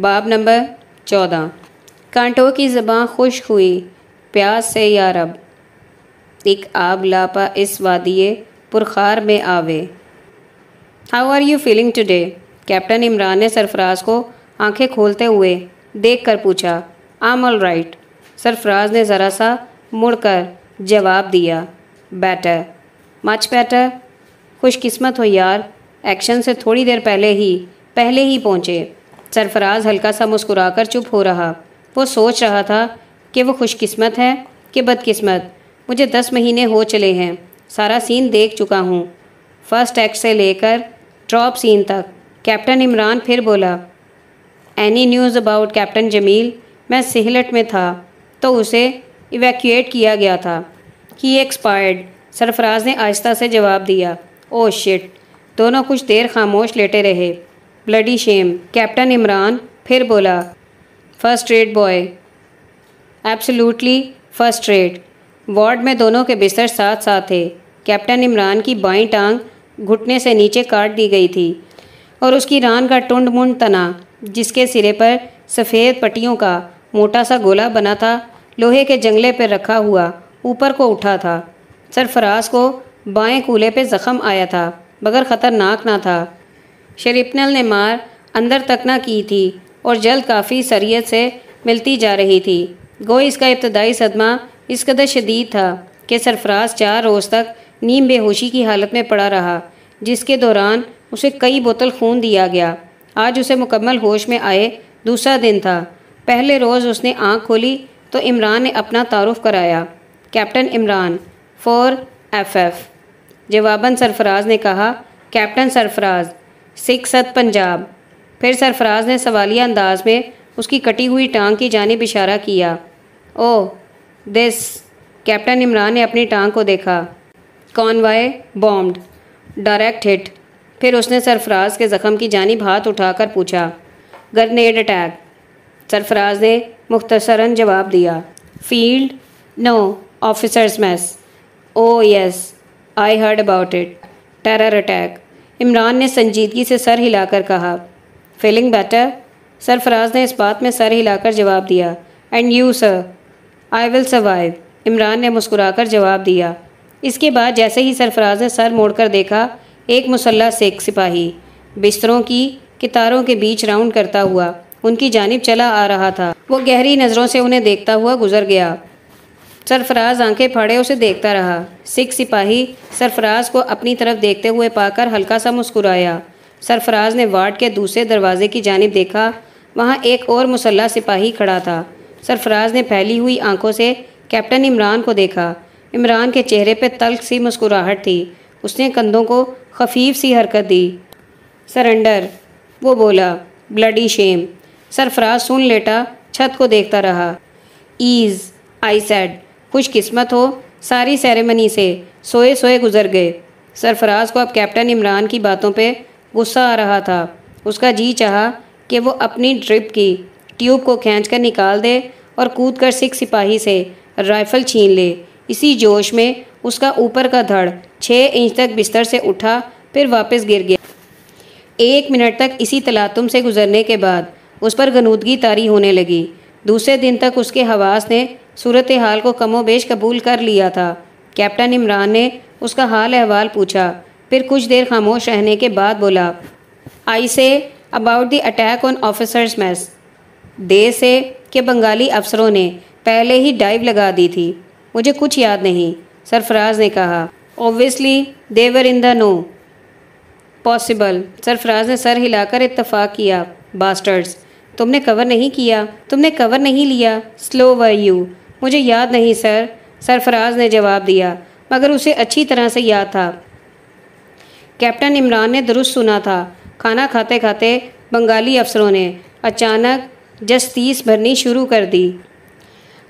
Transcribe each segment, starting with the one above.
باب نمبر چودہ۔ کانٹوں کی زباں خشک ہوئی، پیاس سے یا رب؟ ایک آب لاپا اس وادی پرخار میں آوے۔ How are you feeling today captain Imran نے سرفراز کو آنکھیں کھولتے ہوئے دیکھ کر پوچھا آم آل رائٹ سرفراز نے ذرا سا مڑ کر جواب دیا بیٹر مچ بیٹر خوش قسمت ہو یار ایکشن سے تھوڑی دیر پہلے ہی پہلے ہی پہنچے۔ سرفراز ہلکا سا مسکرا کر چپ ہو رہا۔ وہ سوچ رہا تھا کہ وہ خوش قسمت ہے کہ بد قسمت مجھے دس مہینے ہو چلے ہیں۔ سارا سین دیکھ چکا ہوں۔ فرسٹ ایکٹ سے لے کر ڈراپ سین تک۔ کیپٹن عمران پھر بولا any news about captain Jamil? میں سہلٹ میں تھا۔ تو اسے ایویکویٹ کیا گیا تھا۔ ہی ایکسپائرڈ سرفراز نے آہستہ سے جواب دیا۔ oh او شٹ دونوں کچھ دیر خاموش لیٹے رہے۔ بلڈی شیم کیپٹن عمران پھر بولا first rate boy absolutely first rate ward میں دونوں کے بستر ساتھ ساتھ تھے کیپٹن عمران کی بائیں ٹانگ گھٹنے سے نیچے کاٹ دی گئی تھی اور اس کی ران کا ٹنڈ منڈ تنا جس کے سرے پر سفید پٹیوں کا موٹا سا گولا بنا تھا لوہے کے جنگلے پہ رکھا ہوا اوپر کو اٹھا تھا سرفراز کو بائیں کولے پہ زخم آیا تھا مگر خطرناک نہ تھا شریپنل نے مار اندر تک نہ کی تھی اور جلد کافی سریت سے ملتی جا رہی تھی۔ گو اس کا ابتدائی صدمہ اس قدر شدید تھا کہ سرفراز چار روز تک نیم بے ہوشی کی حالت میں پڑا رہا، جس کے دوران اسے کئی بوتل خون دیا گیا۔ آج اسے مکمل ہوش میں آئے دوسرا دن تھا۔ پہلے روز اس نے آنکھ کھولی تو عمران نے اپنا تعارف کرایا۔ Captain Imran, four F F. جواباً سرفراز نے کہا، کیپٹن سرفراز سکھ ست پنجاب۔ پھر سرفراز نے سوالیہ انداز میں اس کی کٹی ہوئی ٹانگ کی جانب اشارہ کیا۔ او دس۔ کیپٹن عمران نے اپنی ٹانگ کو دیکھا۔ کون وائے بومڈ ڈائریکٹ ہٹ۔ پھر اس نے سرفراز کے زخم کی جانب ہاتھ اٹھا کر پوچھا۔ گرنیڈ اٹیک سرفراز نے مختصراً جواب دیا۔ Field? No. Officers mess. Oh yes. I heard about it. Terror attack Imran نے سنجیدگی سے سر ہلا کر کہا، فیلنگ بیٹر، سرفراز نے اس بات میں سر ہلا کر جواب دیا، and you sir, I will survive Imran نے مسکرا کر جواب دیا۔ اس کے بعد جیسے ہی سرفراز نے سر موڑ کر دیکھا، ایک مسلح سکھ سپاہی، بستروں کی کتاروں کے بیچ راؤنڈ کرتا ہوا، ان کی جانب چلا آ رہا تھا۔ وہ گہری نظروں سے انہیں دیکھتا ہوا گزر گیا۔ سرفراز آنکھیں پھاڑے اسے دیکھتا رہا۔ سکھ سپاہی سرفراز کو اپنی طرف دیکھتے ہوئے پا کر ہلکا سا مسکرایا۔ سرفراز نے وارڈ کے دوسرے دروازے کی جانب دیکھا۔ وہاں ایک اور مسلح سپاہی کھڑا تھا۔ سرفراز نے پھیلی ہوئی آنکھوں سے کیپٹن عمران کو دیکھا۔ عمران کے چہرے پہ تلخ سی مسکراہٹ تھی۔ اس نے کندھوں کو خفیف سی حرکت دی۔ سرنڈر، وہ بولا، بلڈی شیم۔ سرفراز سن لیٹا، چھت کو دیکھتا رہا۔ As, I said. خوش قسمت ہو ساری سیریمنی سے۔ سوئے سوئے گزر گئے۔ سرفراز کو اب کیپٹن عمران کی باتوں پہ غصہ آ رہا تھا۔ اس کا جی چاہا کہ وہ اپنی ڈرپ کی ٹیوب کو کھینچ کر نکال دے اور کود کر سکھ سپاہی سے رائفل چھین لے۔ اسی جوش میں اس کا اوپر کا دھڑ چھ انچ تک بستر سے اٹھا، پھر واپس گر گیا۔ ایک منٹ تک اسی تلاتم سے گزرنے کے بعد اس پر گنودگی تاری ہونے لگی۔ دوسرے دن تک اس کے حواس نے صورت حال کو کم و بیش قبول کر لیا تھا۔ کیپٹن عمران نے اس کا حال احوال پوچھا، پھر کچھ دیر خاموش رہنے کے بعد بولا I say about the attack on officers mess they say کہ بنگالی افسروں نے پہلے ہی ڈائیو لگا دی تھی۔ مجھے کچھ یاد نہیں۔ سرفراز نے کہا اوبویسلی دیور ان دا نو پاسبل سرفراز نے سر ہلا کر اتفاق کیا باسٹرز تم نے کور نہیں کیا، تم نے کور نہیں لیا۔ سلو ور یو مجھے یاد نہیں سر۔ سرفراز نے جواب دیا، مگر اسے اچھی طرح سے یاد تھا۔ کیپٹن عمران نے درست سنا تھا۔ کھانا کھاتے کھاتے بنگالی افسروں نے اچانک جستیس بھرنی شروع کر دی۔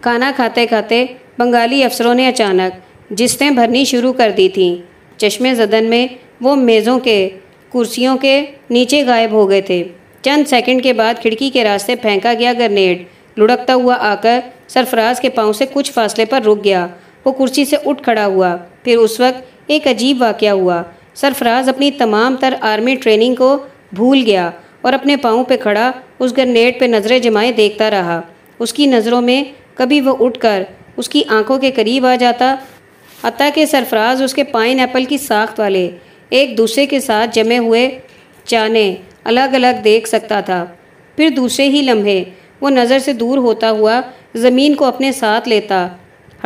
کھانا کھاتے کھاتے بنگالی افسروں نے اچانک جستیں بھرنی شروع کر دی تھیں۔ چشمے زدن میں وہ میزوں کے، کرسیوں کے نیچے غائب ہو گئے تھے۔ چند سیکنڈ کے بعد کھڑکی کے راستے پھینکا گیا گرنیڈ۔ لڑکتا ہوا آ کر سرفراز کے پاؤں سے کچھ فاصلے پر رک گیا۔ وہ کرسی سے اٹھ کھڑا ہوا۔ پھر اس وقت ایک عجیب واقعہ ہوا۔ سرفراز اپنی تمام تر آرمی ٹریننگ کو بھول گیا اور اپنے پاؤں پہ کھڑا اس گرنیٹ پہ نظریں جمائے دیکھتا رہا۔ اس کی نظروں میں کبھی وہ اٹھ کر اس کی آنکھوں کے قریب آ جاتا، حتیٰ کہ سرفراز اس کے پائن ایپل کی ساخت والے ایک دوسرے کے ساتھ جمے ہوئے چانے الگ الگ دیکھ سکتا تھا۔ پھر دوسرے ہی لمحے وہ نظر سے دور ہوتا ہوا زمین کو اپنے ساتھ لیتا۔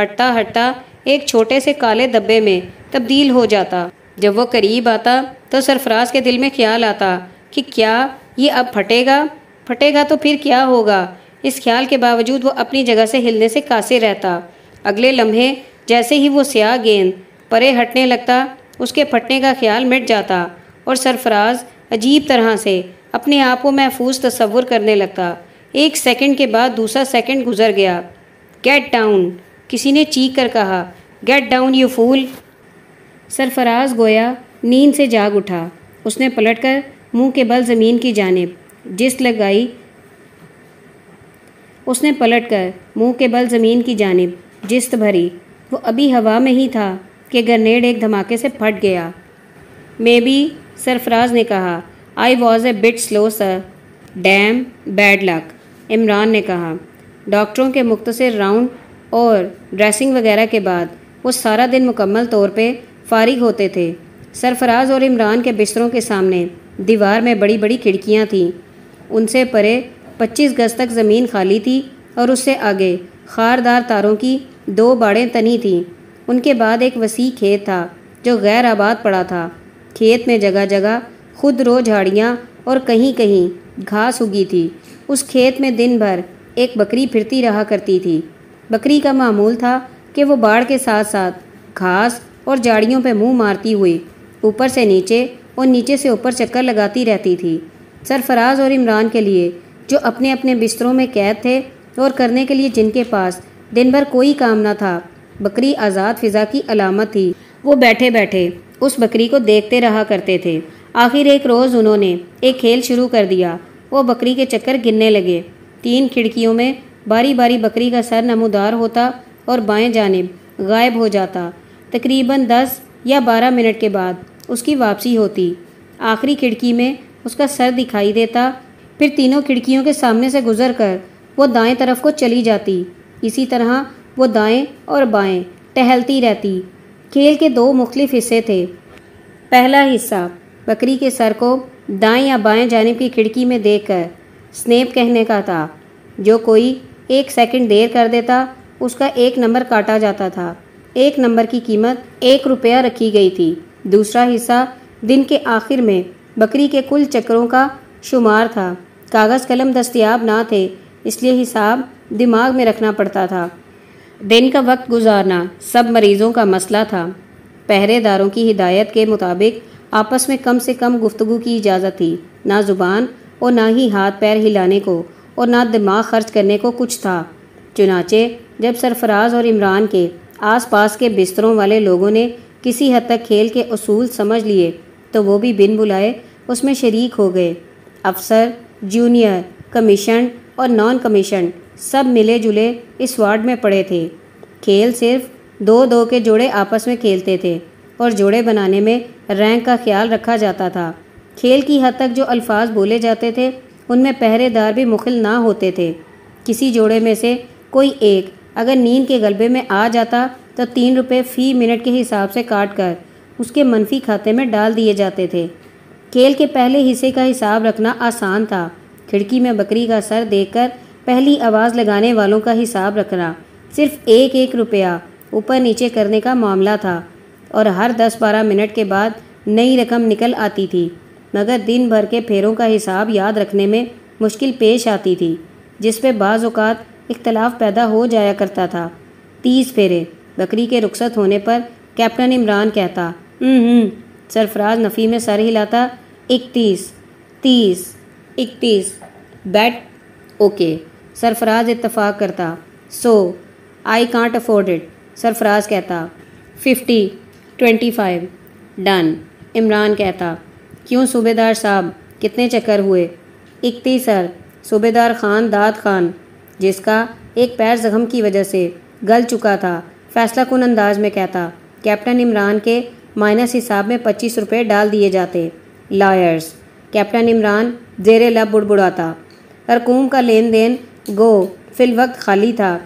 ہٹتا ہٹتا ایک چھوٹے سے کالے دبے میں تبدیل ہو جاتا۔ جب وہ قریب آتا تو سرفراز کے دل میں خیال آتا کہ کیا یہ اب پھٹے گا؟ پھٹے گا تو پھر کیا ہوگا؟ اس خیال کے باوجود وہ اپنی جگہ سے ہلنے سے کاسے رہتا۔ اگلے لمحے جیسے ہی وہ سیاہ گیند، پرے ہٹنے لگتا، اس کے پھٹنے کا خیال مٹ جاتا اور سرفراز عجیب طرح سے اپنے آپ کو محفوظ تصور کرنے لگتا۔ ایک سیکنڈ کے بعد دوسرا سیکنڈ گزر گیا۔ گیٹ ڈاؤن کسی نے چیک کر کہا۔ Get down you fool Sarfraz گویا، نیند سے جاگ اٹھا۔ اس نے پلٹ کر منہ کے بل زمین کی جانب جس لگائی۔ اس نے پلٹ کر منہ کے بل زمین کی جانب جست بھری۔ وہ ابھی ہوا میں ہی تھا کہ گرنیڈ ایک دھماکے سے پھٹ گیا۔ مے بی سرفراز نے کہا۔ I was a bit slow sir damn bad luck Imran نے کہا، ڈاکٹروں کے مختصر راؤنڈ اور ڈریسنگ وغیرہ کے بعد وہ سارا دن مکمل طور پہ فارغ ہوتے تھے۔ سرفراز اور عمران کے بستروں کے سامنے دیوار میں بڑی بڑی کھڑکیاں تھیں۔ ان سے پرے پچیس گز تک زمین خالی تھی اور اس سے آگے خاردار تاروں کی دو باڑیں تنی تھیں۔ ان کے بعد ایک وسیع کھیت تھا جو غیر آباد پڑا تھا۔ کھیت میں جگہ جگہ خود رو جھاڑیاں اور کہیں کہیں گھاس اگی تھی۔ اس کھیت میں دن بھر ایک بکری پھرتی رہا کرتی تھی۔ بکری کا معمول تھا کہ وہ باڑ کے ساتھ ساتھ گھاس اور جاڑیوں پہ منہ مارتی ہوئی اوپر سے نیچے اور نیچے سے اوپر چکر لگاتی رہتی تھی۔ سرفراز اور عمران کے لیے جو اپنے اپنے بستروں میں قید تھے اور کرنے کے لیے جن کے پاس دن بھر کوئی کام نہ تھا، بکری آزاد فضا کی علامت تھی۔ وہ بیٹھے بیٹھے اس بکری کو دیکھتے رہا کرتے تھے۔ آخر ایک روز انہوں نے ایک کھیل شروع کر دیا۔ وہ بکری کے چکر گننے لگے۔ تین کھڑکیوں میں باری باری بکری کا سر نمودار ہوتا اور بائیں جانب غائب ہو جاتا۔ تقریباً دس یا بارہ منٹ کے بعد اس کی واپسی ہوتی۔ آخری کھڑکی میں اس کا سر دکھائی دیتا۔ پھر تینوں کھڑکیوں کے سامنے سے گزر کر وہ دائیں طرف کو چلی جاتی۔ اسی طرح وہ دائیں اور بائیں ٹہلتی رہتی۔ کھیل کے دو مختلف حصے تھے۔ پہلا حصہ بکری کے سر کو دائیں یا بائیں جانب کی کھڑکی میں دیکھ کر سنیپ کہنے کا تھا، جو کوئی ایک سیکنڈ دیر کر دیتا، اس کا ایک نمبر کاٹا جاتا تھا۔ ایک نمبر کی قیمت ایک روپیہ رکھی گئی تھی۔ دوسرا حصہ دن کے آخر میں بکری کے کل چکروں کا شمار تھا۔ کاغذ قلم دستیاب نہ تھے، اس لیے حساب دماغ میں رکھنا پڑتا تھا۔ دن کا وقت گزارنا سب مریضوں کا مسئلہ تھا۔ پہرے داروں کی ہدایت کے مطابق آپس میں کم سے کم گفتگو کی اجازت تھی۔ نہ زبان اور نہ ہی ہاتھ پیر ہلانے کو اور نہ دماغ خرچ کرنے کو کچھ تھا۔ چنانچہ جب سرفراز اور عمران کے آس پاس کے بستروں والے لوگوں نے کسی حد تک کھیل کے اصول سمجھ لیے تو وہ بھی بن بلائے اس میں شریک ہو گئے۔ افسر، جونیئر، کمیشن اور نان کمیشن سب ملے جلے اس وارڈ میں پڑے تھے۔ کھیل صرف دو دو کے جوڑے آپس میں کھیلتے تھے اور جوڑے بنانے میں رینک کا خیال رکھا جاتا تھا۔ کھیل کی حد تک جو الفاظ بولے جاتے تھے، ان میں پہرے دار بھی مخل نہ ہوتے تھے۔ کسی جوڑے میں سے کوئی ایک اگر نیند کے غلبے میں آ جاتا تو تین روپے فی منٹ کے حساب سے کاٹ کر اس کے منفی کھاتے میں ڈال دیے جاتے تھے۔ کھیل کے پہلے حصے کا حساب رکھنا آسان تھا۔ کھڑکی میں بکری کا سر دیکھ کر پہلی آواز لگانے والوں کا حساب رکھنا صرف ایک ایک روپیہ اوپر نیچے کرنے کا معاملہ تھا۔ اور ہر دس بارہ منٹ کے بعد نئی رقم نکل آتی تھی۔ مگر دن بھر کے پھیروں کا حساب یاد رکھنے میں مشکل پیش آتی تھی، جس پہ بعض اوقات اختلاف پیدا ہو جایا کرتا تھا۔ تیس پھیرے، بکری کے رخصت ہونے پر کیپٹن عمران کہتا، ہوں ہوں، سرفراز نفی میں سر ہلاتا، اکتیس، تیس، اکتیس، بیٹ، اوکے۔ سرفراز اتفاق کرتا، so, I can't afford it Sarfraz کہتا، fifty twenty five. Done. Imran کہتا، کیوں صوبے دار صاحب، کتنے چکر ہوئے؟ اکتیس سر صوبے دار خان داد خان، جس کا ایک پیر زخم کی وجہ سے گل چکا تھا، فیصلہ کن انداز میں کہتا، کیپٹن عمران کے مائنس حساب میں پچیس روپے ڈال دیے جاتے۔ لائرز۔ کیپٹن عمران زیر لب بڑ بڑاتا۔ رقوم کا لین دین گو فی الوقت خالی تھا۔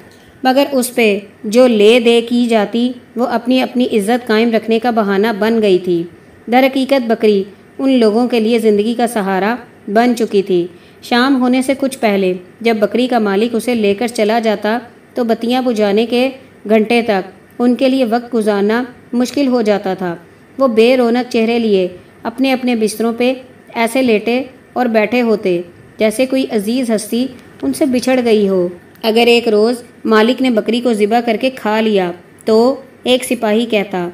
مگر اس پہ جو لے دے کی جاتی، وہ اپنی اپنی عزت قائم رکھنے کا بہانہ بن گئی تھی۔ در حقیقت بکری ان لوگوں کے لیے زندگی کا سہارا بن چکی تھی۔ شام ہونے سے کچھ پہلے جب بکری کا مالک اسے لے کر چلا جاتا، تو بتیاں بجھانے کے گھنٹے تک ان کے لیے وقت گزارنا مشکل ہو جاتا تھا۔ وہ بے رونق چہرے لیے اپنے اپنے بستروں پہ ایسے لیٹے اور بیٹھے ہوتے جیسے کوئی عزیز ہستی ان سے بچھڑ گئی ہو۔ اگر ایک روز مالک نے بکری کو ذبح کر کے کھا لیا تو ایک سپاہی کہتا،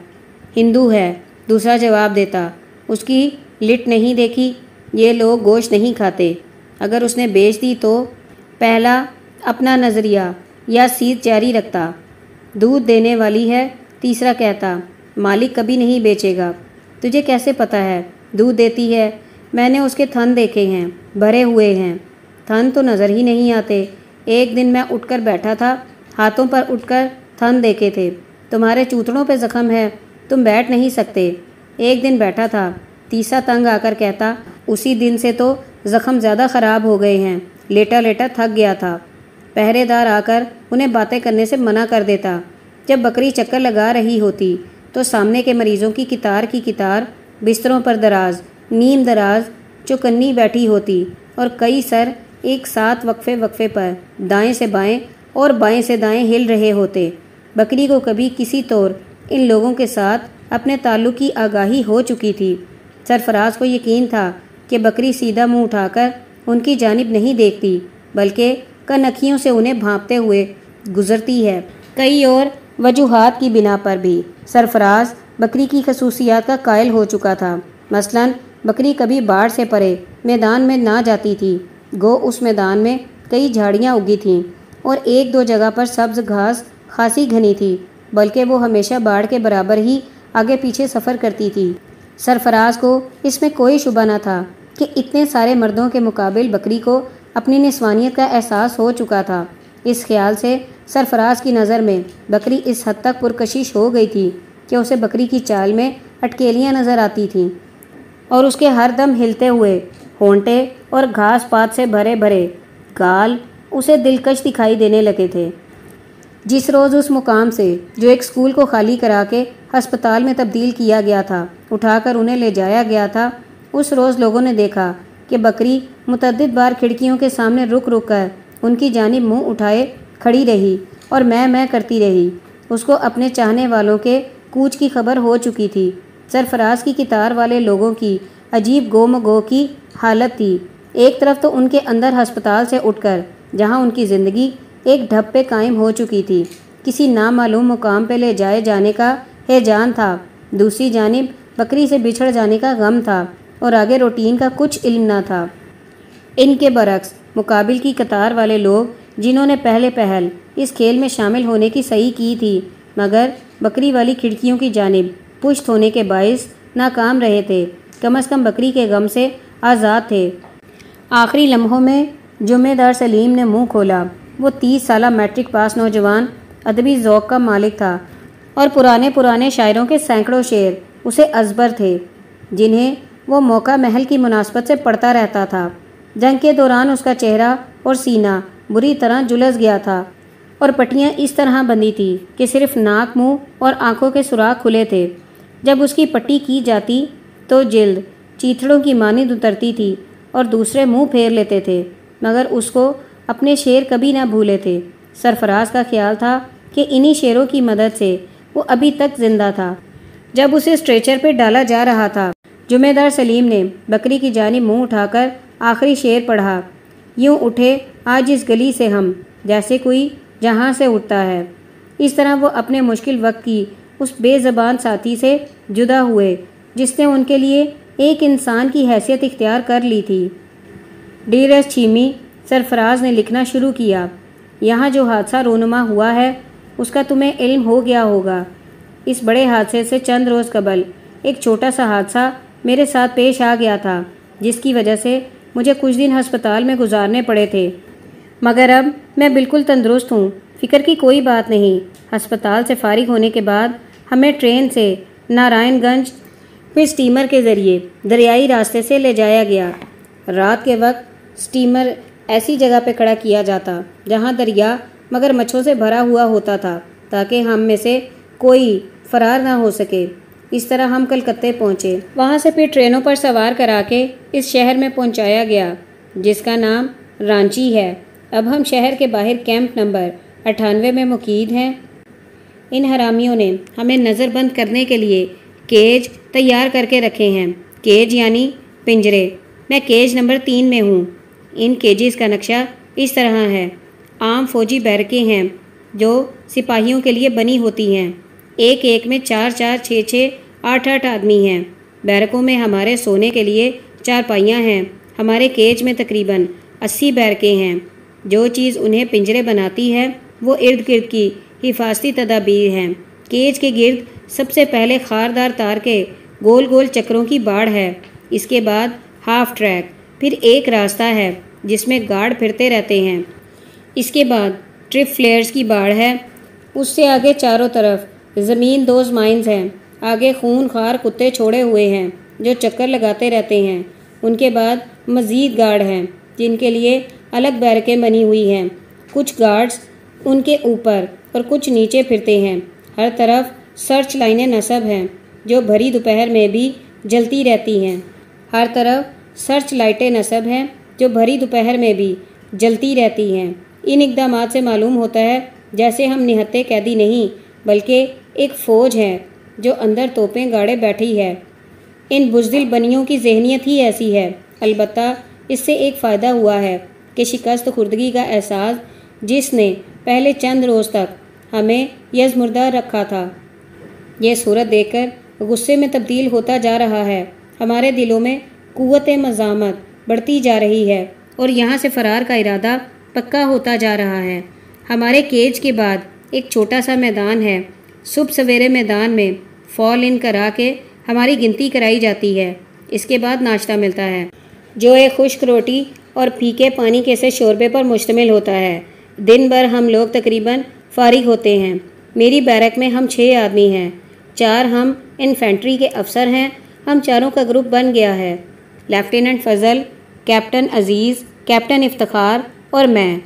ہندو ہے دوسرا جواب دیتا، اس کی لٹ نہیں دیکھی، یہ لوگ گوشت نہیں کھاتے۔ اگر اس نے بیچ دی تو پہلا اپنا نظریہ یا سیت جاری رکھتا۔ دودھ دینے والی ہے، تیسرا کہتا، مالک کبھی نہیں بیچے گا۔ تجھے کیسے پتہ ہے؟ دودھ دیتی ہے۔ میں نے اس کے تھن دیکھے ہیں، بھرے ہوئے ہیں۔ تھن تو نظر ہی نہیں آتے۔ ایک دن میں اٹھ کر بیٹھا تھا، ہاتھوں پر اٹھ کر تھن دیکھے تھے۔ تمہارے چوتڑوں پہ زخم ہے، تم بیٹھ نہیں سکتے۔ ایک دن بیٹھا تھا، تیسرا تنگ آ کر کہتا، اسی دن سے تو زخم زیادہ خراب ہو گئے ہیں۔ لیٹا لیٹا تھک گیا تھا۔ پہرے دار آ کر انہیں باتیں کرنے سے منع کر دیتا۔ جب بکری چکر لگا رہی ہوتی تو سامنے کے مریضوں کی کتار کی کتار، بستروں پر دراز، نیم دراز، چکنی بیٹھی ہوتی اور کئی سر ایک ساتھ وقفے وقفے پر دائیں سے بائیں اور بائیں سے دائیں ہل رہے ہوتے۔ بکری کو کبھی کسی طور ان لوگوں کے ساتھ اپنے تعلق کی آگاہی ہو چکی تھی۔ سرفراز کو یقین تھا کہ بکری سیدھا منہ اٹھا کر ان کی جانب نہیں دیکھتی، بلکہ کنکھیوں سے انہیں بھانپتے ہوئے گزرتی ہے۔ کئی اور وجوہات کی بنا پر بھی سرفراز بکری کی خصوصیات کا قائل ہو چکا تھا۔ مثلا، بکری کبھی باڑ سے پرے میدان میں نہ جاتی تھی۔ گو اس میدان میں کئی جھاڑیاں اگی تھیں اور ایک دو جگہ پر سبز گھاس خاصی گھنی تھی، بلکہ وہ ہمیشہ باڑ کے برابر ہی آگے پیچھے سفر کرتی تھی۔ سرفراز کو اس میں کوئی شبہ نہ تھا کہ اتنے سارے مردوں کے مقابل بکری کو اپنی نسوانیت کا احساس ہو چکا تھا۔ اس خیال سے سرفراز کی نظر میں بکری اس حد تک پرکشش ہو گئی تھی کہ اسے بکری کی چال میں اٹکیلیاں نظر آتی تھیں اور اس کے ہر دم ہلتے ہوئے ہونٹے اور گھاس پات سے بھرے بھرے گال اسے دلکش دکھائی دینے لگے تھے۔ جس روز اس مقام سے جو ایک اسکول کو خالی کرا کے ہسپتال میں تبدیل کیا گیا تھا، اٹھا کر انہیں لے جایا گیا تھا، اس روز لوگوں نے دیکھا کہ بکری متعدد بار کھڑکیوں کے سامنے رک رک کر ان کی جانب منہ اٹھائے کھڑی رہی اور میں میں کرتی رہی۔ اس کو اپنے چاہنے والوں کے کوچ کی خبر ہو چکی تھی۔ سرفراز کی کتار والے لوگوں کی عجیب گو مگو کی حالت تھی۔ ایک طرف تو ان کے اندر ہسپتال سے اٹھ کر، جہاں ان کی زندگی ایک ڈھب پہ قائم ہو چکی تھی۔ کسی نامعلوم مقام پہ لے جائے جانے کا ہے جان تھا۔ دوسری جانب بکری سے بچھڑ جانے کا غم تھا اور آگے روٹین کا کچھ علم نہ تھا۔ ان کے برعکس، مقابل کی قطار والے لوگ جنہوں نے پہلے پہل اس کھیل میں شامل ہونے کی صحیح کی تھی، مگر بکری والی کھڑکیوں کی جانب پشت ہونے کے باعث ناکام رہے تھے۔ کم از کم بکری کے غم سے آزاد تھے۔ آخری لمحوں میں جمعہ دار سلیم نے منہ کھولا۔ وہ تیس سالہ میٹرک پاس نوجوان ادبی ذوق کا مالک تھا اور پرانے پرانے شاعروں کے سینکڑوں شعر اسے ازبر تھے، جنہیں وہ موقع محل کی مناسبت سے پڑھتا رہتا تھا۔ جنگ کے دوران اس کا چہرہ اور سینہ بری طرح جلس گیا تھا اور پٹیاں اس طرح بندی تھی کہ صرف ناک، منہ اور آنکھوں کے سوراخ کھلے تھے۔ جب اس کی پٹی کی جاتی تو جلد چیتڑوں کی مانند اترتی تھی اور دوسرے منہ پھیر لیتے تھے، مگر اس کو اپنے شعر کبھی نہ بھولے تھے۔ سرفراز کا خیال تھا کہ انہی شعروں کی مدد سے وہ ابھی تک زندہ تھا۔ جب اسے اسٹریچر پہ ڈالا جا رہا تھا جمعہ دار سلیم نے بکری کی جانب منہ اٹھا کر آخری شعر پڑھا، یوں اٹھے، آج اس گلی سے ہم، جیسے کوئی جہاں سے اٹھتا ہے۔ اس طرح وہ اپنے مشکل وقت کی اس بے زبان ساتھی سے جدا ہوئے۔ جس نے ان کے لیے ایک انسان کی حیثیت اختیار کر لی تھی۔ ڈیرس چھیمی، سرفراز نے لکھنا شروع کیا، یہاں جو حادثہ رونما ہوا ہے، اس کا تمہیں علم ہو گیا ہوگا۔ اس بڑے حادثے سے چند روز قبل ایک چھوٹا سا حادثہ میرے ساتھ پیش آ گیا تھا، جس کی وجہ سے مجھے کچھ دن ہسپتال میں گزارنے پڑے تھے۔ مگر اب میں بالکل تندرست ہوں، فکر کی کوئی بات نہیں۔ ہسپتال سے فارغ ہونے کے بعد ہمیں ٹرین سے نارائن گنج پھر سٹیمر کے ذریعے دریائی راستے سے لے جایا گیا۔ رات کے وقت سٹیمر ایسی جگہ پہ کھڑا کیا جاتا جہاں دریا مگر مچھوں سے بھرا ہوا ہوتا تھا تاکہ ہم میں سے کوئی فرار نہ ہو سکے۔ اس طرح ہم کلکتے پہنچے۔ وہاں سے پھر ٹرینوں پر سوار کرا کے اس شہر میں پہنچایا گیا، جس کا نام رانچی ہے۔ اب ہم شہر کے باہر کیمپ نمبر اٹھانوے میں مقید ہیں۔ ان حرامیوں نے ہمیں نظر بند کرنے کے لیے کیج تیار کر کے رکھے ہیں۔ کیج یعنی پنجرے۔ میں کیج نمبر تین میں ہوں۔ ان کیجز کا نقشہ اس طرح ہے۔ عام فوجی بیرکیں ہیں جو سپاہیوں کے لیے بنی ہوتی ہیں۔ ایک ایک میں چار چار چھ چھ آٹھ آٹھ آدمی ہیں۔ بیرکوں میں ہمارے سونے کے لیے چار پائیاں ہیں۔ ہمارے کیج میں تقریباً اسی بیرکیں ہیں۔ جو چیز انہیں پنجرے بناتی ہے وہ ارد گرد کی حفاظتی تدابیر ہیں۔ کیج کے گرد سب سے پہلے خاردار تار کے گول گول چکروں کی باڑ ہے۔ اس کے بعد ہاف ٹریک، پھر ایک راستہ ہے جس میں گارڈ پھرتے رہتے ہیں۔ اس کے بعد ٹرپ فلیئرز کی باڑ ہے۔ اس سے آگے چاروں طرف زمین دوز مائنز ہیں۔ آگے خون خار کتے چھوڑے ہوئے ہیں جو چکر لگاتے رہتے ہیں۔ ان کے بعد مزید گارڈ ہیں جن کے لیے الگ بیرکیں بنی ہوئی ہیں۔ کچھ گارڈز ان کے اوپر اور کچھ نیچے پھرتے ہیں۔ ہر طرف سرچ لائنیں نصب ہیں جو بھری دوپہر میں بھی جلتی رہتی ہیں۔ ہر طرف سرچ لائٹیں نصب ہیں جو بھری دوپہر میں بھی جلتی رہتی ہیں۔ ان اقدامات سے معلوم ہوتا ہے جیسے ہم نہتے قیدی نہیں بلکہ ایک فوج ہے جو اندر توپیں گاڑے بیٹھی ہے۔ ان بزدل بنیوں کی ذہنیت ہی ایسی ہے۔ البتہ اس سے ایک فائدہ ہوا ہے کہ شکست خوردگی کا احساس جس نے پہلے چند روز تک ہمیں یز مردہ رکھا تھا۔ یہ صورت دیکھ کر غصے میں تبدیل ہوتا جا رہا ہے۔ ہمارے دلوں میں قوت مزامت بڑھتی جا رہی ہے اور یہاں سے فرار کا ارادہ پکا ہوتا جا رہا ہے۔ ہمارے کیج کے بعد ایک چھوٹا سا میدان ہے۔ صبح سویرے میدان میں فال ان کرا کے ہماری گنتی کرائی جاتی ہے۔ اس کے بعد ناشتہ ملتا ہے۔ جو ایک خشک روٹی اور پھیکے پانی کے سے شوربے پر مشتمل ہوتا ہے۔ دن بھر ہم لوگ تقریباً فارغ ہوتے ہیں۔ میری بیرک میں ہم چھ آدمی ہیں۔ چار ہم انفینٹری کے افسر ہیں، ہم چاروں کا گروپ بن گیا ہے۔ لیفٹیننٹ فضل، کیپٹن عزیز، کیپٹن افتخار اور میں۔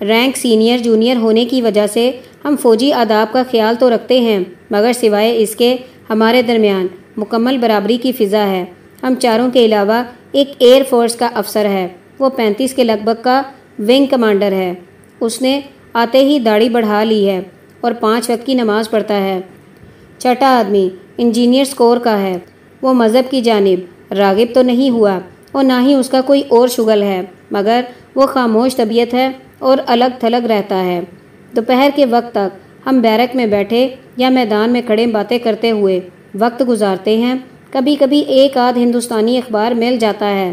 رینک سینئر جونیئر ہونے کی وجہ سے ہم فوجی آداب کا خیال تو رکھتے ہیں، مگر سوائے اس کے ہمارے درمیان مکمل برابری کی فضا ہے۔ ہم چاروں کے علاوہ ایک ایئر فورس کا افسر ہے، وہ پینتیس کے لگ بھگ کا ونگ کمانڈر ہے۔ اس نے آتے ہی داڑھی بڑھا لی ہے اور پانچ وقت کی نماز پڑھتا ہے۔ چھٹا آدمی انجینئر سکور کا ہے۔ وہ مذہب کی جانب راغب تو نہیں ہوا اور نہ ہی اس کا کوئی اور شغل ہے، مگر وہ خاموش طبیعت ہے اور الگ تھلگ رہتا ہے۔ دوپہر کے وقت تک ہم بیرک میں بیٹھے یا میدان میں کھڑے باتیں کرتے ہوئے وقت گزارتے ہیں۔ کبھی کبھی ایک آدھ ہندوستانی اخبار مل جاتا ہے،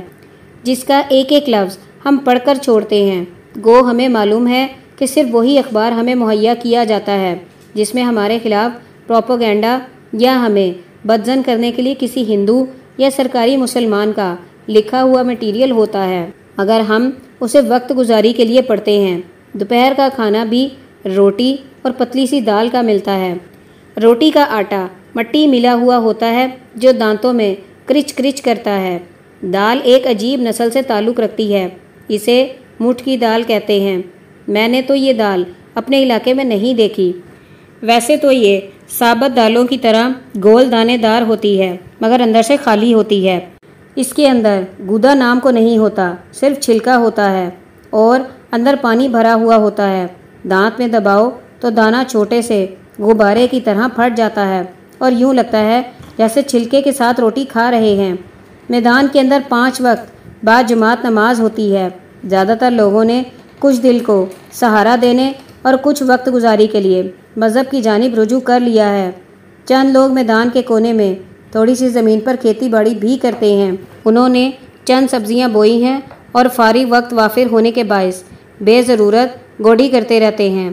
جس کا ایک ایک لفظ ہم پڑھ کر چھوڑتے ہیں۔ گو ہمیں معلوم ہے کہ صرف وہی اخبار ہمیں مہیا کیا جاتا ہے، جس میں ہمارے خلاف پروپوگینڈا یا ہمیں بدزن کرنے کے لیے کسی ہندو یا سرکاری مسلمان کا لکھا ہوا مٹیریل ہوتا ہے۔ اگر ہم اسے وقت گزاری کے لیے پڑھتے ہیں، دوپہر کا کھانا بھی روٹی اور پتلی سی دال کا ملتا ہے۔ روٹی کا آٹا مٹی ملا ہوا ہوتا ہے، جو دانتوں میں کرچ کرچ کرتا ہے۔ دال ایک عجیب نسل سے تعلق رکھتی ہے، اسے مٹھ کی دال کہتے ہیں۔ میں نے تو یہ دال اپنے علاقے میں نہیں دیکھی۔ ویسے تو یہ ثابت دالوں کی طرح گول دانے دار ہوتی ہے، مگر اندر سے خالی ہوتی ہے۔ اس کے اندر گودا نام کو نہیں ہوتا، صرف چھلکا ہوتا ہے اور اندر پانی بھرا ہوا ہوتا ہے۔ دانت میں دباؤ تو دانہ چھوٹے سے غبارے کی طرح پھٹ جاتا ہے اور یوں لگتا ہے جیسے چھلکے کے ساتھ روٹی کھا رہے ہیں۔ میدان کے اندر پانچ وقت بعد جماعت نماز ہوتی ہے۔ زیادہ تر لوگوں نے کچھ دل کو سہارا دینے اور کچھ وقت گزاری کے لیے۔ مذہب کی جانب رجوع کر لیا ہے۔ چند لوگ میدان کے کونے میں تھوڑی سی زمین پر کھیتی باڑی بھی کرتے ہیں۔ انہوں نے چند سبزیاں بوئی ہیں اور فارغ وقت وافر ہونے کے باعث بے ضرورت گوڈی کرتے رہتے ہیں۔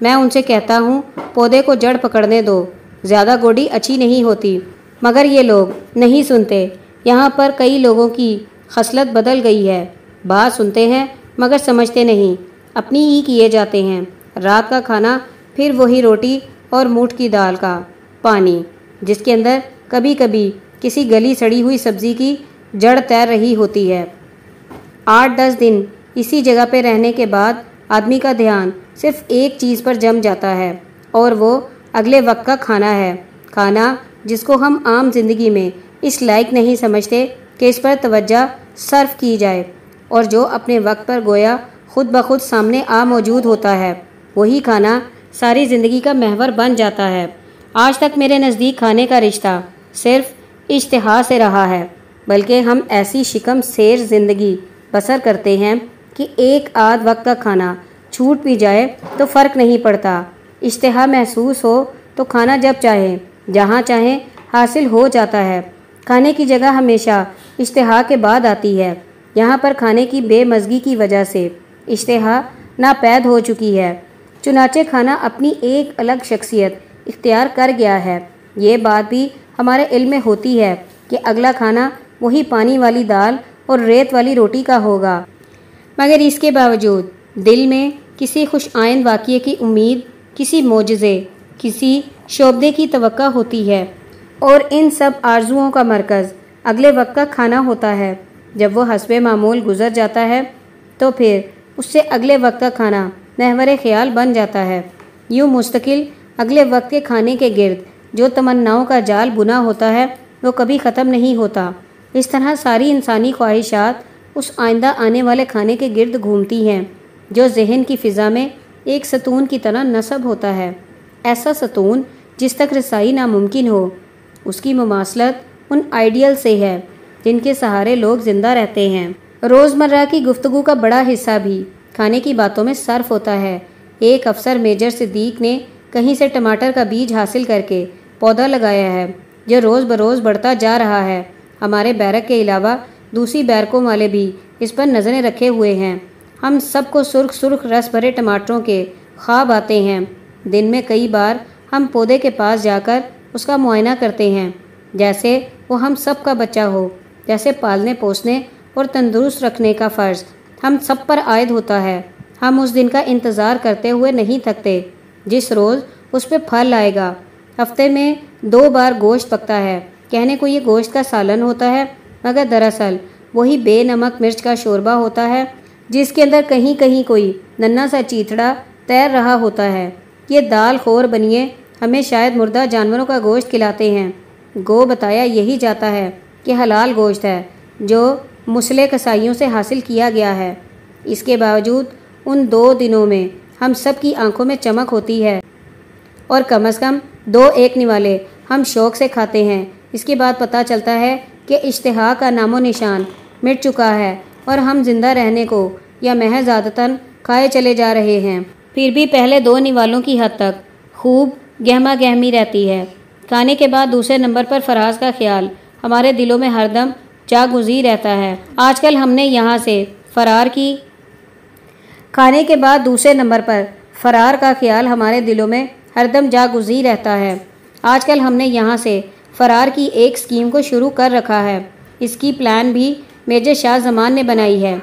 میں ان سے کہتا ہوں، پودے کو جڑ پکڑنے دو۔ زیادہ گوڈی اچھی نہیں ہوتی۔ مگر یہ لوگ نہیں سنتے۔ یہاں پر کئی لوگوں کی خصلت بدل گئی ہے۔ بات سنتے ہیں مگر سمجھتے نہیں۔ اپنی ہی کیے جاتے ہیں۔ رات کا کھانا، پھر وہی روٹی اور موٹ کی دال کا پانی، جس کے اندر کبھی کبھی کسی گلی سڑی ہوئی سبزی کی جڑ تیر رہی ہوتی ہے۔ آٹھ دس دن اسی جگہ پہ رہنے کے بعد آدمی کا دھیان صرف ایک چیز پر جم جاتا ہے، اور وہ اگلے وقت کا کھانا ہے۔ کھانا جس کو ہم عام زندگی میں اس لائق نہیں سمجھتے کہ اس پر توجہ صرف کی جائے، اور جو اپنے وقت پر گویا خود بخود سامنے آ موجود ہوتا ہے۔ وہی کھانا ساری زندگی کا محور بن جاتا ہے۔ آج تک میرے نزدیک کھانے کا رشتہ صرف اشتہا سے رہا ہے، بلکہ ہم ایسی شکم سیر زندگی بسر کرتے ہیں کہ ایک آدھ وقت کا کھانا چھوٹ بھی جائے تو فرق نہیں پڑتا۔ اشتہا محسوس ہو تو کھانا جب چاہے، جہاں چاہیں حاصل ہو جاتا ہے۔ کھانے کی جگہ ہمیشہ اشتہا کے بعد آتی ہے۔ یہاں پر کھانے کی بے مزگی کی وجہ سے اشتہا ناپید ہو چکی ہے۔ چنانچہ کھانا اپنی ایک الگ شخصیت اختیار کر گیا ہے۔ یہ بات بھی ہمارے علم میں ہوتی ہے کہ اگلا کھانا وہی پانی والی دال اور ریت والی روٹی کا ہوگا۔ مگر اس کے باوجود دل میں کسی خوش آئند واقعے کی امید، کسی معجزے، کسی شعبے کی توقع ہوتی ہے۔ اور ان سب آرزوؤں کا مرکز اگلے وقت کا کھانا ہوتا ہے۔ جب وہ حسب معمول گزر جاتا ہے تو پھر اس سے اگلے وقت کا کھانا محور خیال بن جاتا ہے۔ یوں مستقل اگلے وقت کے کھانے کے گرد جو تمناؤں کا جال بنا ہوتا ہے، وہ کبھی ختم نہیں ہوتا۔ اس طرح ساری انسانی خواہشات اس آئندہ آنے والے کھانے کے گرد گھومتی ہیں، جو ذہن کی فضا میں ایک ستون کی طرح نصب ہوتا ہے۔ ایسا ستون جس تک رسائی ناممکن ہو، اس کی مماثلت ان آئیڈیل سے ہے، جن کے سہارے لوگ زندہ رہتے ہیں۔ روزمرہ کی گفتگو کا بڑا حصہ بھی۔ کھانے کی باتوں میں صرف ہوتا ہے۔ ایک افسر میجر صدیق نے کہیں سے ٹماٹر کا بیج حاصل کر کے پودا لگایا ہے، جو روز بروز بڑھتا جا رہا ہے۔ ہمارے بیرک کے علاوہ دوسری بیرکوں والے بھی اس پر نظریں رکھے ہوئے ہیں۔ ہم سب کو سرخ سرخ رس بھرے ٹماٹروں کے خواب آتے ہیں۔ دن میں کئی بار ہم پودے کے پاس جا کر اس کا معائنہ کرتے ہیں، جیسے وہ ہم سب کا بچہ ہو، جیسے پالنے پوسنے اور تندرست رکھنے کا فرض۔ ہم سب پر عائد ہوتا ہے۔ ہم اس دن کا انتظار کرتے ہوئے نہیں تھکتے۔ جس روز اس پہ پھل آئے گا۔ ہفتے میں دو بار گوشت پکتا ہے۔ کہنے کو یہ گوشت کا سالن ہوتا ہے، مگر دراصل وہی بے نمک مرچ کا شوربہ ہوتا ہے، جس کے اندر کہیں کہیں کوئی ننا سا چیتڑا تیر رہا ہوتا ہے۔ یہ دال خور بنیے ہمیں شاید مردہ جانوروں کا گوشت کھلاتے ہیں۔ گو بتایا یہی جاتا ہے کہ حلال گوشت ہے، جو مسلح کسائیوں سے حاصل کیا گیا ہے۔ اس کے باوجود ان دو دنوں میں ہم سب کی آنکھوں میں چمک ہوتی ہے۔ اور کم از کم دو ایک نوالے ہم شوق سے کھاتے ہیں۔ اس کے بعد پتہ چلتا ہے کہ اشتہا کا نام و نشان مٹ چکا ہے اور ہم زندہ رہنے کو یا محض عادتاً کھائے چلے جا رہے ہیں۔ پھر بھی پہلے دو نوالوں کی حد تک خوب گہما گہمی رہتی ہے۔ کھانے کے بعد دوسرے نمبر پر فراز کا خیال ہمارے دلوں میں ہر دم جا گزی رہتا ہے۔ آج کل ہم نے یہاں سے فرار کی۔ کھانے کے بعد دوسرے نمبر پر، فرار کا خیال ہمارے دلوں میں ہر دم جا گزی رہتا ہے۔ آج کل ہم نے یہاں سے فرار کی ایک سکیم کو شروع کر رکھا ہے۔ اس کی پلان بھی میجر شاہ زمان نے بنائی ہے۔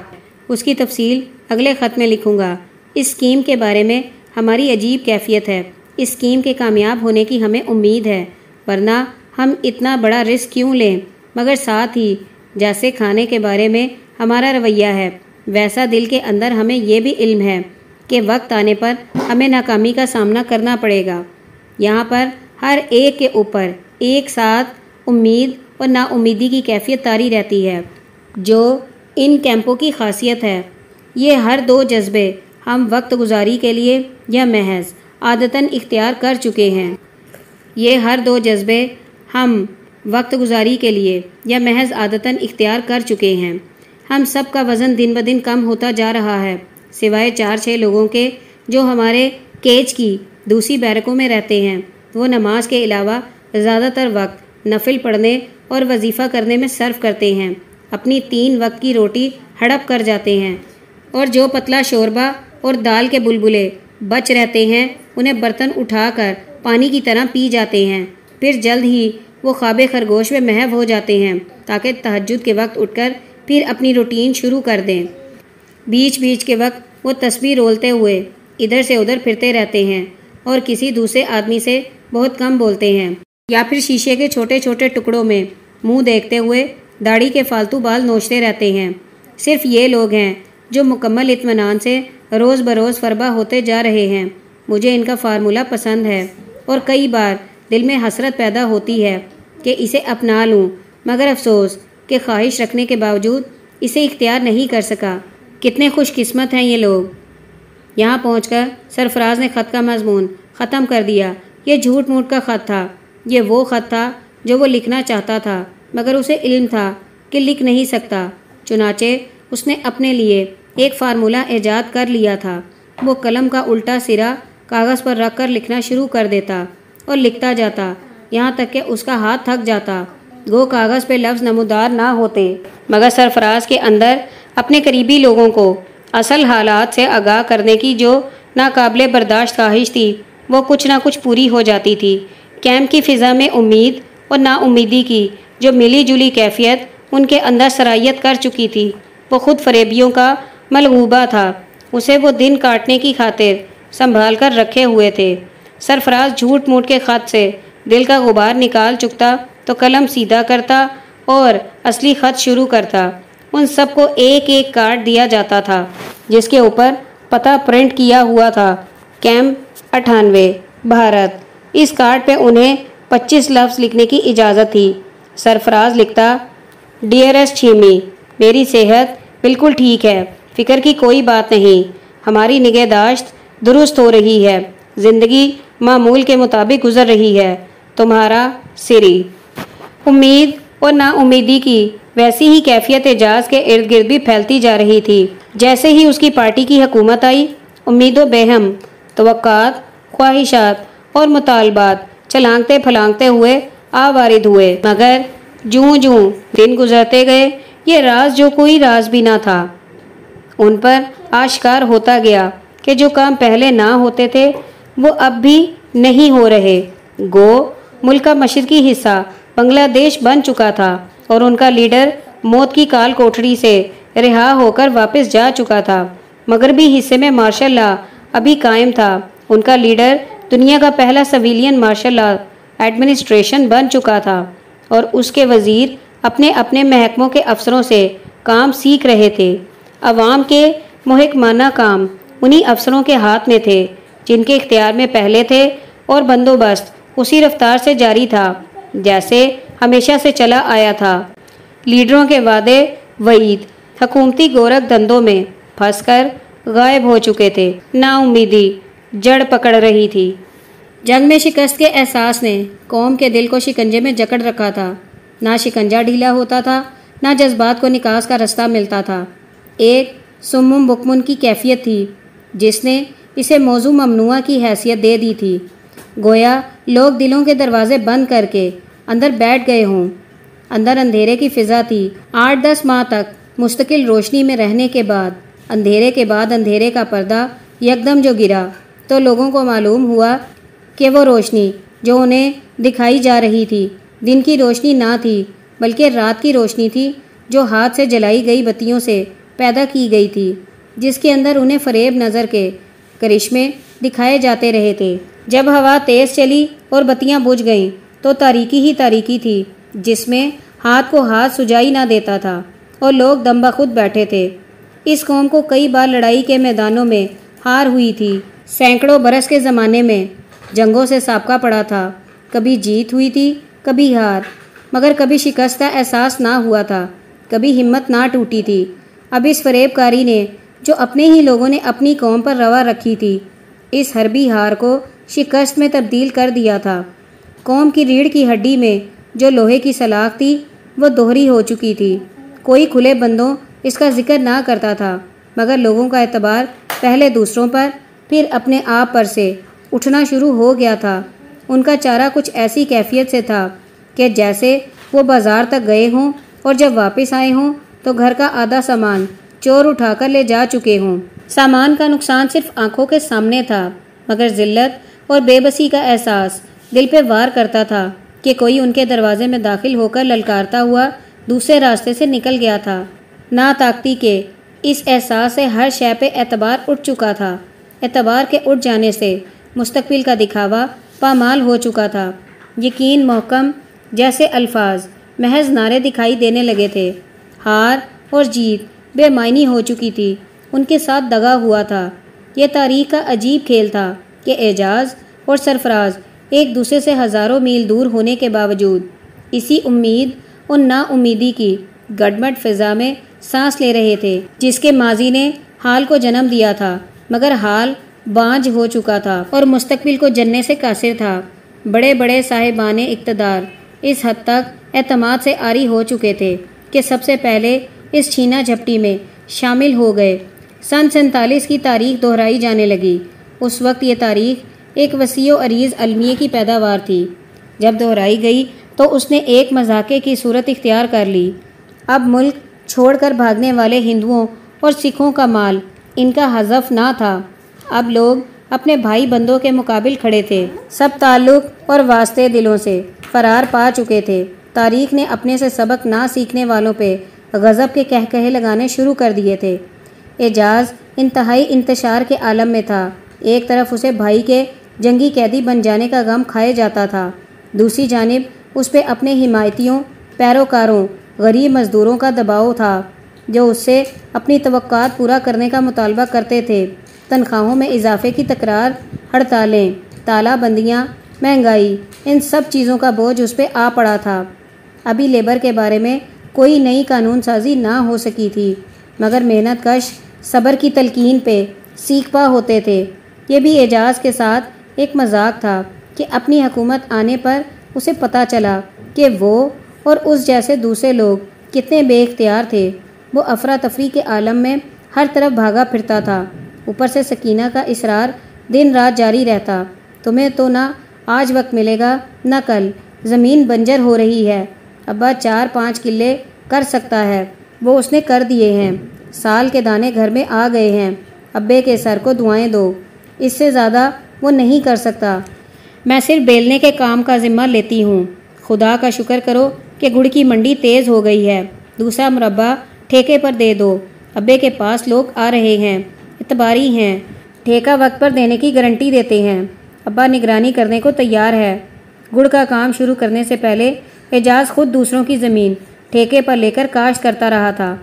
اس کی تفصیل اگلے خط میں لکھوں گا۔ اس اسکیم کے بارے میں ہماری عجیب کیفیت ہے۔ اس اسکیم کے کامیاب ہونے کی ہمیں امید ہے۔ ورنہ ہم اتنا بڑا رسک کیوں لیں؟ مگر ساتھ ہی جیسے کھانے کے بارے میں ہمارا رویہ ہے، ویسا دل کے اندر ہمیں یہ بھی علم ہے کہ وقت آنے پر ہمیں ناکامی کا سامنا کرنا پڑے گا۔ یہاں پر ہر ایک کے اوپر ایک ساتھ امید اور نا امیدی کی کیفیت تاری رہتی ہے، جو ان کیمپوں کی خاصیت ہے۔ یہ ہر دو جذبے ہم وقت گزاری کے لیے یا محض عادتاً اختیار کر چکے ہیں۔ یہ ہر دو جذبے ہم وقت گزاری کے لیے یا محض عادتاً اختیار کر چکے ہیں۔ ہم سب کا وزن دن بدن کم ہوتا جا رہا ہے، سوائے چار چھ لوگوں کے جو ہمارے کیچ کی دوسری بیرکوں میں رہتے ہیں۔ وہ نماز کے علاوہ زیادہ تر وقت نفل پڑھنے اور وظیفہ کرنے میں صرف کرتے ہیں۔ اپنی تین وقت کی روٹی ہڑپ کر جاتے ہیں۔ اور جو پتلا شوربہ اور دال کے بلبلے بچ رہتے ہیں، انہیں برتن اٹھا کر پانی کی طرح پی جاتے ہیں۔ پھر جلد ہی وہ خواب خرگوش میں محو ہو جاتے ہیں تاکہ تہجد کے وقت اٹھ کر پھر اپنی روٹین شروع کر دیں۔ بیچ بیچ کے وقت وہ تصویر رولتے ہوئے ادھر سے ادھر پھرتے رہتے ہیں اور کسی دوسرے آدمی سے بہت کم بولتے ہیں۔ یا پھر شیشے کے چھوٹے چھوٹے ٹکڑوں میں منہ دیکھتے ہوئے داڑھی کے فالتو بال نوچتے رہتے ہیں۔ صرف یہ لوگ ہیں جو مکمل اطمینان سے روز بروز فربا ہوتے جا رہے ہیں۔ مجھے ان کا فارمولہ پسند ہے اور کئی بار دل میں حسرت پیدا ہوتی ہے۔ کہ اسے اپنا لوں۔ مگر افسوس کہ خواہش رکھنے کے باوجود اسے اختیار نہیں کر سکا۔ کتنے خوش قسمت ہیں یہ لوگ۔ یہاں پہنچ کر سرفراز نے خط کا مضمون ختم کر دیا۔ یہ جھوٹ موٹ کا خط تھا۔ یہ وہ خط تھا جو وہ لکھنا چاہتا تھا، مگر اسے علم تھا کہ لکھ نہیں سکتا۔ چنانچہ اس نے اپنے لیے ایک فارمولہ ایجاد کر لیا تھا۔ وہ قلم کا الٹا سرا کاغذ پر رکھ کر لکھنا شروع کر دیتا اور لکھتا جاتا۔ یہاں تک کہ اس کا ہاتھ تھک جاتا۔ گو کاغذ پہ لفظ نمودار نہ ہوتے، مگر سرفراز کے اندر اپنے قریبی لوگوں کو اصل حالات سے آگاہ کرنے کی جو ناقابل برداشت خواہش تھی، وہ کچھ نہ کچھ پوری ہو جاتی تھی۔ کیمپ کی فضا میں امید اور نا امیدی کی جو ملی جلی کیفیت ان کے اندر سرائیت کر چکی تھی، وہ خود فریبیوں کا ملغوبہ تھا۔ اسے وہ دن کاٹنے کی خاطر سنبھال کر رکھے ہوئے تھے۔ سرفراز جھوٹ موٹ کے خط سے دل کا غبار نکال چکتا تو قلم سیدھا کرتا اور اصلی خط شروع کرتا۔ ان سب کو ایک ایک کارڈ دیا جاتا تھا، جس کے اوپر پتہ پرنٹ کیا ہوا تھا۔ کیمپ اٹھانوے، بھارت۔ اس کارڈ پہ انہیں پچیس لفظ لکھنے کی اجازت تھی۔ سرفراز لکھتا ڈیئرس چھیمی، میری صحت بالکل ٹھیک ہے، فکر کی کوئی بات نہیں۔ ہماری نگہداشت درست ہو رہی ہے، زندگی معمول کے مطابق گزر رہی ہے۔ تمہارا سری۔ امید اور نا امیدی کی ویسی ہی کیفیت اعجاز کے ارد گرد بھی پھیلتی جا رہی تھی، جیسے ہی اس کی پارٹی کی حکومت آئی۔ امید و بہم، توقعات، خواہشات اور مطالبات چلانگتے پھلانگتے ہوئے آوارد ہوئے۔ مگر جوں جوں دن گزرتے گئے، یہ راز جو کوئی راز بھی نہ تھا۔ ان پر آشکار ہوتا گیا کہ جو کام پہلے نہ ہوتے تھے، وہ اب بھی نہیں ہو رہے۔ گو ملک کا مشرقی حصہ بنگلہ دیش بن چکا تھا اور ان کا لیڈر موت کی کال کوٹڑی سے رہا ہو کر واپس جا چکا تھا۔ مغربی حصے میں مارشل لا ابھی قائم تھا۔ ان کا لیڈر دنیا کا پہلا سویلین مارشل لا ایڈمنسٹریشن بن چکا تھا اور اس کے وزیر اپنے اپنے محکموں کے افسروں سے کام سیکھ رہے تھے۔ عوام کے محکمانہ کام انہی افسروں کے ہاتھ میں تھے جن کے اختیار میں پہلے تھے اور بندوبست اسی رفتار سے جاری تھا، جیسے ہمیشہ سے چلا آیا تھا۔ لیڈروں کے وعدے وعید، حکومتی گورکھ دندوں میں پھنس کر غائب ہو چکے تھے۔ نا امیدی جڑ پکڑ رہی تھی۔ جنگ میں شکست کے احساس نے قوم کے دل کو شکنجے میں جکڑ رکھا تھا۔ نہ شکنجا ڈھیلا ہوتا تھا، نہ جذبات کو نکاس کا رستہ ملتا تھا۔ ایک سمم بکمن کی کیفیت تھی، جس نے اسے موضوع ممنوع کی حیثیت دے دی تھی۔ گویا لوگ دلوں کے دروازے بند کر کے اندر بیٹھ گئے ہوں۔ اندر اندھیرے کی فضا تھی۔ آٹھ دس ماہ تک مستقل روشنی میں رہنے کے بعد، اندھیرے کے بعد اندھیرے کا پردہ یکدم جو گرا تو لوگوں کو معلوم ہوا کہ وہ روشنی جو انہیں دکھائی جا رہی تھی، دن کی روشنی نہ تھی، بلکہ رات کی روشنی تھی جو ہاتھ سے جلائی گئی بتیوں سے پیدا کی گئی تھی، جس کے اندر انہیں فریب نظر کے کرشمے دکھائے جاتے رہے تھے۔ جب ہوا تیز چلی اور بتیاں بجھ گئیں تو تاریکی ہی تاریکی تھی، جس میں ہاتھ کو ہاتھ سجائی نہ دیتا تھا اور لوگ دم بخود بیٹھے تھے۔ اس قوم کو کئی بار لڑائی کے میدانوں میں ہار ہوئی تھی۔ سینکڑوں برس کے زمانے میں جنگوں سے سابقہ پڑا تھا۔ کبھی جیت ہوئی تھی، کبھی ہار، مگر کبھی شکستہ احساس نہ ہوا تھا، کبھی ہمت نہ ٹوٹی تھی۔ اب اس فریب کاری نے جو اپنے ہی لوگوں نے اپنی قوم پر روا رکھی تھی، اس حربی ہار کو شکست میں تبدیل کر دیا تھا۔ قوم کی ریڑھ کی ہڈی میں جو لوہے کی سلاخ تھی، وہ دوہری ہو چکی تھی۔ کوئی کھلے بندوں اس کا ذکر نہ کرتا تھا، مگر لوگوں کا اعتبار پہلے دوسروں پر، پھر اپنے آپ پر سے اٹھنا شروع ہو گیا تھا۔ ان کا چارہ کچھ ایسی کیفیت سے تھا کہ جیسے وہ بازار تک گئے ہوں اور جب واپس آئے ہوں تو گھر کا آدھا سامان چور اٹھا کر لے جا چکے ہوں۔ سامان کا نقصان صرف آنکھوں کے سامنے تھا، مگر ذلت اور بے بسی کا احساس دل پہ وار کرتا تھا کہ کوئی ان کے دروازے میں داخل ہو کر للکارتا ہوا دوسرے راستے سے نکل گیا تھا۔ نا طاقتی کے اس احساس سے ہر شے پہ اعتبار اٹھ چکا تھا۔ اعتبار کے اٹھ جانے سے مستقبل کا دکھاوا پامال ہو چکا تھا۔ یقین محکم جیسے الفاظ محض نعرے دکھائی دینے لگے تھے۔ ہار اور جیت بے معنی ہو چکی تھی۔ ان کے ساتھ دگا ہوا تھا۔ یہ تاریخ کا عجیب کھیل تھا۔ کہ اعجاز اور سرفراز ایک دوسرے سے ہزاروں میل دور ہونے کے باوجود، اسی امید اور نا امیدی کی گڈمٹ فضا میں سانس لے رہے تھے، جس کے ماضی نے حال کو جنم دیا تھا، مگر حال بانج ہو چکا تھا اور مستقبل کو جننے سے قاصر تھا۔ بڑے بڑے صاحبان اقتدار اس حد تک اعتماد سے آری ہو چکے تھے کہ سب سے پہلے اس چھینا جھپٹی میں شامل ہو گئے۔ سن سینتالیس کی تاریخ دہرائی جانے لگی۔ اس وقت یہ تاریخ ایک وسیع و عریض المیے کی پیداوار تھی۔ جب دہرائی گئی تو اس نے ایک مذاقے کی صورت اختیار کر لی۔ اب ملک چھوڑ کر بھاگنے والے ہندوؤں اور سکھوں کا مال ان کا حذف نہ تھا۔ اب لوگ اپنے بھائی بندوں کے مقابل کھڑے تھے۔ سب تعلق اور واسطے دلوں سے فرار پا چکے تھے۔ تاریخ نے اپنے سے سبق نہ سیکھنے والوں پہ غضب کے کہہ کہے لگانے شروع کر دیے تھے۔ اعجاز انتہائی انتشار کے عالم میں تھا۔ ایک طرف اسے بھائی کے جنگی قیدی بن جانے کا غم کھائے جاتا تھا۔ دوسری جانب اس پہ اپنے حمایتیوں، پیروکاروں، غریب مزدوروں کا دباؤ تھا، جو اس سے اپنی توقعات پورا کرنے کا مطالبہ کرتے تھے۔ تنخواہوں میں اضافے کی تکرار، ہڑتالیں تالہ بندیاں، مہنگائی، ان سب چیزوں کا بوجھ اس پہ آ پڑا تھا۔ ابھی لیبر کے بارے میں کوئی نئی قانون سازی نہ ہو سکی تھی، مگر محنت کش صبر کی تلقین پہ سیکھ پا ہوتے تھے۔ یہ بھی اعجاز کے ساتھ ایک مذاق تھا کہ اپنی حکومت آنے پر اسے پتہ چلا کہ وہ اور اس جیسے دوسرے لوگ کتنے بے اختیار تھے۔ وہ افراتفری کے عالم میں ہر طرف بھاگا پھرتا تھا۔ اوپر سے سکینہ کا اصرار دن رات جاری رہتا۔ تمہیں تو نہ آج وقت ملے گا، نہ کل۔ زمین بنجر ہو رہی ہے۔ ابا چار پانچ قلعے کر سکتا ہے۔ وہ اس نے کر دیے ہیں۔ سال کے دانے گھر میں آ گئے ہیں۔ ابے کے سر کو دعائیں دو۔ اس سے زیادہ وہ نہیں کر سکتا۔ میں صرف بیلنے کے کام کا ذمہ لیتی ہوں۔ خدا کا شکر کرو کہ گڑ کی منڈی تیز ہو گئی ہے۔ دوسرا مربع ٹھیکے پر دے دو۔ ابے کے پاس لوگ آ رہے ہیں، اتباری ہیں۔ ٹھیکہ وقت پر دینے کی گارنٹی دیتے ہیں۔ ابا نگرانی کرنے کو تیار ہے۔ گڑ کا کام شروع کرنے سے پہلے اعجاز خود دوسروں کی زمین ٹھیکے پر لے کر کاشت کرتا رہا تھا۔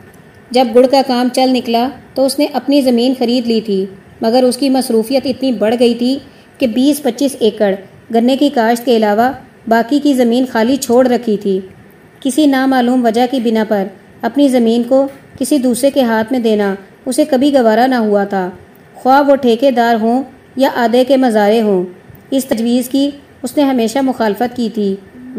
جب گڑ کا کام چل نکلا تو اس نے اپنی زمین خرید لی تھی۔ مگر اس کی مصروفیت اتنی بڑھ گئی تھی کہ بیس پچیس ایکڑ گنے کی کاشت کے علاوہ باقی کی زمین خالی چھوڑ رکھی تھی۔ کسی نامعلوم وجہ کی بنا پر اپنی زمین کو کسی دوسرے کے ہاتھ میں دینا اسے کبھی گوارا نہ ہوا تھا۔ خواہ وہ ٹھیکے دار ہوں یا آدھے کے مزارے ہوں، اس تجویز کی اس نے ہمیشہ مخالفت کی تھی۔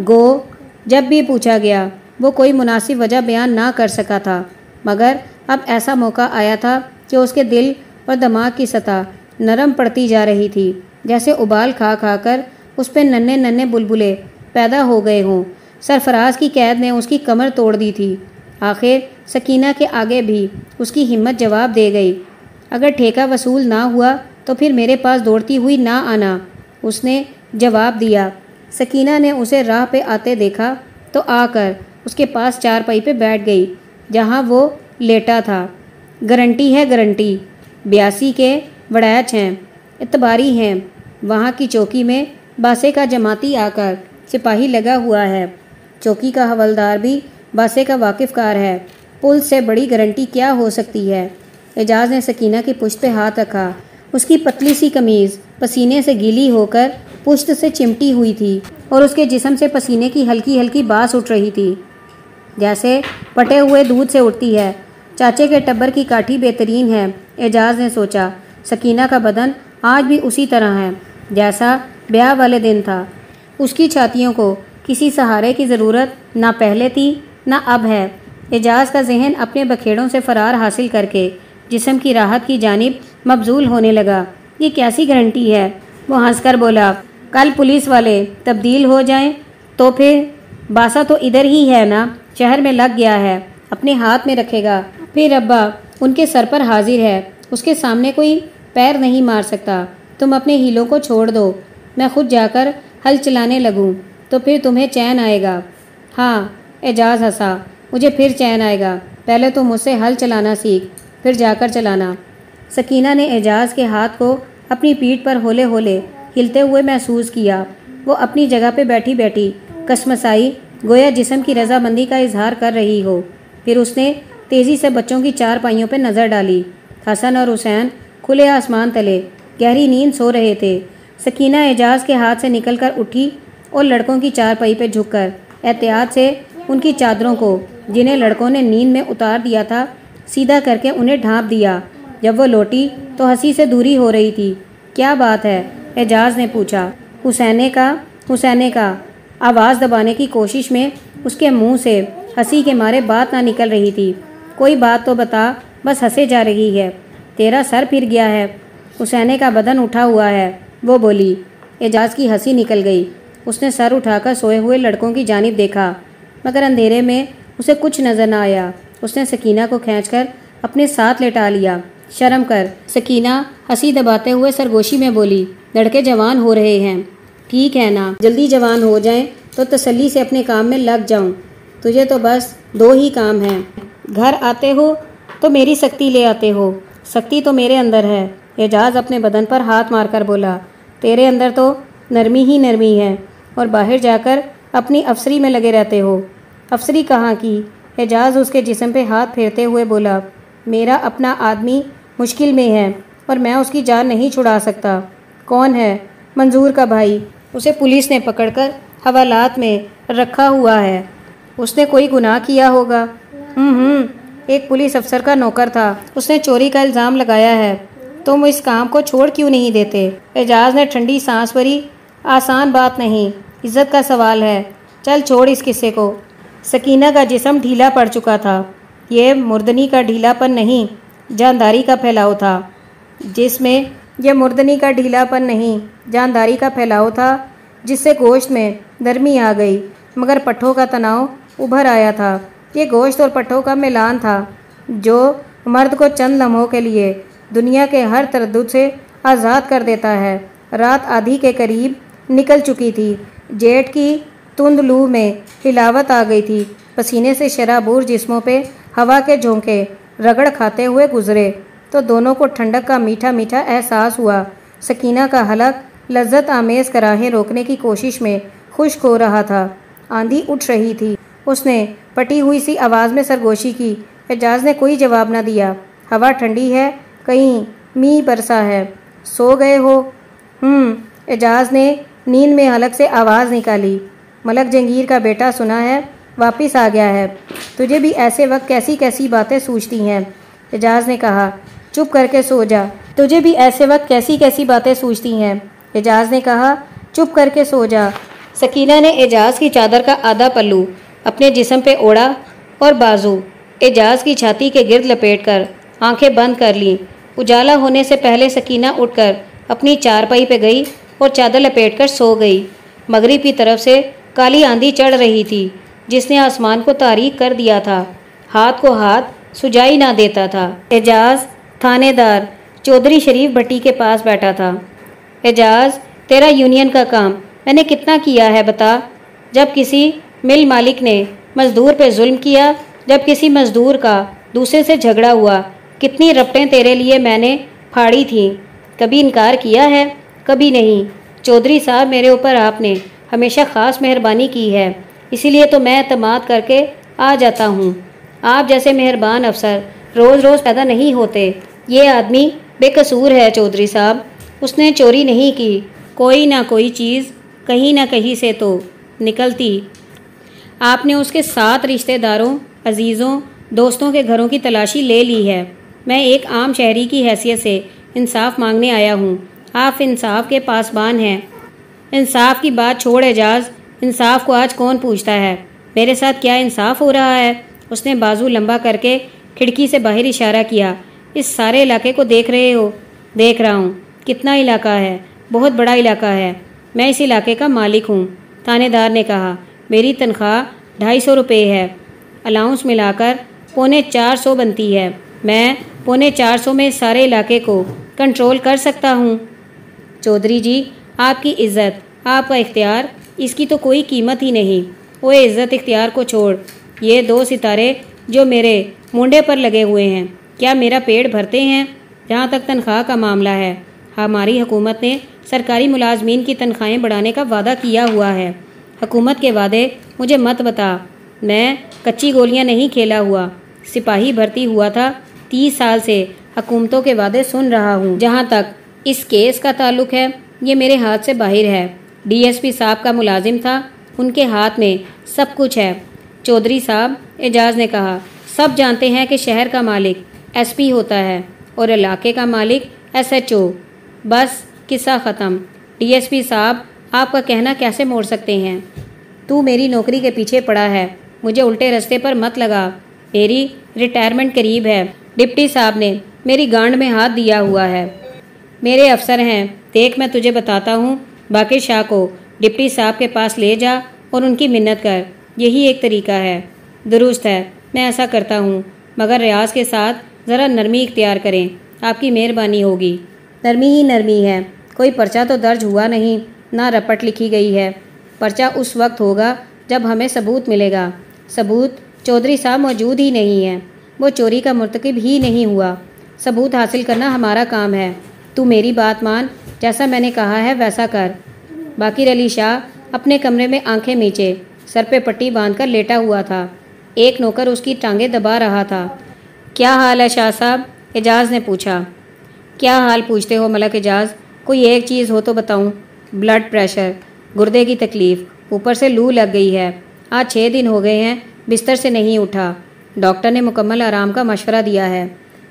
گو، جب بھی پوچھا گیا، وہ کوئی مناسب وجہ بیان نہ کر سکا تھا، مگر اب ایسا موقع آیا تھا کہ اس کے دل اور دماغ کی سطح نرم پڑتی جا رہی تھی۔ جیسے ابال کھا کھا کر اس پہ ننے ننے بلبلے پیدا ہو گئے ہوں۔ سرفراز کی قید نے اس کی کمر توڑ دی تھی۔ آخر سکینہ کے آگے بھی اس کی ہمت جواب دے گئی۔ اگر ٹھیکہ وصول نہ ہوا تو پھر میرے پاس دوڑتی ہوئی نہ آنا۔ اس نے جواب دیا۔ سکینہ نے اسے راہ پہ آتے دیکھا تو آ کر اس کے پاس چار پائی پہ بیٹھ گئی، جہاں وہ لیٹا تھا۔ گارنٹی ہے، گارنٹی۔ بیاسی کے وڑیچ ہیں اتباری ہیں۔ وہاں کی چوکی میں باسے کا جماعتی آ کر سپاہی لگا ہوا ہے۔ چوکی کا حوالدار بھی باسے کا واقف کار ہے۔ پل سے بڑی گارنٹی کیا ہو سکتی ہے؟ اعجاز نے سکینہ کی پشت پہ ہاتھ رکھا۔ اس کی پتلی سی قمیض پسینے سے گیلی ہو کر پشت سے چمٹی ہوئی تھی اور اس کے جسم سے پسینے کی ہلکی ہلکی باس اٹھ رہی تھی۔ جیسے پٹے ہوئے دودھ سے اٹھتی ہے۔ چاچے کے ٹبر کی کاٹھی بہترین ہے۔ اعجاز نے سوچا، سکینہ کا بدن آج بھی اسی طرح ہے، جیسا بیاہ والے دن تھا۔ اس کی چھاتیوں کو کسی سہارے کی ضرورت نہ پہلے تھی، نہ اب ہے۔ اعجاز کا ذہن اپنے بکھیڑوں سے فرار حاصل کر کے جسم کی راحت کی جانب مبزول ہونے لگا۔ یہ کیسی گارنٹی ہے؟ وہ ہنس کر بولا، کل پولیس والے تبدیل ہو جائیں تو پھر باسا تو ادھر ہی ہے نا؟ شہر میں لگ گیا ہے، اپنے ہاتھ میں رکھے گا۔ پھر ابا ان کے سر پر حاضر ہے۔ اس کے سامنے کوئی پیر نہیں مار سکتا۔ تم اپنے ہیلوں کو چھوڑ دو۔ میں خود جا کر ہل چلانے لگوں۔ تو پھر تمہیں چین آئے گا۔ ہاں اعجاز ہنسا۔ مجھے پھر چین آئے گا۔ پہلے تو مجھ سے ہل چلانا سیکھ، پھر جا کر چلانا۔ سکینہ نے اعجاز کے ہاتھ کو اپنی پیٹھ پر ہولے ہولے ہلتے ہوئے محسوس کیا۔ وہ اپنی جگہ پہ بیٹھی بیٹھی، کسمسائی، گویا جسم کی رضامندی کا اظہار کر رہی ہو۔ پھر اس نے تیزی سے بچوں کی چار پائیوں پہ نظر ڈالی۔ حسن اور حسین کھلے آسمان تلے، گہری نیند سو رہے تھے۔ سکینہ اعجاز کے ہاتھ سے نکل کر اٹھی اور لڑکوں کی چار پئی پہ جھک کر احتیاط سے ان کی چادروں کو، جنہیں لڑکوں نے نیند میں اتار دیا تھا، سیدھا کر کے انہیں ڈھانپ دیا۔ جب وہ لوٹی تو ہنسی سے دوری ہو رہی تھی۔ کیا بات ہے؟ اعجاز نے پوچھا۔ حسینے کا حسینے کا۔ آواز دبانے کی کوشش میں اس کے منہ سے ہنسی کے مارے بات نہ نکل رہی تھی۔ کوئی بات تو بتا، بس ہنسے جا رہی ہے۔ تیرا سر پھر گیا ہے۔ حسینے کا بدن اٹھا ہوا ہے۔ وہ بولی، اعجاز کی ہنسی نکل گئی۔ اس نے سر اٹھا کر سوئے ہوئے لڑکوں کی جانب دیکھا۔ مگر اندھیرے میں اسے کچھ نظر نہ آیا۔ اس نے سکینہ کو کھینچ کر اپنے ساتھ لٹا لیا۔ شرم کر۔ سکینہ ہنسی دباتے ہوئے سرگوشی میں بولی، لڑکے جوان ہو رہے ہیں۔ ٹھیک ہے نا۔ جلدی جوان ہو جائیں تو تسلی سے اپنے کام میں لگ جاؤں۔ تجھے تو بس دو ہی کام ہیں۔ گھر آتے ہو تو میری سختی لے آتے ہو۔ سختی تو میرے اندر ہے۔ اعجاز اپنے بدن پر ہاتھ مار کر بولا، تیرے اندر تو نرمی ہی نرمی ہے۔ اور باہر جا کر اپنی افسری میں لگے رہتے ہو۔ افسری کہاں کی؟ اعجاز اس کے جسم پہ ہاتھ پھیرتے ہوئے بولا، میرا اپنا آدمی مشکل میں ہے اور میں اس کی جان نہیں چھڑا سکتا۔ کون ہے؟ منظور کا بھائی۔ اسے پولیس نے پکڑ کر حوالات میں رکھا ہوا ہے۔ اس نے کوئی گناہ کیا ہوگا؟ ہوں ہوں، ایک پولیس افسر کا نوکر تھا۔ اس نے چوری کا الزام لگایا ہے۔ تم اس کام کو چھوڑ کیوں نہیں دیتے؟ اعجاز نے ٹھنڈی سانس بھری۔ آسان بات نہیں، عزت کا سوال ہے۔ چل چھوڑ اس قصے کو۔ سکینہ کا جسم ڈھیلا پڑ چکا تھا۔ یہ مردنی کا ڈھیلا پن نہیں، جانداری کا پھیلاؤ تھا۔ جس میں یہ مردنی کا ڈھیلا پن نہیں، جانداری کا پھیلاؤ تھا، جس سے گوشت میں نرمی آ گئی، مگر پٹھوں کا تناؤ ابھر آیا تھا۔ یہ گوشت اور پٹھوں کا ملان تھا، جو مرد کو چند لمحوں کے لیے دنیا کے ہر تردد سے آزاد کر دیتا ہے۔ رات آدھی کے قریب نکل چکی تھی۔ جیٹ کی تند لو میں ہلاوت آ گئی تھی۔ پسینے سے شرابور جسموں پہ ہوا کے جھونکے رگڑ کھاتے ہوئے گزرے۔ تو دونوں کو ٹھنڈک کا میٹھا میٹھا احساس ہوا۔ سکینہ کا حلق لذت آمیز کراہیں روکنے کی کوشش میں خشک ہو رہا تھا۔ آندھی اٹھ رہی تھی۔ اس نے پٹی ہوئی سی آواز میں سرگوشی کی۔ اعجاز نے کوئی جواب نہ دیا۔ ہوا ٹھنڈی ہے، کہیں می برسا ہے۔ سو گئے ہو۔ ہوں اعجاز نے نیند میں حلق سے آواز نکالی۔ ملک جنگیر کا بیٹا سنا ہے، واپس آ گیا ہے۔ تجھے بھی ایسے وقت کیسی کیسی باتیں سوچتی ہیں۔ اعجاز نے کہا، چپ کر کے سو جا۔ تجھے بھی ایسے وقت کیسی کیسی باتیں سوچتی ہیں۔ اعجاز نے کہا، چپ کر کے سو جا۔ سکینہ نے اعجاز کی چادر کا آدھا پلو اپنے جسم پہ اوڑا اور بازو، اعجاز کی چھاتی کے گرد لپیٹ کر آنکھیں بند کر لیں۔ اجالا ہونے سے پہلے سکینہ اٹھ کر اپنی چارپائی پہ گئی اور چادر لپیٹ کر سو گئی۔ مغرب کی طرف سے کالی آندھی چڑھ رہی تھی، جس نے آسمان کو تاریخ کر دیا تھا۔ ہاتھ کو ہاتھ سجائی نہ دیتا تھا۔ اعجاز تھانے دار چودھری شریف بٹی کے پاس بیٹھا تھا۔ اعجاز، تیرا یونین کا کام، میں نے کتنا کیا ہے بتا۔ جب کسی مل مالک نے مزدور پہ ظلم کیا جب کسی مزدور کا دوسرے سے جھگڑا ہوا، کتنی رپٹیں تیرے لیے میں نے پھاڑی تھیں، کبھی انکار کیا ہے، کبھی نہیں۔ چودھری صاحب میرے اوپر آپ نے ہمیشہ خاص مہربانی کی ہے، اسی لیے تو میں اعتماد کر کے آ جاتا ہوں۔ آپ جیسے مہربان افسر روز روز پیدا نہیں ہوتے۔ یہ آدمی بے قصور ہے چودھری صاحب۔ اس نے چوری نہیں کی۔ کوئی نہ کوئی چیز کہیں نہ کہیں سے تو نکلتی آپ نے اس کے سات رشتہ داروں، عزیزوں، دوستوں کے گھروں کی تلاشی لے لی ہے۔ میں ایک عام شہری کی حیثیت سے انصاف مانگنے آیا ہوں۔ آپ انصاف کے پاسبان ہیں۔ انصاف کی بات چھوڑ اعجاز۔ انصاف کو آج کون پوچھتا ہے؟ میرے ساتھ کیا انصاف ہو رہا ہے؟ اس نے بازو لمبا کر کے کھڑکی سے باہر اشارہ کیا۔ اس سارے علاقے کو دیکھ رہے ہو۔ دیکھ رہا ہوں۔ کتنا علاقہ ہے؟ بہت بڑا علاقہ ہے۔ میں اس علاقے کا مالک ہوں تھانے دار نے کہا۔ میری تنخواہ ڈھائی سو روپے ہے۔ الاؤنس ملا کر پونے چار سو بنتی ہے۔ میں پونے چار سو میں سارے علاقے کو کنٹرول کر سکتا ہوں۔ چودھری جی آپ کی عزت، آپ کا اختیار، اس کی تو کوئی قیمت ہی نہیں۔ وہ عزت اختیار کو چھوڑ۔ یہ دو ستارے جو میرے مونڈے پر لگے ہوئے ہیں۔ کیا میرا پیڑ بھرتے ہیں؟ جہاں تک تنخواہ کا معاملہ ہے۔ ہماری حکومت نے سرکاری ملازمین کی تنخواہیں بڑھانے کا وعدہ کیا ہوا ہے۔ حکومت کے وعدے، مجھے مت بتا۔ میں کچی گولیاں نہیں کھیلا ہوا، سپاہی بھرتی ہوا تھا۔ تیس سال سے حکومتوں کے وعدے سن رہا ہوں۔ جہاں تک اس کیس کا تعلق ہے، یہ میرے ہاتھ سے باہر ہے۔ ڈی ایس پی صاحب کا ملازم تھا، ان کے ہاتھ میں سب کچھ ہے۔ چودھری صاحب، اعجاز نے کہا، سب جانتے ہیں کہ شہر کا مالک ایس پی ہوتا ہے اور علاقے کا مالک ایس ایچ او۔ بس، قصہ ختم۔ ڈی ایس پی صاحب آپ کا کہنا کیسے موڑ سکتے ہیں؟ تو میری نوکری کے پیچھے پڑا ہے۔ مجھے الٹے رستے پر مت لگا۔ میری ریٹائرمنٹ قریب ہے۔ ڈپٹی صاحب نے میری گانڈ میں ہاتھ دیا ہوا ہے۔ میرے افسر ہیں۔ دیکھ میں تجھے بتاتا ہوں۔ باقی شاہ کو ڈپٹی صاحب کے پاس لے جا اور ان کی منت کر۔ یہی ایک طریقہ ہے۔ درست ہے۔ میں ایسا کرتا ہوں۔ مگر ریاض کے ساتھ ذرا نرمی اختیار کریں۔ آپ کی مہربانی ہوگی۔ نرمی ہی نرمی ہے۔ کوئی پرچہ تو درج ہوا نہیں۔ نہ رپٹ لکھی گئی ہے۔ پرچہ اس وقت ہوگا جب ہمیں ثبوت ملے گا۔ ثبوت چودھری صاحب موجود ہی نہیں ہے۔ وہ چوری کا مرتکب ہی نہیں ہوا۔ ثبوت حاصل کرنا ہمارا کام ہے۔ تو میری بات مان، جیسا میں نے کہا ہے ویسا کر۔ باقی علی شاہ اپنے کمرے میں آنکھیں میچے، سر پہ پٹی باندھ کر لیٹا ہوا تھا۔ ایک نوکر اس کی ٹانگیں دبا رہا تھا۔ کیا حال ہے شاہ صاحب؟ اعجاز نے پوچھا۔ کیا حال پوچھتے ہو ملک اعجاز؟ کوئی ایک چیز ہو تو بتاؤں۔ بلڈ پریشر گردے کی تکلیف، اوپر سے لو لگ گئی ہے۔ آج چھ دن ہو گئے ہیں، بستر سے نہیں اٹھا۔ ڈاکٹر نے مکمل آرام کا مشورہ دیا ہے۔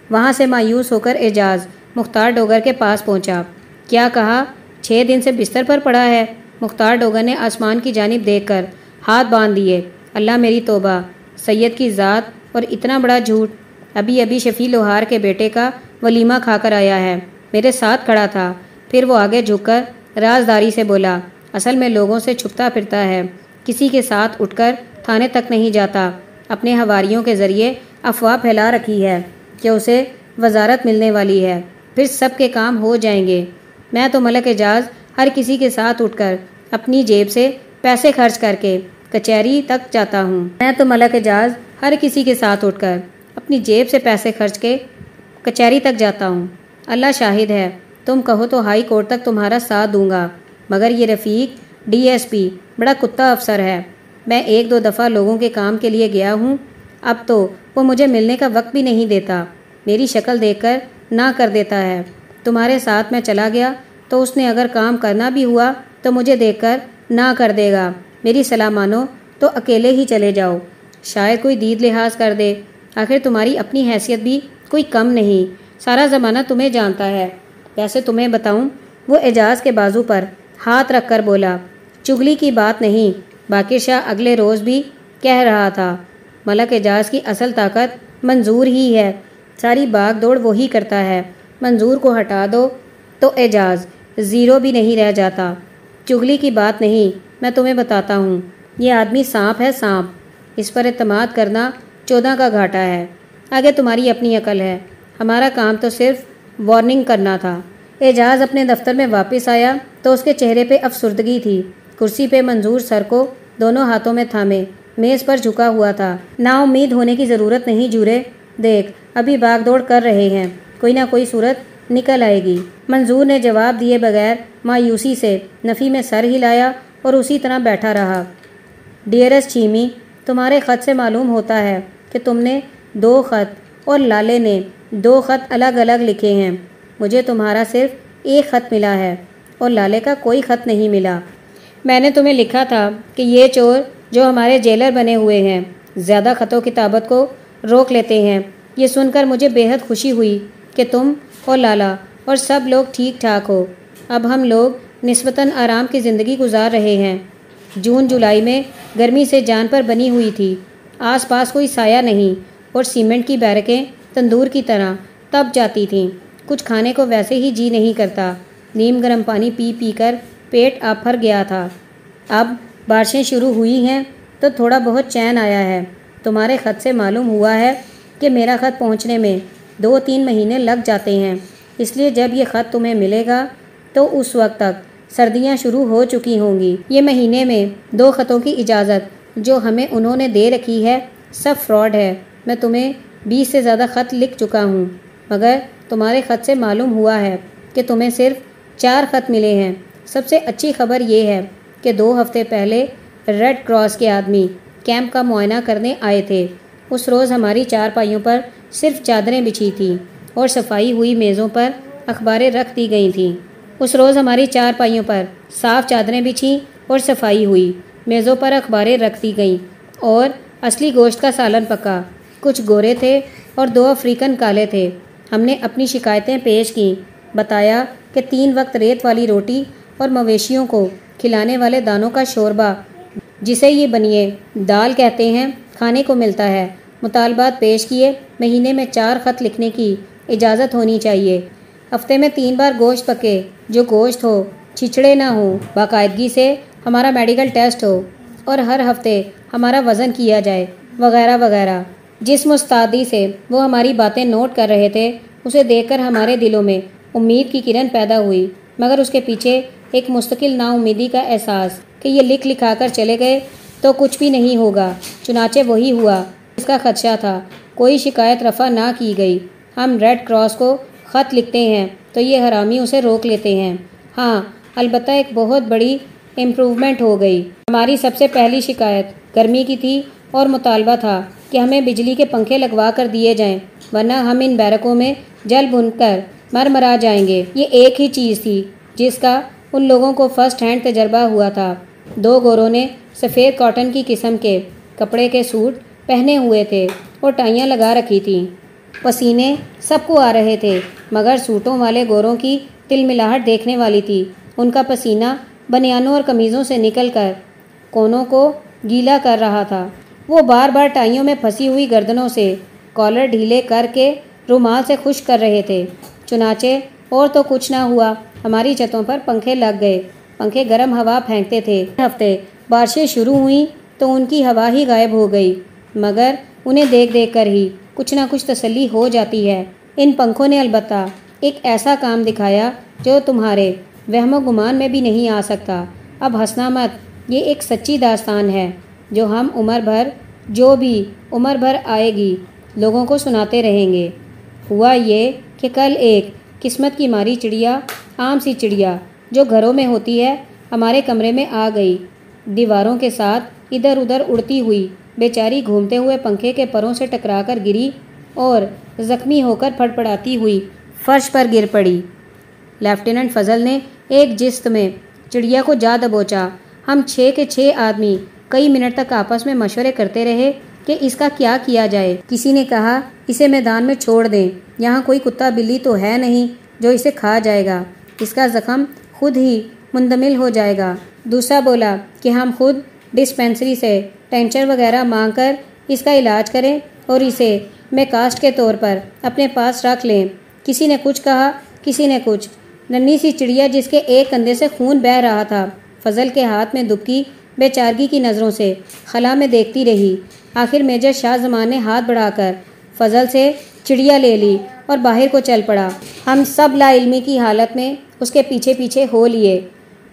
وہاں سے مایوس ہو کر اعجاز، مختار ڈوگر کے پاس پہنچا۔ کیا کہا؟ چھ دن سے بستر پر پڑا ہے۔ مختار ڈوگر نے آسمان کی جانب دیکھ کر ہاتھ باندھ دیے اللہ میری توبہ۔ سید کی ذات اور اتنا بڑا جھوٹ۔ ابھی ابھی شفیع لوہار کے بیٹے کا ولیمہ کھا کر آیا ہے۔ میرے ساتھ کھڑا تھا۔ پھر وہ آگے جھک کر رازداری سے بولا، اصل میں لوگوں سے چھپتا پھرتا ہے۔ کسی کے ساتھ اٹھ کر تھانے تک نہیں جاتا۔ اپنے ہواریوں کے ذریعے افواہ پھیلا رکھی ہے کہ اسے وزارت ملنے والی ہے۔ پھر سب کے کام ہو جائیں گے۔ میں تو ملک اعجاز ہر کسی کے ساتھ اٹھ کر اپنی جیب سے پیسے خرچ کر کے کچہری تک جاتا ہوں۔ میں تو ملک اعجاز ہر کسی کے ساتھ اٹھ کر اپنی جیب سے پیسے خرچ کے کچہری تک جاتا ہوں۔ اللہ شاہد ہے۔ تم کہو تو ہائی کورٹ تک تمہارا ساتھ دوں گا۔ مگر یہ رفیق، ڈی ایس پی، بڑا کتا افسر ہے۔ میں ایک دو دفعہ لوگوں کے کام کے لیے گیا ہوں۔ اب تو وہ مجھے ملنے کا وقت بھی نہیں دیتا۔ میری شکل دیکھ کر نہ کر دیتا ہے۔ تمہارے ساتھ میں چلا گیا تو اس نے اگر کام کرنا بھی ہوا تو مجھے دیکھ کر نہ کر دے گا۔ میری صلاح مانو تو اکیلے ہی چلے جاؤ۔ شاید کوئی دید لحاظ کر دے۔ آخر تمہاری اپنی حیثیت بھی کوئی کم نہیں۔ سارا زمانہ تمہیں جانتا ہے۔ ویسے تمہیں بتاؤں، وہ اعجاز کے بازو پر ہاتھ رکھ کر بولا، چگلی کی بات نہیں، باقی شاہ اگلے روز بھی کہہ رہا تھا، ملک اعجاز کی اصل طاقت منظور ہی ہے، ساری باغ دوڑ وہی کرتا ہے، منظور کو ہٹا دو تو اعجاز زیرو بھی نہیں رہ جاتا۔ چگلی کی بات نہیں، میں تمہیں بتاتا ہوں، یہ آدمی سانپ ہے سانپ، اس پر اعتماد کرنا چودہ کا گھاٹا ہے۔ آگے تمہاری اپنی عقل ہے، ہمارا کام تو صرف وارننگ کرنا تھا۔ اعجاز اپنے دفتر میں واپس آیا تو اس کے چہرے پہ افسردگی تھی۔ کرسی پہ منظور سر کو دونوں ہاتھوں میں تھامے۔ میز پر جھکا ہوا تھا۔ نا امید ہونے کی ضرورت نہیں جورے دیکھ، ابھی باغ دوڑ کر رہے ہیں۔ کوئی نہ کوئی صورت نکل آئے گی۔ منظور نے جواب دیے بغیر مایوسی سے نفی میں سر ہلایا اور اسی طرح بیٹھا رہا۔ ڈیئرس چیمی، تمہارے خط سے معلوم ہوتا ہے کہ تم نے دو خط اور لالے نے دو خط الگ الگ لکھے ہیں۔ مجھے تمہارا صرف ایک خط ملا ہے اور لالے کا کوئی خط نہیں ملا۔ میں نے تمہیں لکھا تھا کہ یہ چور جو ہمارے جیلر بنے ہوئے ہیں، زیادہ خطوں کتابت کو روک لیتے ہیں۔ یہ سن کر مجھے بےحد خوشی ہوئی کہ تم اور لالا اور سب لوگ ٹھیک ٹھاک ہو۔ اب ہم لوگ نسبتاً آرام کی زندگی گزار رہے ہیں۔ جون جولائی میں گرمی سے جان پر بنی ہوئی تھی۔ آس پاس کوئی سایہ نہیں اور سیمنٹ کی بیرکیں تندور کی طرح تب جاتی تھیں۔ کچھ کھانے کو ویسے ہی جی نہیں کرتا۔ نیم گرم پانی پی پی کر پیٹ آپھر گیا تھا۔ اب بارشیں شروع ہوئی ہیں تو تھوڑا بہت چین آیا ہے۔ تمہارے خط سے معلوم ہوا ہے کہ میرا خط پہنچنے میں دو تین مہینے لگ جاتے ہیں۔ اس لیے جب یہ خط تمہیں ملے گا تو اس وقت تک سردیاں شروع ہو چکی ہوں گی۔ یہ مہینے میں دو خطوں کی اجازت جو ہمیں انہوں نے دے رکھی ہے سب فراڈ ہے۔ میں تمہیں بیس سے زیادہ خط لکھ چکا ہوں۔ مگر تمہارے خط سے معلوم ہوا ہے کہ تمہیں صرف چار خط ملے ہیں۔ سب سے اچھی خبر یہ ہے کہ دو ہفتے پہلے ریڈ کراس کے آدمی کیمپ کا معائنہ کرنے آئے تھے۔ اس روز ہماری چار پائیوں پر صرف چادریں بچھی تھیں اور صفائی ہوئی میزوں پر اخباریں رکھ دی گئی تھیں۔ اس روز ہماری چار پائیوں پر صاف چادریں بچھیں اور صفائی ہوئی میزوں پر اخباریں رکھ دی گئیں اور اصلی گوشت کا سالن پکا۔ کچھ گورے تھے اور دو افریقن کالے تھے۔ ہم نے اپنی شکایتیں پیش کیں۔ بتایا کہ تین وقت ریت والی روٹی اور مویشیوں کو کھلانے والے دانوں کا شوربہ، جسے یہ بنیے دال کہتے ہیں، کھانے کو ملتا ہے۔ مطالبات پیش کیے۔ مہینے میں چار خط لکھنے کی اجازت ہونی چاہیے۔ ہفتے میں تین بار گوشت پکے۔ جو گوشت ہو، چھچڑے نہ ہوں۔ باقاعدگی سے ہمارا میڈیکل ٹیسٹ ہو اور ہر ہفتے ہمارا وزن کیا جائے۔ وغیرہ وغیرہ۔ جس مستعدی سے وہ ہماری باتیں نوٹ کر رہے تھے، اسے دیکھ کر ہمارے دلوں میں امید کی کرن پیدا ہوئی۔ مگر اس کے پیچھے ایک مستقل نا امیدی کا احساس کہ یہ لکھ لکھا کر چلے گئے تو کچھ بھی نہیں ہوگا۔ چنانچہ وہی ہوا۔ اس کا خدشہ تھا۔ کوئی شکایت رفع نہ کی گئی۔ ہم ریڈ کراس کو خط لکھتے ہیں تو یہ حرامی اسے روک لیتے ہیں۔ ہاں البتہ ایک بہت بڑی امپروومنٹ ہو گئی۔ ہماری سب سے پہلی شکایت گرمی کی تھی۔ اور مطالبہ تھا کہ ہمیں بجلی کے پنکھے لگوا کر دیے جائیں، ورنہ ہم ان بیرکوں میں جل بھن کر مر مرا جائیں گے۔ یہ ایک ہی چیز تھی جس کا ان لوگوں کو فرسٹ ہینڈ تجربہ ہوا تھا۔ دو گوروں نے سفید کاٹن کی قسم کے کپڑے کے سوٹ پہنے ہوئے تھے اور ٹائیاں لگا رکھی تھیں۔ پسینے سب کو آ رہے تھے، مگر سوٹوں والے گوروں کی تل ملاہٹ دیکھنے والی تھی۔ ان کا پسینہ بنیانوں اور قمیضوں سے نکل کر کونوں کو گیلا کر رہا تھا۔ وہ بار بار ٹائیوں میں پھنسی ہوئی گردنوں سے کالر ڈھیلے کر کے رومال سے خوش کر رہے تھے۔ چنانچہ اور تو کچھ نہ ہوا، ہماری چھتوں پر پنکھے لگ گئے۔ پنکھے گرم ہوا پھینکتے تھے۔ ہفتے بارشیں شروع ہوئیں تو ان کی ہوا ہی غائب ہو گئی، مگر انہیں دیکھ دیکھ کر ہی کچھ نہ کچھ تسلی ہو جاتی ہے۔ ان پنکھوں نے البتہ ایک ایسا کام دکھایا جو تمہارے وہم و گمان میں بھی نہیں آ سکتا۔ اب ہنسنا مت، یہ ایک سچی داستان ہے۔ جو ہم عمر بھر، جو بھی عمر بھر آئے گی، لوگوں کو سناتے رہیں گے۔ ہوا یہ کہ کل ایک قسمت کی ماری چڑیا، عام سی چڑیا، جو گھروں میں ہوتی ہے، ہمارے کمرے میں آ گئی۔ دیواروں کے ساتھ ادھر ادھر اڑتی ہوئی، بیچاری گھومتے ہوئے پنکھے کے پروں سے ٹکرا کر گری اور زخمی ہو کر پھڑ پڑاتی ہوئی فرش پر گر پڑی۔ لیفٹیننٹ فضل نے ایک جست میں چڑیا کو جا دبوچا۔ ہم چھ کے چھ آدمی کئی منٹ تک آپس میں مشورے کرتے رہے کہ اس کا کیا کیا جائے۔ کسی نے کہا، اسے میدان میں چھوڑ دیں۔ یہاں کوئی کتا بلی تو ہے نہیں جو اسے کھا جائے گا۔ اس کا زخم خود ہی مندمل ہو جائے گا۔ دوسرا بولا کہ ہم خود ڈسپینسری سے ٹینچر وغیرہ مانگ کر اس کا علاج کریں اور اسے میں کاسٹ کے طور پر اپنے پاس رکھ لیں۔ کسی نے کچھ کہا، کسی نے کچھ۔ ننی سی چڑیا جس کے ایک کندھے سے خون بہہ رہا تھا، فضل کے ہاتھ میں دبکی بے چارگی کی نظروں سے خلا میں دیکھتی رہی۔ آخر میجر شاہ زمان نے ہاتھ بڑھا کر فضل سے چڑیا لے لی اور باہر کو چل پڑا۔ ہم سب لا علمی کی حالت میں اس کے پیچھے پیچھے ہو لیے۔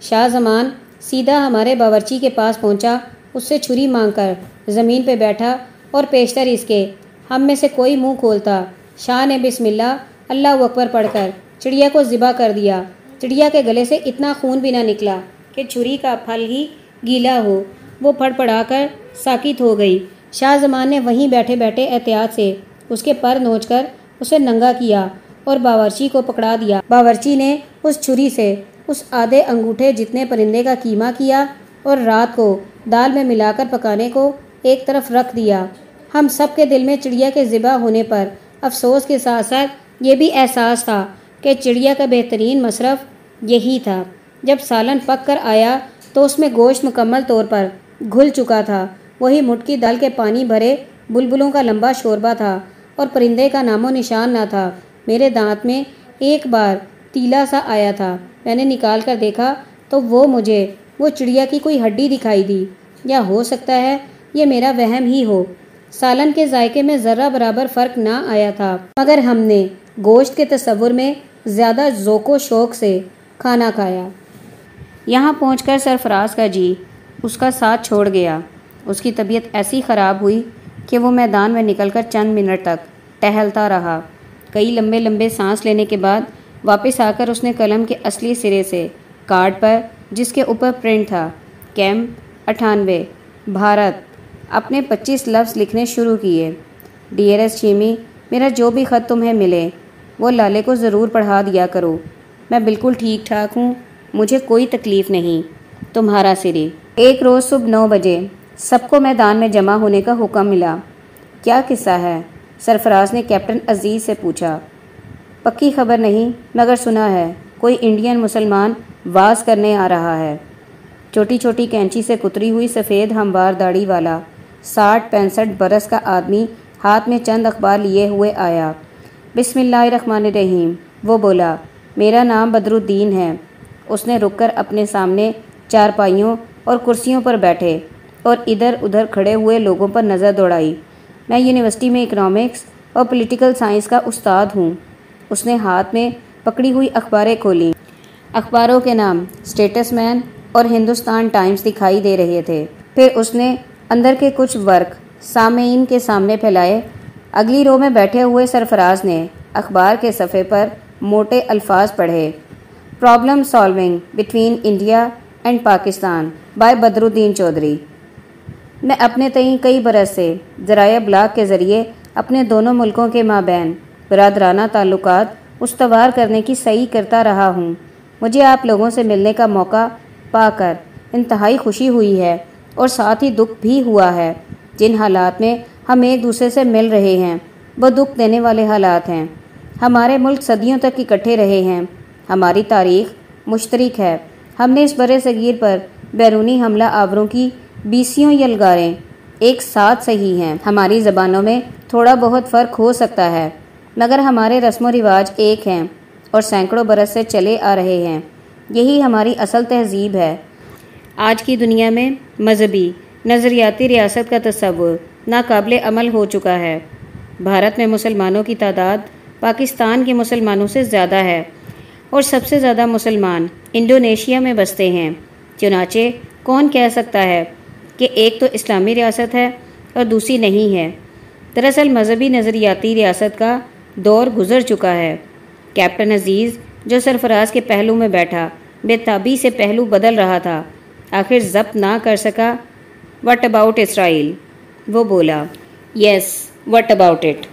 شاہ زمان سیدھا ہمارے باورچی کے پاس پہنچا۔ اس سے چھری مانگ کر زمین پہ بیٹھا اور پیشتر اس کے۔ ہم میں سے کوئی منہ کھولتا۔ شاہ نے بسم اللہ اللہ اکبر پڑھ کر چڑیا کو ذبح کر دیا۔ چڑیا کے گلے سے اتنا خون بھی نہ نکلا کہ چھری کا پھل ہی گیلا ہو۔ وہ پھڑ پڑا کر ساکت ہو گئی۔ شاہ زمان نے وہیں بیٹھے بیٹھے احتیاط سے اس کے پر نوچ کر اسے ننگا کیا اور باورچی کو پکڑا دیا۔ باورچی نے اس چھری سے اس آدھے انگوٹھے جتنے پرندے کا کیما کیا اور رات کو دال میں ملا کر پکانے کو ایک طرف رکھ دیا۔ ہم سب کے دل میں چڑیا کے ذبح ہونے پر افسوس کے ساتھ ساتھ یہ بھی احساس تھا کہ چڑیا کا بہترین مصرف یہی تھا۔ جب سالن پک کر آیا تو اس میں گوشت مکمل طور پر گھل چکا تھا۔ وہی مٹکی دل کے پانی بھرے بلبلوں کا لمبا شوربہ تھا اور پرندے کا نام و نشان نہ تھا۔ میرے دانت میں ایک بار تیلا سا آیا تھا۔ میں نے نکال کر دیکھا تو وہ مجھے، وہ چڑیا کی کوئی ہڈی دکھائی دی۔ یا ہو سکتا ہے یہ میرا وہم ہی ہو۔ سالن کے ذائقے میں ذرہ برابر فرق نہ آیا تھا۔ مگر ہم نے گوشت کے تصور میں زیادہ ذوق و شوق سے کھانا کھایا۔ یہاں پہنچ کر سرفراز کا جی اس کا ساتھ چھوڑ گیا۔ اس کی طبیعت ایسی خراب ہوئی کہ وہ میدان میں نکل کر چند منٹ تک ٹہلتا رہا۔ کئی لمبے لمبے سانس لینے کے بعد واپس آ کر اس نے قلم کے اصلی سرے سے کارڈ پر، جس کے اوپر پرنٹ تھا کیمپ اٹھانوے، بھارت، اپنے پچیس لفظ لکھنے شروع کیے۔ ڈی ایئر ایس چیمی، میرا جو بھی خط تمہیں ملے، وہ لالے کو ضرور پڑھا دیا کرو۔ میں بالکل ٹھیک ٹھاک ہوں۔ مجھے کوئی تکلیف نہیں۔ تمہارا سری۔ ایک روز صبح نو بجے سب کو میدان میں جمع ہونے کا حکم ملا۔ کیا قصہ ہے؟ سرفراز نے کیپٹن عزیز سے پوچھا۔ پکی خبر نہیں، مگر سنا ہے، کوئی انڈین مسلمان واز کرنے آ رہا ہے۔ چھوٹی چھوٹی کینچی سے کتری ہوئی سفید ہموار داڑھی والا، ساٹھ پینسٹھ برس کا آدمی ہاتھ میں چند اخبار لیے ہوئے آیا۔ بسم اللہ الرحمن الرحیم، وہ بولا، میرا نام بدر الدین ہے۔ اس نے رک کر اپنے سامنے چار پائیوں اور کرسیوں پر بیٹھے اور ادھر ادھر کھڑے ہوئے لوگوں پر نظر دوڑائی۔ میں یونیورسٹی میں اکنامکس اور پولیٹیکل سائنس کا استاد ہوں۔ اس نے ہاتھ میں پکڑی ہوئی اخباریں کھولیں۔ اخباروں کے نام اسٹیٹس مین اور ہندوستان ٹائمز دکھائی دے رہے تھے۔ پھر اس نے اندر کے کچھ ورک سامعین کے سامنے پھیلائے۔ اگلی رو میں بیٹھے ہوئے سرفراز نے اخبار کے صفحے پر موٹے الفاظ پڑھے۔ Problem solving between India and Pakistan by Badr Uddin Chaudhry میں اپنے تئیں کئی برس سے ذرائع بلاک کے ذریعے اپنے دونوں ملکوں کے مابین، برادرانہ تعلقات استوار کرنے کی صحیح کرتا رہا ہوں۔ مجھے آپ لوگوں سے ملنے کا موقع پا کر انتہائی خوشی ہوئی ہے اور ساتھ ہی دکھ بھی ہوا ہے۔ جن حالات میں ہم ایک دوسرے سے مل رہے ہیں، وہ دکھ دینے والے حالات ہیں۔ ہمارے ملک صدیوں تک اکٹھے رہے ہیں۔ ہماری تاریخ مشترک ہے۔ ہم نے اس برے صغیر پر بیرونی حملہ آوروں کی بیسیوں یلگاریں ایک ساتھ صحیح ہیں۔ ہماری زبانوں میں تھوڑا بہت فرق ہو سکتا ہے، مگر ہمارے رسم و رواج ایک ہیں اور سینکڑوں برس سے چلے آ رہے ہیں۔ یہی ہماری اصل تہذیب ہے۔ آج کی دنیا میں مذہبی نظریاتی ریاست کا تصور ناقابل عمل ہو چکا ہے۔ بھارت میں مسلمانوں کی تعداد پاکستان کے مسلمانوں سے زیادہ ہے۔ اور سب سے زیادہ مسلمان انڈونیشیا میں بستے ہیں۔ چنانچہ، کون کہہ سکتا ہے کہ ایک تو اسلامی ریاست ہے اور دوسری نہیں ہے۔ دراصل، مذہبی نظریاتی ریاست کا دور گزر چکا ہے۔ کیپٹن عزیز، جو سرفراز کے پہلو میں بیٹھا، بے تابی سے پہلو بدل رہا تھا۔ آخر ضبط نہ کر سکا۔ وٹ اباؤٹ اسرائیل وہ بولا۔ Yes what about it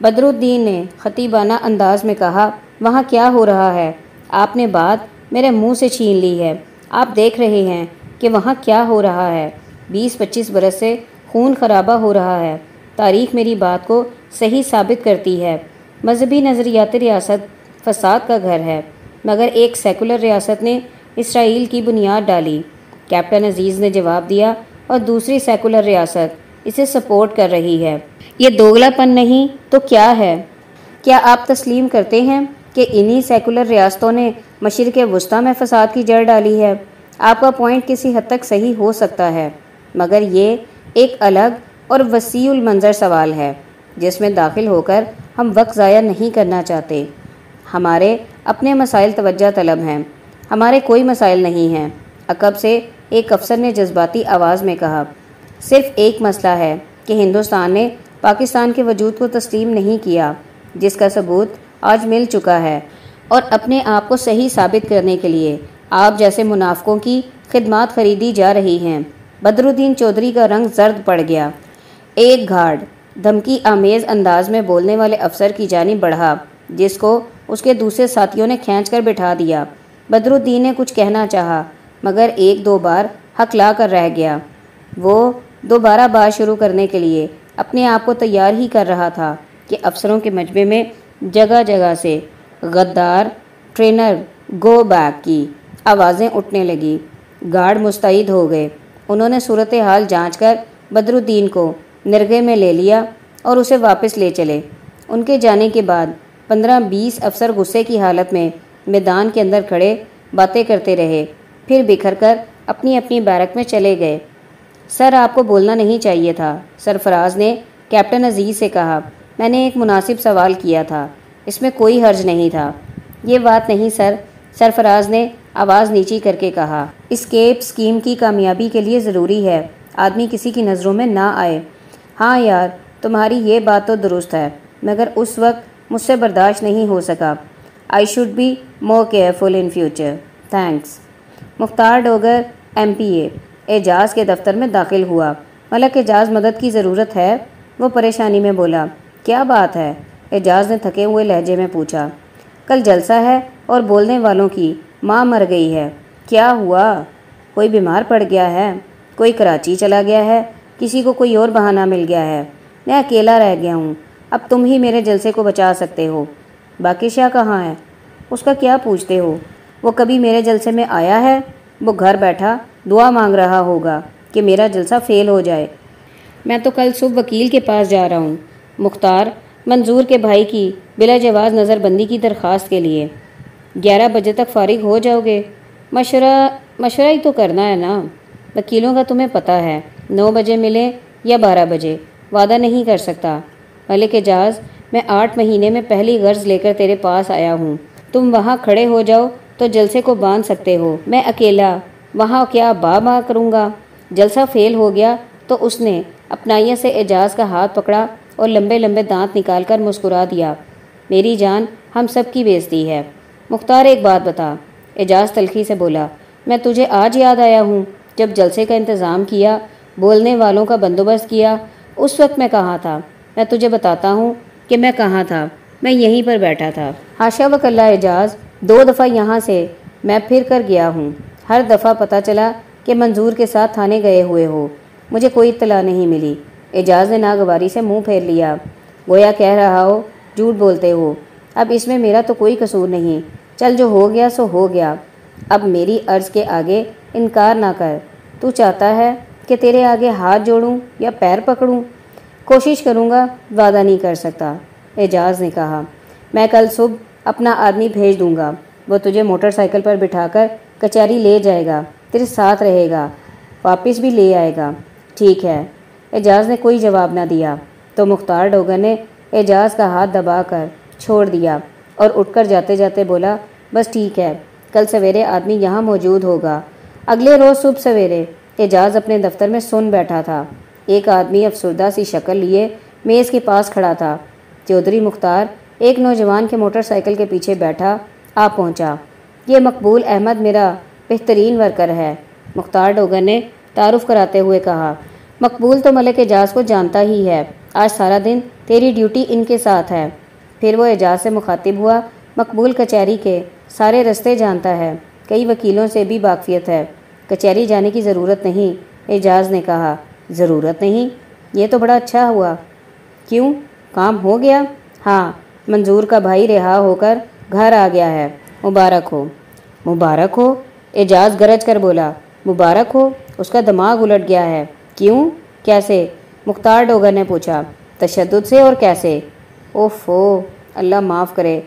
Badr Uddin نے خطیبانہ انداز میں کہا وہاں کیا ہو رہا ہے؟ آپ نے بات میرے منہ سے چھین لی ہے۔ آپ دیکھ رہے ہیں کہ وہاں کیا ہو رہا ہے۔ بیس پچیس برس سے خون خرابہ ہو رہا ہے۔ تاریخ میری بات کو صحیح ثابت کرتی ہے۔ مذہبی نظریاتی ریاست فساد کا گھر ہے۔ مگر ایک سیکولر ریاست نے اسرائیل کی بنیاد ڈالی۔ کیپٹن عزیز نے جواب دیا اور دوسری سیکولر ریاست اسے سپورٹ کر رہی ہے۔ یہ دوگلا پن نہیں تو کیا ہے؟ کیا آپ تسلیم کرتے ہیں؟ کہ انہی سیکولر ریاستوں نے مشرق وسطی میں فساد کی جڑ ڈالی ہے۔ آپ کا پوائنٹ کسی حد تک صحیح ہو سکتا ہے، مگر یہ ایک الگ اور وسیع المنظر سوال ہے، جس میں داخل ہو کر ہم وقت ضائع نہیں کرنا چاہتے۔ ہمارے اپنے مسائل توجہ طلب ہیں۔ ہمارے کوئی مسائل نہیں ہیں۔ عقب سے ایک افسر نے جذباتی آواز میں کہا، صرف ایک مسئلہ ہے کہ ہندوستان نے پاکستان کے وجود کو تسلیم نہیں کیا، جس کا ثبوت آج مل چکا ہے۔ اور اپنے آپ کو صحیح ثابت کرنے کے لیے آپ جیسے منافقوں کی خدمات خریدی جا رہی ہیں۔ بدر الدین چودھری کا رنگ زرد پڑ گیا۔ ایک گھاڑ دھمکی آمیز انداز میں بولنے والے افسر کی جانب بڑھا، جس کو اس کے دوسرے ساتھیوں نے کھینچ کر بٹھا دیا۔ بدر الدین نے کچھ کہنا چاہا، مگر ایک دو بار حق لا کر رہ گیا۔ وہ دوبارہ بات شروع کرنے کے لیے اپنے آپ کو تیار ہی کر رہا تھا کہ افسروں کے مجمع میں جگہ جگہ سے غدار ٹرینر گو بیک کی آوازیں اٹھنے لگی۔ گارڈ مستعد ہو گئے۔ انہوں نے صورتحال جانچ کر بدر الدین کو نرگے میں لے لیا اور اسے واپس لے چلے۔ ان کے جانے کے بعد پندرہ بیس افسر غصے کی حالت میں میدان کے اندر کھڑے باتیں کرتے رہے۔ پھر بکھر کر اپنی اپنی بیرک میں چلے گئے۔ سر، آپ کو بولنا نہیں چاہیے تھا۔ سرفراز نے کیپٹن عزیز سے کہا۔ میں نے ایک مناسب سوال کیا تھا۔ اس میں کوئی حرج نہیں تھا۔ یہ بات نہیں سر، سرفراز نے آواز نیچی کر کے کہا۔ اسکیپ اسکیم کی کامیابی کے لیے ضروری ہے۔ آدمی کسی کی نظروں میں نہ آئے۔ ہاں یار، تمہاری یہ بات تو درست ہے، مگر اس وقت مجھ سے برداشت نہیں ہو سکا۔ I should be more careful in future. Thanks. Mukhtar Dogar, M P A. Ijaz کے دفتر میں داخل ہوا۔ ملک اعجاز مدد کی ضرورت ہے؟ وہ پریشانی میں بولا۔ کیا بات ہے؟ اعجاز نے تھکے ہوئے لہجے میں پوچھا۔ کل جلسہ ہے اور بولنے والوں کی ماں مر گئی ہے۔ کیا ہوا؟ کوئی بیمار پڑ گیا ہے؟ کوئی کراچی چلا گیا ہے؟ کسی کو کوئی اور بہانہ مل گیا ہے؟ میں اکیلا رہ گیا ہوں۔ اب تم ہی میرے جلسے کو بچا سکتے ہو۔ باقی شاہ کہاں ہے؟ اس کا کیا پوچھتے ہو؟ وہ کبھی میرے جلسے میں آیا ہے؟ وہ گھر بیٹھا دعا مانگ رہا ہوگا کہ میرا جلسہ فیل ہو جائے۔ میں تو کل صبح وکیل کے پاس جا رہا ہوں۔ مختار منظور کے بھائی کی بلا جواز نظر بندی کی درخواست کے لیے۔ گیارہ بجے تک فارغ ہو جاؤ گے۔ مشورہ مشورہ ہی تو کرنا ہے نا۔ وکیلوں کا تمہیں پتہ ہے۔ نو بجے ملے یا بارہ بجے۔ وعدہ نہیں کر سکتا۔ ملک اجاز میں آٹھ مہینے میں پہلی غرض لے کر تیرے پاس آیا ہوں۔ تم وہاں کھڑے ہو جاؤ تو جلسے کو باندھ سکتے ہو۔ میں اکیلا، وہاں کیا با با کروں گا؟ جلسہ فیل ہو گیا تو اس نے اپنائیے سے اعجاز کا ہاتھ پکڑا۔ اور لمبے لمبے دانت نکال کر مسکرا دیا۔ میری جان، ہم سب کی بیزتی ہے۔ مختار ایک بات بتا۔ اعجاز تلخی سے بولا، میں تجھے آج یاد آیا ہوں، جب جلسے کا انتظام کیا، بولنے والوں کا بندوبست کیا، اس وقت میں کہاں تھا؟ میں تجھے بتاتا ہوں کہ میں کہاں تھا۔ میں یہیں پر بیٹھا تھا۔ حاشا وک اللہ اعجاز دو دفعہ یہاں سے میں پھر کر گیا ہوں۔ ہر دفعہ پتہ چلا کہ منظور کے ساتھ تھانے گئے ہوئے ہو۔ مجھے کوئی اطلاع نہیں ملی۔ اعجاز نے ناگواری سے منہ پھیر لیا۔ گویا کہہ رہا ہو، جھوٹ بولتے ہو۔ اب اس میں میرا تو کوئی قصور نہیں۔ چل جو ہو گیا سو ہو گیا۔ اب میری عرض کے آگے انکار نہ کر۔ تو چاہتا ہے کہ تیرے آگے ہاتھ جوڑوں یا پیر پکڑوں۔ کوشش کروں گا، وعدہ نہیں کر سکتا۔ اعجاز نے کہا، میں کل صبح اپنا آدمی بھیج دوں گا۔ وہ تجھے موٹر سائیکل پر بٹھا کر کچہری لے جائے گا۔ تیرے ساتھ رہے گا۔ واپس بھی لے آئے گا۔ ٹھیک ہے۔ اعجاز نے کوئی جواب نہ دیا۔ تو مختار ڈوگر نے اعجاز کا ہاتھ دبا کر چھوڑ دیا اور اٹھ کر جاتے جاتے بولا، بس ٹھیک ہے، کل سویرے آدمی یہاں موجود ہوگا۔ اگلے روز صبح سویرے اعجاز اپنے دفتر میں سن بیٹھا تھا۔ ایک آدمی افسردہ سی شکل لیے میز کے پاس کھڑا تھا۔ چودھری مختار ایک نوجوان کے موٹر سائیکل کے پیچھے بیٹھا، آ پہنچا۔ یہ مقبول احمد میرا بہترین ورکر ہے، مختار ڈوگر نے تعارف کراتے ہوئے کہا۔ مقبول تو ملک اعجاز کو جانتا ہی ہے۔ آج سارا دن تیری ڈیوٹی ان کے ساتھ ہے۔ پھر وہ اعجاز سے مخاطب ہوا۔ مقبول کچہری کے سارے رستے جانتا ہے۔ کئی وکیلوں سے بھی واقفیت ہے۔ کچہری جانے کی ضرورت نہیں۔ اعجاز نے کہا، ضرورت نہیں؟ یہ تو بڑا اچھا ہوا۔ کیوں؟ کام ہو گیا؟ ہاں منظور کا بھائی رہا ہو کر گھر آ گیا ہے۔ مبارک ہو۔ مبارک ہو؟ اعجاز گرج کر بولا، مبارک ہو؟ اس کا دماغ الٹ گیا ہے۔ کیوں؟ کیسے؟ مختار ڈوگر نے پوچھا، تشدد سے اور کیسے؟ اوفو، اللہ معاف کرے۔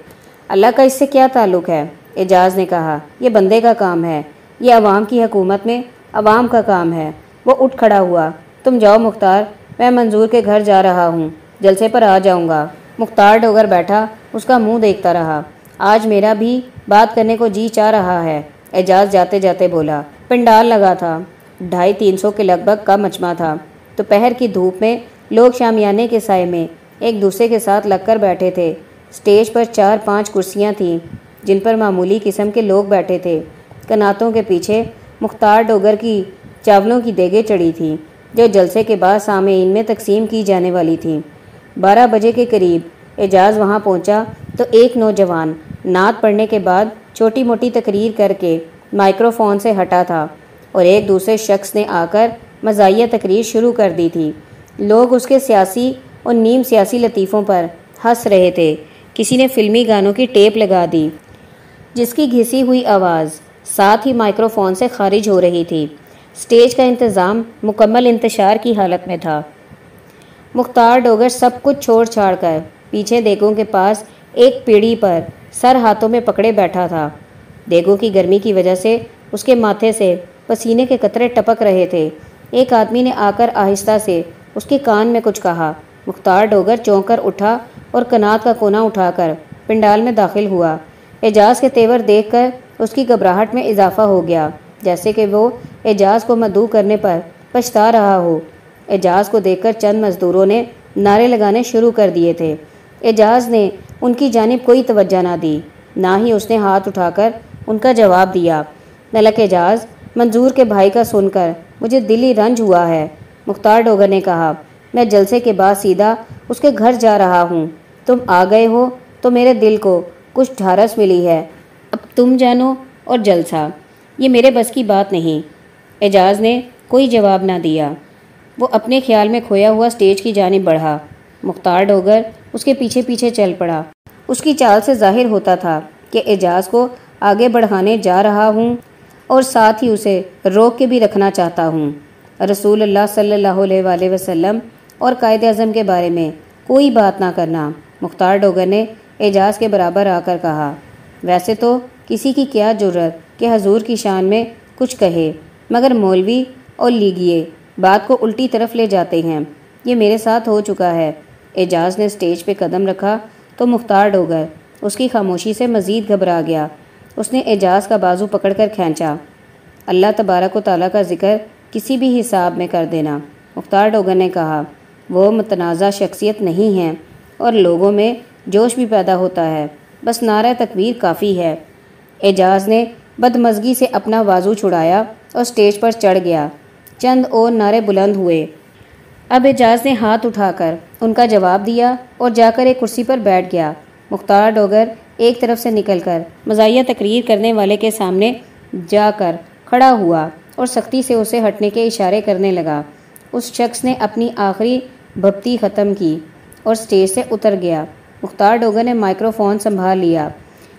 اللہ کا اس سے کیا تعلق ہے؟ اعجاز نے کہا، یہ بندے کا کام ہے۔ یہ عوام کی حکومت میں عوام کا کام ہے۔ وہ اٹھ کھڑا ہوا، تم جاؤ مختار، میں منظور کے گھر جا رہا ہوں، جلسے پر آ جاؤں گا۔ مختار ڈوگر بیٹھا، اس کا منہ دیکھتا رہا۔ آج میرا بھی بات کرنے کو جی چاہ رہا ہے۔ اعجاز جاتے جاتے بولا، پنڈال لگا تھا۔ ڈھائی تین سو کے لگ بھگ کا مجمع تھا۔ دوپہر کی دھوپ میں لوگ شامیانے کے سائے میں ایک دوسرے کے ساتھ لگ کر بیٹھے تھے۔ سٹیج پر چار پانچ کرسیاں تھیں، جن پر معمولی قسم کے لوگ بیٹھے تھے۔ کناتوں کے پیچھے مختار ڈوگر کی چاولوں کی دیگیں چڑھی تھیں، جو جلسے کے بعد سامعین میں تقسیم کی جانے والی تھیں۔ بارہ بجے کے قریب اعجاز وہاں پہنچا تو ایک نوجوان نعت پڑھنے کے بعد چھوٹی موٹی تقریر کر کے مائکرو فون سے ہٹا تھا۔ اور ایک دوسرے شخص نے آ کر مزاحیہ تقریر شروع کر دی تھی۔ لوگ اس کے سیاسی اور نیم سیاسی لطیفوں پر ہنس رہے تھے۔ کسی نے فلمی گانوں کی ٹیپ لگا دی، جس کی گھسی ہوئی آواز ساتھ ہی مائکرو فون سے خارج ہو رہی تھی۔ سٹیج کا انتظام مکمل انتشار کی حالت میں تھا۔ مختار ڈوگر سب کچھ چھوڑ چھاڑ کر پیچھے دیگوں کے پاس ایک پیڑھی پر سر ہاتھوں میں پکڑے بیٹھا تھا۔ دیگوں کی گرمی کی وجہ سے اس کے ماتھے سے پسینے کے قطرے ٹپک رہے تھے۔ ایک آدمی نے آ کر آہستہ سے اس کے کان میں کچھ کہا۔ مختار ڈوگر چونک کر اٹھا اور کنات کا کونا اٹھا کر پنڈال میں داخل ہوا۔ اعجاز کے تیور دیکھ کر اس کی گھبراہٹ میں اضافہ ہو گیا، جیسے کہ وہ اعجاز کو مدعو کرنے پر پچھتا رہا ہو۔ اعجاز کو دیکھ کر چند مزدوروں نے نعرے لگانے شروع کر دیے تھے۔ اعجاز نے ان کی جانب کوئی توجہ نہ دی، نہ ہی اس نے ہاتھ اٹھا کر ان کا جواب دیا۔ ملک اعجاز منظور کے بھائی کا سن کر مجھے دلی رنج ہوا ہے۔ مختار ڈوگر نے کہا، میں جلسے کے بعد سیدھا اس کے گھر جا رہا ہوں۔ تم آ گئے ہو تو میرے دل کو کچھ ڈھارس ملی ہے۔ اب تم جانو اور جلسہ۔ یہ میرے بس کی بات نہیں۔ اعجاز نے کوئی جواب نہ دیا۔ وہ اپنے خیال میں کھویا ہوا سٹیج کی جانب بڑھا۔ مختار ڈوگر اس کے پیچھے پیچھے چل پڑا۔ اس کی چال سے ظاہر ہوتا تھا کہ اعجاز کو آگے بڑھانے جا رہا ہوں۔ اور ساتھ ہی اسے روک کے بھی رکھنا چاہتا ہوں۔ رسول اللہ صلی اللہ علیہ وآلہ وسلم اور قائد اعظم کے بارے میں کوئی بات نہ کرنا، مختار ڈوگر نے اعجاز کے برابر آ کر کہا۔ ویسے تو کسی کی کیا جرت کہ حضور کی شان میں کچھ کہے، مگر مولوی اور لیگیے بات کو الٹی طرف لے جاتے ہیں۔ یہ میرے ساتھ ہو چکا ہے۔ اعجاز نے اسٹیج پہ قدم رکھا تو مختار ڈوگر اس کی خاموشی سے مزید گھبرا گیا۔ اس نے اعجاز کا بازو پکڑ کر کھینچا۔ اللہ تبارک و تعالیٰ کا ذکر کسی بھی حساب میں کر دینا، مختار ڈوگر نے کہا۔ وہ متنازع شخصیت نہیں ہیں اور لوگوں میں جوش بھی پیدا ہوتا ہے۔ بس نعرہ تکبیر کافی ہے۔ اعجاز نے بدمزگی سے اپنا بازو چھڑایا اور اسٹیج پر چڑھ گیا۔ چند اور نعرے بلند ہوئے۔ اب اعجاز نے ہاتھ اٹھا کر ان کا جواب دیا اور جا کر ایک کرسی پر بیٹھ گیا۔ مختار ڈوگر ایک طرف سے نکل کر مزاحیہ تقریر کرنے والے کے سامنے جا کر کھڑا ہوا اور سختی سے اسے ہٹنے کے اشارے کرنے لگا۔ اس شخص نے اپنی آخری بھپتی ختم کی اور سٹیج سے اتر گیا۔ مختار ڈوگر نے مائکرو فون سنبھال لیا۔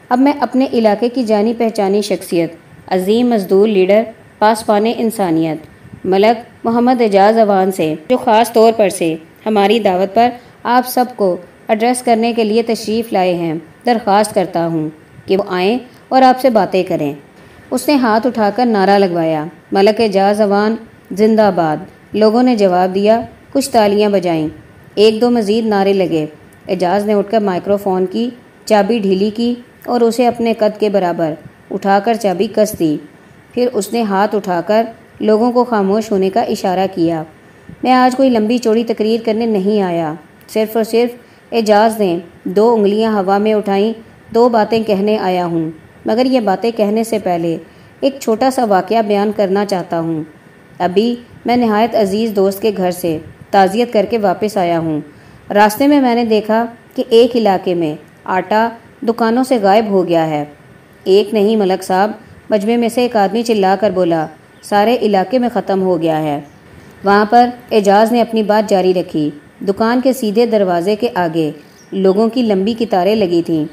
اب میں اپنے علاقے کی جانی پہچانی شخصیت، عظیم مزدور لیڈر پاسپان انسانیت، ملک محمد اعجاز اوان سے، جو خاص طور پر سے ہماری دعوت پر آپ سب کو ایڈریس کرنے کے لیے تشریف لائے ہیں۔ درخواست کرتا ہوں کہ وہ آئیں اور آپ سے باتیں کریں۔ اس نے ہاتھ اٹھا کر نعرہ لگوایا۔ ملک اعجاز اوان زندہ باد لوگوں نے جواب دیا، کچھ تالیاں بجائیں۔ ایک دو مزید نعرے لگے۔ اعجاز نے اٹھ کر مائکرو فون کی، چابی ڈھیلی کی اور اسے اپنے قد کے برابر اٹھا کر چابی کس دی۔ پھر اس نے ہاتھ اٹھا کر لوگوں کو خاموش ہونے کا اشارہ کیا۔ میں آج کوئی لمبی چوڑی تقریر کرنے نہیں آیا۔ صرف اور صرف اعجاز نے دو انگلیاں ہوا میں اٹھائیں، دو باتیں کہنے آیا ہوں۔ مگر یہ باتیں کہنے سے پہلے ایک چھوٹا سا واقعہ بیان کرنا چاہتا ہوں۔ ابھی میں نہایت عزیز دوست کے گھر سے تعزیت کر کے واپس آیا ہوں۔ راستے میں میں نے دیکھا کہ ایک علاقے میں آٹا دکانوں سے غائب ہو گیا ہے۔ ایک نہیں، ملک صاحب، مجمع میں سے ایک آدمی چلا کر بولا، سارے علاقے میں ختم ہو گیا ہے۔ وہاں پر اعجاز نے اپنی بات جاری رکھی۔ دکان کے سیدھے دروازے کے آگے لوگوں کی لمبی کتاریں لگی تھیں،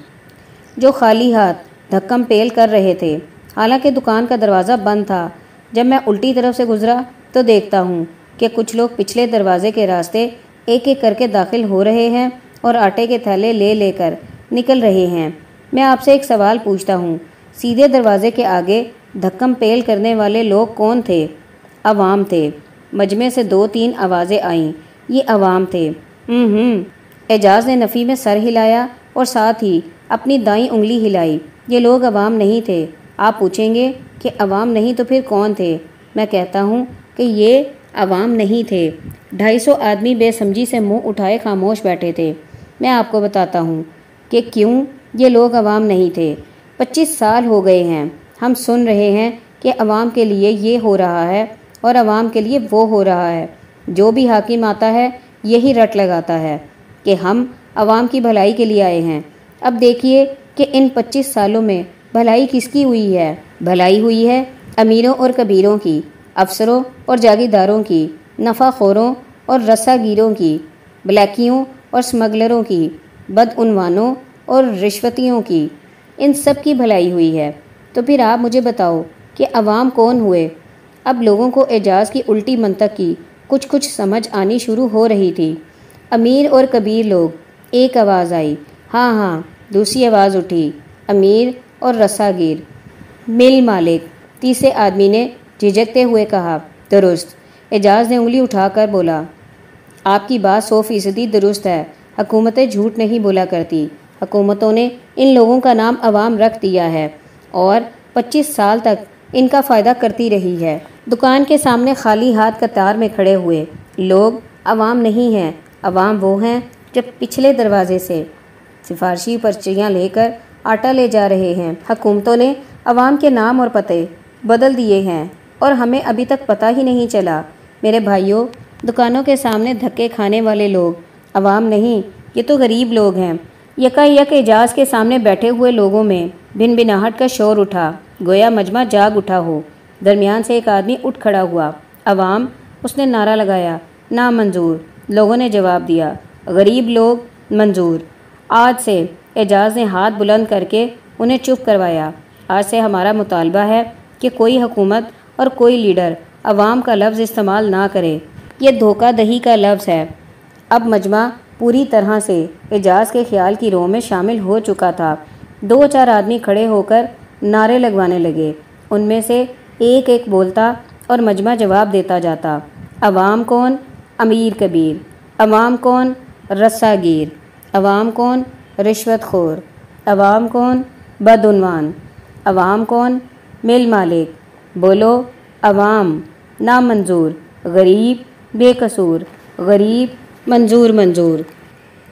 جو خالی ہاتھ دھکم پیل کر رہے تھے۔ حالانکہ دکان کا دروازہ بند تھا۔ جب میں الٹی طرف سے گزرا تو دیکھتا ہوں کہ کچھ لوگ پچھلے دروازے کے راستے ایک ایک کر کے داخل ہو رہے ہیں اور آٹے کے تھیلے لے لے کر نکل رہے ہیں۔ میں آپ سے ایک سوال پوچھتا ہوں، سیدھے دروازے کے آگے دھکم پیل کرنے والے لوگ کون تھے؟ عوام تھے۔ مجمع سے دو تین آوازیں آئیں۔ یہ عوام تھے۔ ہوں ہوں اعجاز نے نفی میں سر ہلایا اور ساتھ ہی اپنی دائیں انگلی ہلائی۔ یہ لوگ عوام نہیں تھے۔ آپ پوچھیں گے کہ عوام نہیں تو پھر کون تھے؟ میں کہتا ہوں کہ یہ عوام نہیں تھے۔ ڈھائی سو آدمی بے سمجھی سے منہ اٹھائے خاموش بیٹھے تھے۔ میں آپ کو بتاتا ہوں کہ کیوں یہ لوگ عوام نہیں تھے۔ پچیس سال ہو گئے ہیں۔ ہم سن رہے ہیں کہ عوام کے لیے یہ ہو رہا ہے اور عوام کے لیے وہ ہو رہا ہے۔ جو بھی حاکم آتا ہے، یہی رٹ لگاتا ہے کہ ہم عوام کی بھلائی کے لیے آئے ہیں۔ اب دیکھیے کہ ان پچیس سالوں میں بھلائی کس کی ہوئی ہے؟ بھلائی ہوئی ہے امیروں اور کبیروں کی، افسروں اور جاگیرداروں کی نفع خوروں اور رسا گیروں کی بلیکیوں اور سمگلروں کی، بدعنوانوں اور رشوتیوں کی۔ ان سب کی بھلائی ہوئی ہے۔ تو پھر آپ مجھے بتاؤ کہ عوام کون ہوئے؟ اب لوگوں کو اعجاز کی الٹی منطق کی کچھ کچھ سمجھ آنی شروع ہو رہی تھی۔ امیر اور کبیر لوگ، ایک آواز آئی۔ ہاں ہاں دوسری آواز اٹھی۔ امیر اور رسا گیر۔ مل مالک، تیسرے آدمی نے جھجکتے ہوئے کہا، درست۔ اعجاز نے انگلی اٹھا کر بولا، آپ کی بات سو فیصدی درست ہے۔ حکومتیں جھوٹ نہیں بولا کرتی۔ حکومتوں نے ان لوگوں کا نام عوام رکھ دیا ہے۔ اور پچیس سال تک ان کا فائدہ کرتی رہی ہے۔ دکان کے سامنے خالی ہاتھ قطار میں کھڑے ہوئے۔ لوگ عوام نہیں ہیں، عوام وہ ہیں جب پچھلے دروازے سے سفارشی پرچیاں لے کر آٹا لے جا رہے ہیں۔ حکومتوں نے عوام کے نام اور پتے بدل دیے ہیں اور ہمیں ابھی تک پتہ ہی نہیں چلا۔ میرے بھائیوں، دکانوں کے سامنے دھکے کھانے والے لوگ۔ عوام نہیں، یہ تو غریب لوگ ہیں۔ یکا یک اعجاز کے سامنے بیٹھے ہوئے لوگوں میں بن بناہٹ کا شور اٹھا۔ گویا مجمع جاگ اٹھا ہو۔ درمیان سے ایک آدمی اٹھ کھڑا ہوا۔ عوام، اس نے نعرہ لگایا نا منظور لوگوں نے جواب دیا، غریب لوگ منظور۔ آج سے اعجاز نے ہاتھ بلند کر کے انہیں چپ کروایا۔ آج سے ہمارا مطالبہ ہے کہ کوئی حکومت اور کوئی لیڈر عوام کا لفظ استعمال نہ کرے۔ یہ دھوکہ دہی کا لفظ ہے۔ اب مجمع پوری طرح سے اعجاز کے خیال کی رو میں شامل ہو چکا تھا۔ دو چار آدمی کھڑے ہو کر نعرے لگوانے لگے۔ ان میں سے ایک ایک بولتا اور مجمع جواب دیتا جاتا۔ عوام کون؟ امیر کبیر۔ عوام کون؟ رسا گیر عوام کون؟ رشوت خور۔ عوام کون؟ بدعنوان۔ عوام کون؟ مل مالک۔ بولو، عوام، نامنظور، غریب، بے قصور، غریب، منظور منظور۔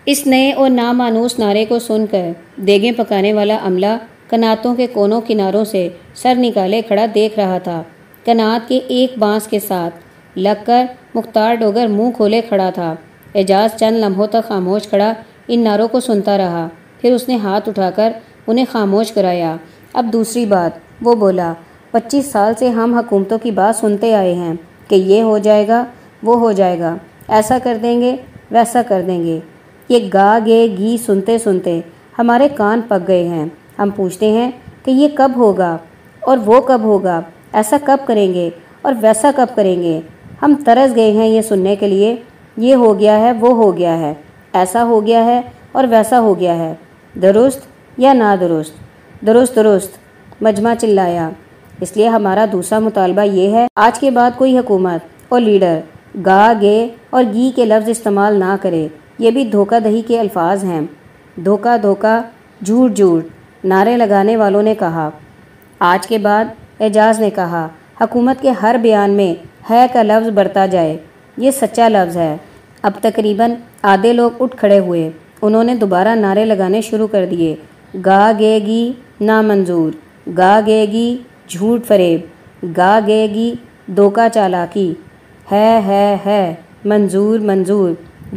اس نئے اور نامانوس نعرے کو سن کر دیگیں پکانے والا عملہ کناتوں کے کونوں کناروں سے سر نکالے کھڑا دیکھ رہا تھا۔ کنات کے ایک بانس کے ساتھ لگ کر مختار ڈوگر منہ کھولے کھڑا تھا۔ اعجاز چند لمحوں تک خاموش کھڑا ان نعروں کو سنتا رہا۔ پھر اس نے ہاتھ اٹھا کر انہیں خاموش کرایا۔ اب دوسری بات، وہ بولا، پچیس سال سے ہم حکومتوں کی بات سنتے آئے ہیں کہ یہ ہو جائے گا، وہ ہو جائے گا۔ ایسا کر دیں گے، ویسا کر دیں گے۔ یہ گا، گے، گی سنتے سنتے ہمارے کان پک گئے ہیں۔ ہم پوچھتے ہیں کہ یہ کب ہوگا اور وہ کب ہوگا، ایسا کب کریں گے اور ویسا کب کریں گے؟ ہم ترس گئے ہیں یہ سننے کے لیے، یہ ہو گیا ہے، وہ ہو گیا ہے، ایسا ہو گیا ہے اور ویسا ہو گیا ہے۔ درست یا نادرست؟ درست درست۔ مجمع چلایا۔ اس لیے ہمارا دوسرا مطالبہ یہ ہے، آج کے بعد کوئی حکومت اور لیڈر گا، گے اور گی کے لفظ استعمال نہ کرے، یہ بھی دھوکہ دہی کے الفاظ ہیں۔ دھوکہ دھوکہ، جھوٹ جھوٹ۔ نعرے لگانے والوں نے کہا۔ آج کے بعد اعجاز نے کہا، حکومت کے ہر بیان میں ہے کا لفظ برتا جائے۔ یہ سچا لفظ ہے۔ اب تقریباً آدھے لوگ اٹھ کھڑے ہوئے۔ انہوں نے دوبارہ نعرے لگانے شروع کر دیے۔ گا گے گی نامنظور۔ گا گے گی جھوٹ فریب۔ گا گے گی دوکا چالاکی۔ ہے ہے ہے، منظور منظور۔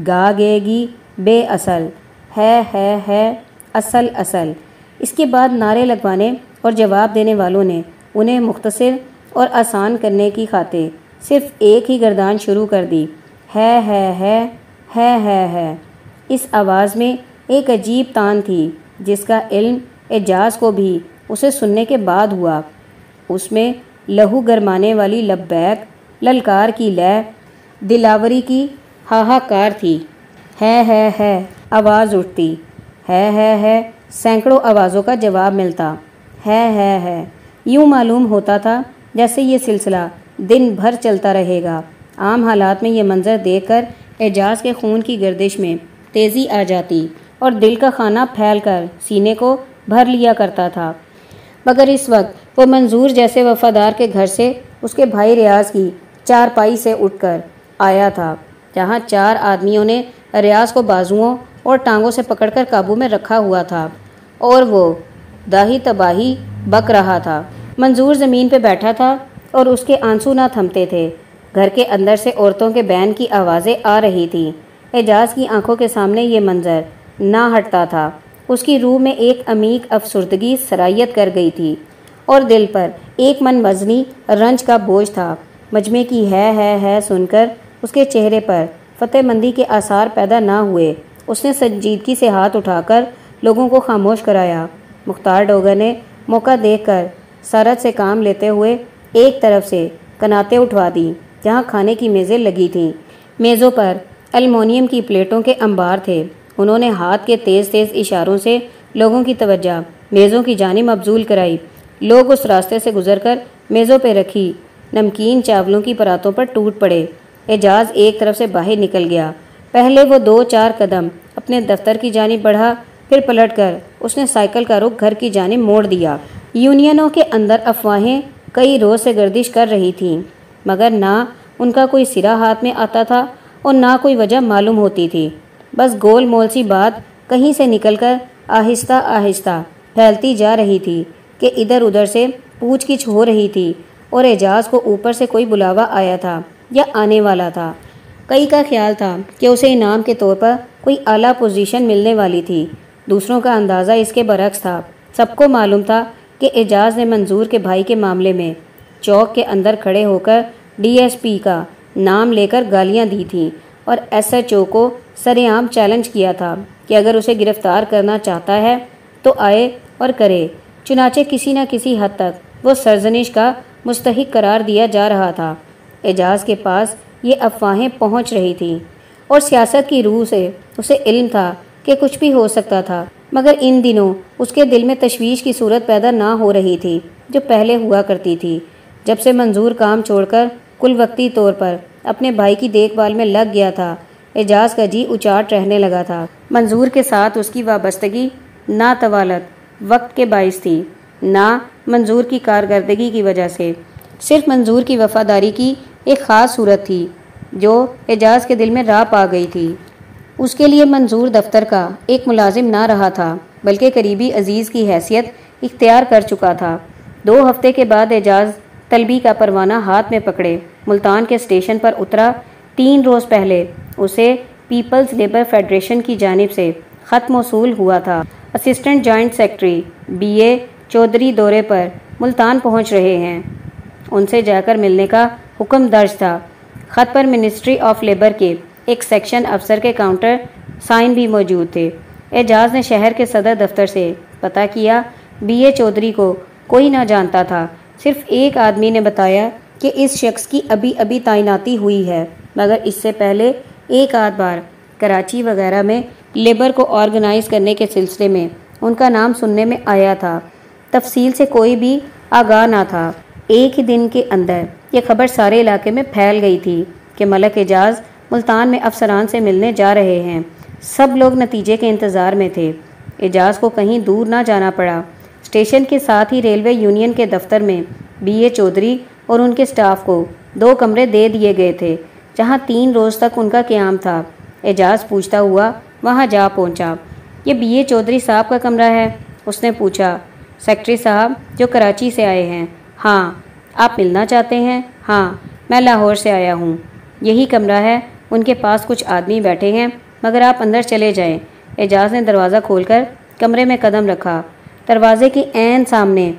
گا گے گی بے اصل۔ ہے ہے ہے، اصل اصل۔ اس کے بعد نعرے لگوانے اور جواب دینے والوں نے انہیں مختصر اور آسان کرنے کی خاطر صرف ایک ہی گردان شروع کر دی۔ ہے ہے ہے ہے ہے ہے۔ اس آواز میں ایک عجیب تان تھی، جس کا علم اعجاز کو بھی اسے سننے کے بعد ہوا۔ اس میں لہو گرمانے والی لبیک للکار کی لے دلاوری کی ہاہاکار تھی۔ ہے ہے ہے، آواز اٹھتی۔ ہے ہے ہے سینکڑوں آوازوں کا جواب ملتا۔ ہے ہے ہے۔ یوں معلوم ہوتا تھا جیسے یہ سلسلہ دن بھر چلتا رہے گا۔ عام حالات میں یہ منظر دیکھ کر اعجاز کے خون کی گردش میں تیزی آ جاتی اور دل کا کھانا پھیل کر سینے کو بھر لیا کرتا تھا۔ مگر اس وقت وہ منظور جیسے وفادار کے گھر سے اس کے بھائی ریاض کی چار پائی سے اٹھ کر آیا تھا، جہاں چار آدمیوں نے ریاض کو بازوؤں اور ٹانگوں سے پکڑ کر قابو میں رکھا ہوا تھا۔ اور وہ داہی تباہی بک رہا تھا۔ منظور زمین پہ بیٹھا تھا اور اس کے آنسو نہ تھمتے تھے۔ گھر کے اندر سے عورتوں کے بین کی آوازیں آ رہی تھیں اعجاز کی آنکھوں کے سامنے یہ منظر نہ ہٹتا تھا۔ اس کی روح میں ایک عمیق افسردگی سرائیت کر گئی تھی اور دل پر ایک من مزنی رنج کا بوجھ تھا۔ مجمع کی ہے ہے ہے سن کر اس کے چہرے پر فتح مندی کے آثار پیدا نہ ہوئے۔ اس نے سنجیدگی سے ہاتھ اٹھا کر لوگوں کو خاموش کرایا۔ مختار ڈوگر نے موقع دیکھ کر سرد سے کام لیتے ہوئے ایک طرف سے کناتے اٹھوا دی جہاں کھانے کی میزیں لگی تھیں۔ میزوں پر المونیم کی پلیٹوں کے انبار تھے۔ انہوں نے ہاتھ کے تیز تیز اشاروں سے لوگوں کی توجہ، میزوں کی جانب مبزول کرائی۔ لوگ اس راستے سے گزر کر میزوں پہ رکھی۔ نمکین چاولوں کی پراتوں پر ٹوٹ پڑے۔ اعجاز ایک طرف سے باہر نکل گیا۔ پہلے وہ دو چار قدم اپنے دفتر کی جانب بڑھا پھر پلٹ کر اس نے سائیکل کا رخ گھر کی جانب موڑ دیا۔ یونینوں کے اندر افواہیں کئی روز سے گردش کر رہی تھیں، مگر نہ ان کا کوئی سرا ہاتھ میں آتا تھا اور نہ کوئی وجہ معلوم ہوتی تھی۔ بس گول مول سی بات کہیں سے نکل کر آہستہ آہستہ پھیلتی جا رہی تھی کہ ادھر ادھر سے پوچھ کچھ ہو رہی تھی اور اعجاز کو اوپر سے کوئی بلاوا آیا تھا یا آنے والا تھا۔ کئی کا خیال تھا کہ اسے انعام کے طور پر کوئی اعلیٰ پوزیشن ملنے والی تھی۔ دوسروں کا اندازہ اس کے برعکس تھا۔ سب کو معلوم تھا کہ اعجاز نے منظور کے بھائی کے معاملے میں چوک کے اندر کھڑے ہو کر ڈی ایس پی کا نام لے کر گالیاں دی تھیں اور ایس ایچ او کو سر عام چیلنج کیا تھا کہ اگر اسے گرفتار کرنا چاہتا ہے تو آئے اور کرے۔ چنانچہ کسی نہ کسی حد تک وہ سرزنش کا مستحق قرار دیا جا رہا تھا۔ اعجاز کے پاس یہ افواہیں پہنچ رہی تھیں اور سیاست کی روح سے اسے علم تھا کہ کچھ بھی ہو سکتا تھا، مگر ان دنوں اس کے دل میں تشویش کی صورت پیدا نہ ہو رہی تھی جو پہلے ہوا کرتی تھی۔ جب سے منظور کام چھوڑ کر کل وقتی طور پر اپنے بھائی کی دیکھ بھال میں لگ گیا تھا، اعجاز کا جی اچاٹ رہنے لگا تھا۔ منظور کے ساتھ اس کی وابستگی نہ طوالت وقت کے باعث تھی، نہ منظور کی کارکردگی کی وجہ سے۔ صرف منظور کی وفاداری کی ایک خاص صورت تھی جو اعجاز کے دل میں راپ آ گئی تھی۔ اس کے لیے منظور دفتر کا ایک ملازم نہ رہا تھا، بلکہ قریبی عزیز کی حیثیت اختیار کر چکا تھا۔ دو ہفتے کے بعد اعجاز طلبی کا پروانہ ہاتھ میں پکڑے۔ ملتان کے اسٹیشن پر اترا تین روز پہلے، اسے پیپلز لیبر فیڈریشن کی جانب سے خط موصول ہوا تھا۔ Assistant joint secretary B A Chaudhry دورے پر ملتان پہنچ رہے ہیں۔ ان سے جا کر ملنے کا حکم درج تھا۔ خط پر منسٹری آف لیبر کے ایک سیکشن افسر کے کاؤنٹر سائن بھی موجود تھے۔ اعجاز نے شہر کے صدر دفتر سے پتہ کیا، بی اے چودھری کو کوئی نہ جانتا تھا۔ صرف ایک آدمی نے بتایا کہ اس شخص کی ابھی ابھی تعیناتی ہوئی ہے، مگر اس سے پہلے ایک آدھ بار کراچی وغیرہ میں لیبر کو آرگنائز کرنے کے سلسلے میں ان کا نام سننے میں آیا تھا۔ تفصیل سے کوئی بھی آگاہ نہ تھا۔ ایک ہی دن کے اندر یہ خبر سارے علاقے میں پھیل گئی تھی کہ ملک اعجاز ملتان میں افسران سے ملنے جا رہے ہیں۔ سب لوگ نتیجے کے انتظار میں تھے۔ اعجاز کو کہیں دور نہ جانا پڑا۔ اسٹیشن کے ساتھ ہی ریلوے یونین کے دفتر میں بی اے چودھری اور ان کے سٹاف کو دو کمرے دے دیے گئے تھے، جہاں تین روز تک ان کا قیام تھا۔ اعجاز پوچھتا ہوا، وہاں جا پہنچا۔ یہ بی اے چودھری صاحب کا کمرہ ہے؟ اس نے پوچھا۔ سیکٹری صاحب، جو کراچی سے آئے ہیں۔ ہاں آپ ملنا چاہتے ہیں؟ ہاں میں لاہور سے آیا ہوں۔ یہی کمرہ ہے ان کے پاس کچھ آدمی بیٹھے ہیں، مگر آپ اندر چلے جائیں۔ اعجاز نے دروازہ کھول کر کمرے میں قدم رکھا۔ دروازے کے عین سامنے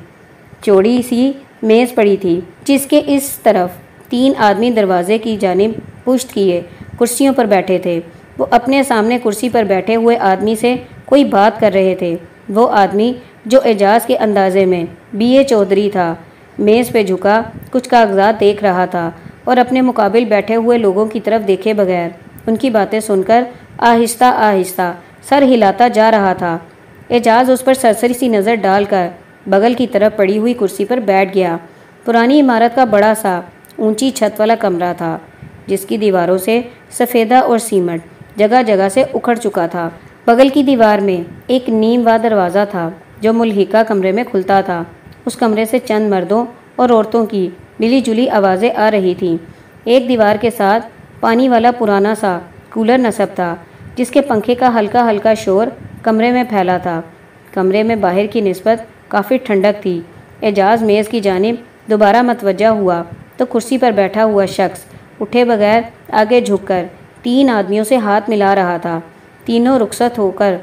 چوڑی سی میز پڑی تھی، جس کے اس طرف تین آدمی دروازے کی جانب پشت کیے کرسیوں پر بیٹھے تھے۔ وہ اپنے سامنے کرسی پر بیٹھے ہوئے آدمی سے کوئی بات کر رہے تھے۔ وہ آدمی جو اعجاز کے اندازے میں بی اے چودھری تھا، میز پہ جھکا، کچھ کاغذات دیکھ رہا تھا۔ اور اپنے مقابل بیٹھے ہوئے لوگوں کی طرف دیکھے بغیر ان کی باتیں سن کر آہستہ آہستہ سر ہلاتا جا رہا تھا۔ اعجاز اس پر سرسری سی نظر ڈال کر بغل کی طرف پڑی ہوئی کرسی پر بیٹھ گیا۔ پرانی عمارت کا بڑا سا اونچی چھت والا کمرہ تھا، جس کی دیواروں سے سفیدہ اور سیمٹ جگہ جگہ سے اکھڑ چکا تھا۔ بغل کی دیوار میں ایک نیم وا دروازہ تھا جو ملحقہ کمرے میں کھلتا تھا۔ اس کمرے سے چند مردوں اور عورتوں کی ملی جلی آوازیں آ رہی تھیں۔ ایک دیوار کے ساتھ پانی والا پرانا سا کولر نصب تھا، جس کے پنکھے کا ہلکا ہلکا شور کمرے میں پھیلا تھا۔ کمرے میں باہر کی نسبت کافی ٹھنڈک تھی۔ اعجاز میز کی جانب دوبارہ متوجہ ہوا تو کرسی پر بیٹھا ہوا شخص اٹھے بغیر آگے جھک کر تین آدمیوں سے ہاتھ ملا رہا تھا۔ تینوں رخصت ہو کر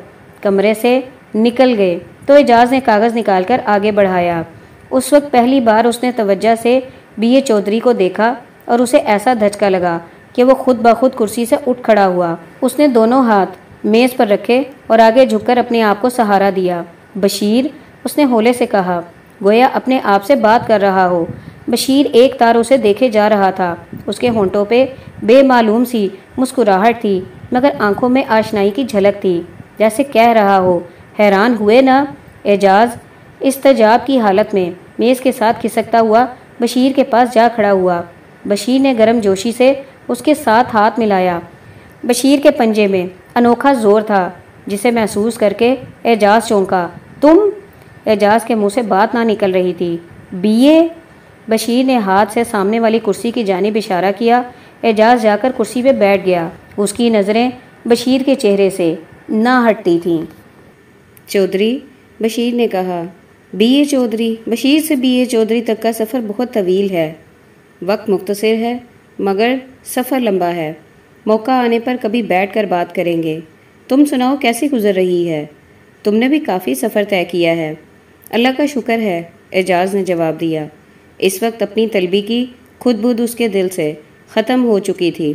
کمرے سے نکل گئے تو اعجاز نے کاغذ نکال کر آگے بڑھایا۔ اس وقت پہلی بار اس نے توجہ سے بی اے چودھری کو دیکھا اور اسے ایسا دھچکا لگا کہ وہ خود بخود کرسی سے اٹھ کھڑا ہوا۔ اس نے دونوں ہاتھ میز پر رکھے اور آگے جھک کر اپنے آپ کو سہارا دیا۔ بشیر، اس نے ہولے سے کہا، گویا اپنے آپ سے بات کر رہا ہو۔ بشیر ایک تار اسے دیکھے جا رہا تھا۔ اس کے ہونٹوں پہ بے معلوم سی مسکراہٹ تھی، مگر آنکھوں میں آشنائی کی جھلک تھی۔ جیسے کہہ رہا ہو، حیران ہوئے نا؟ اعجاز، استجاب کی حالت میں میز کے ساتھ کھسکتا ہوا بشیر کے پاس جا کھڑا ہوا۔ بشیر نے گرم جوشی سے اس کے ساتھ ہاتھ ملایا۔ بشیر کے پنجے میں انوکھا زور تھا، جسے محسوس کر کے اعجاز چونکا۔ تم؟ اعجاز کے منہ سے بات نہ نکل رہی تھی۔ بی اے؟ بشیر نے ہاتھ سے سامنے والی کرسی کی جانب اشارہ کیا۔ اعجاز جا کر کرسی پہ بیٹھ گیا۔ اس کی نظریں بشیر کے چہرے سے نہ ہٹتی تھیں۔ چودھری؟ بشیر نے کہا بی اے چودھری، بشیر سے بی اے چودھری تک کا سفر بہت طویل ہے۔ وقت مختصر ہے، مگر سفر لمبا ہے۔ موقع آنے پر کبھی بیٹھ کر بات کریں گے۔ تم سناؤ کیسی گزر رہی ہے؟ تم نے بھی کافی سفر طے کیا ہے۔ اللہ کا شکر ہے، اعجاز نے جواب دیا۔ اس وقت اپنی طلبی کی خود بدھ اس کے دل سے ختم ہو چکی تھی۔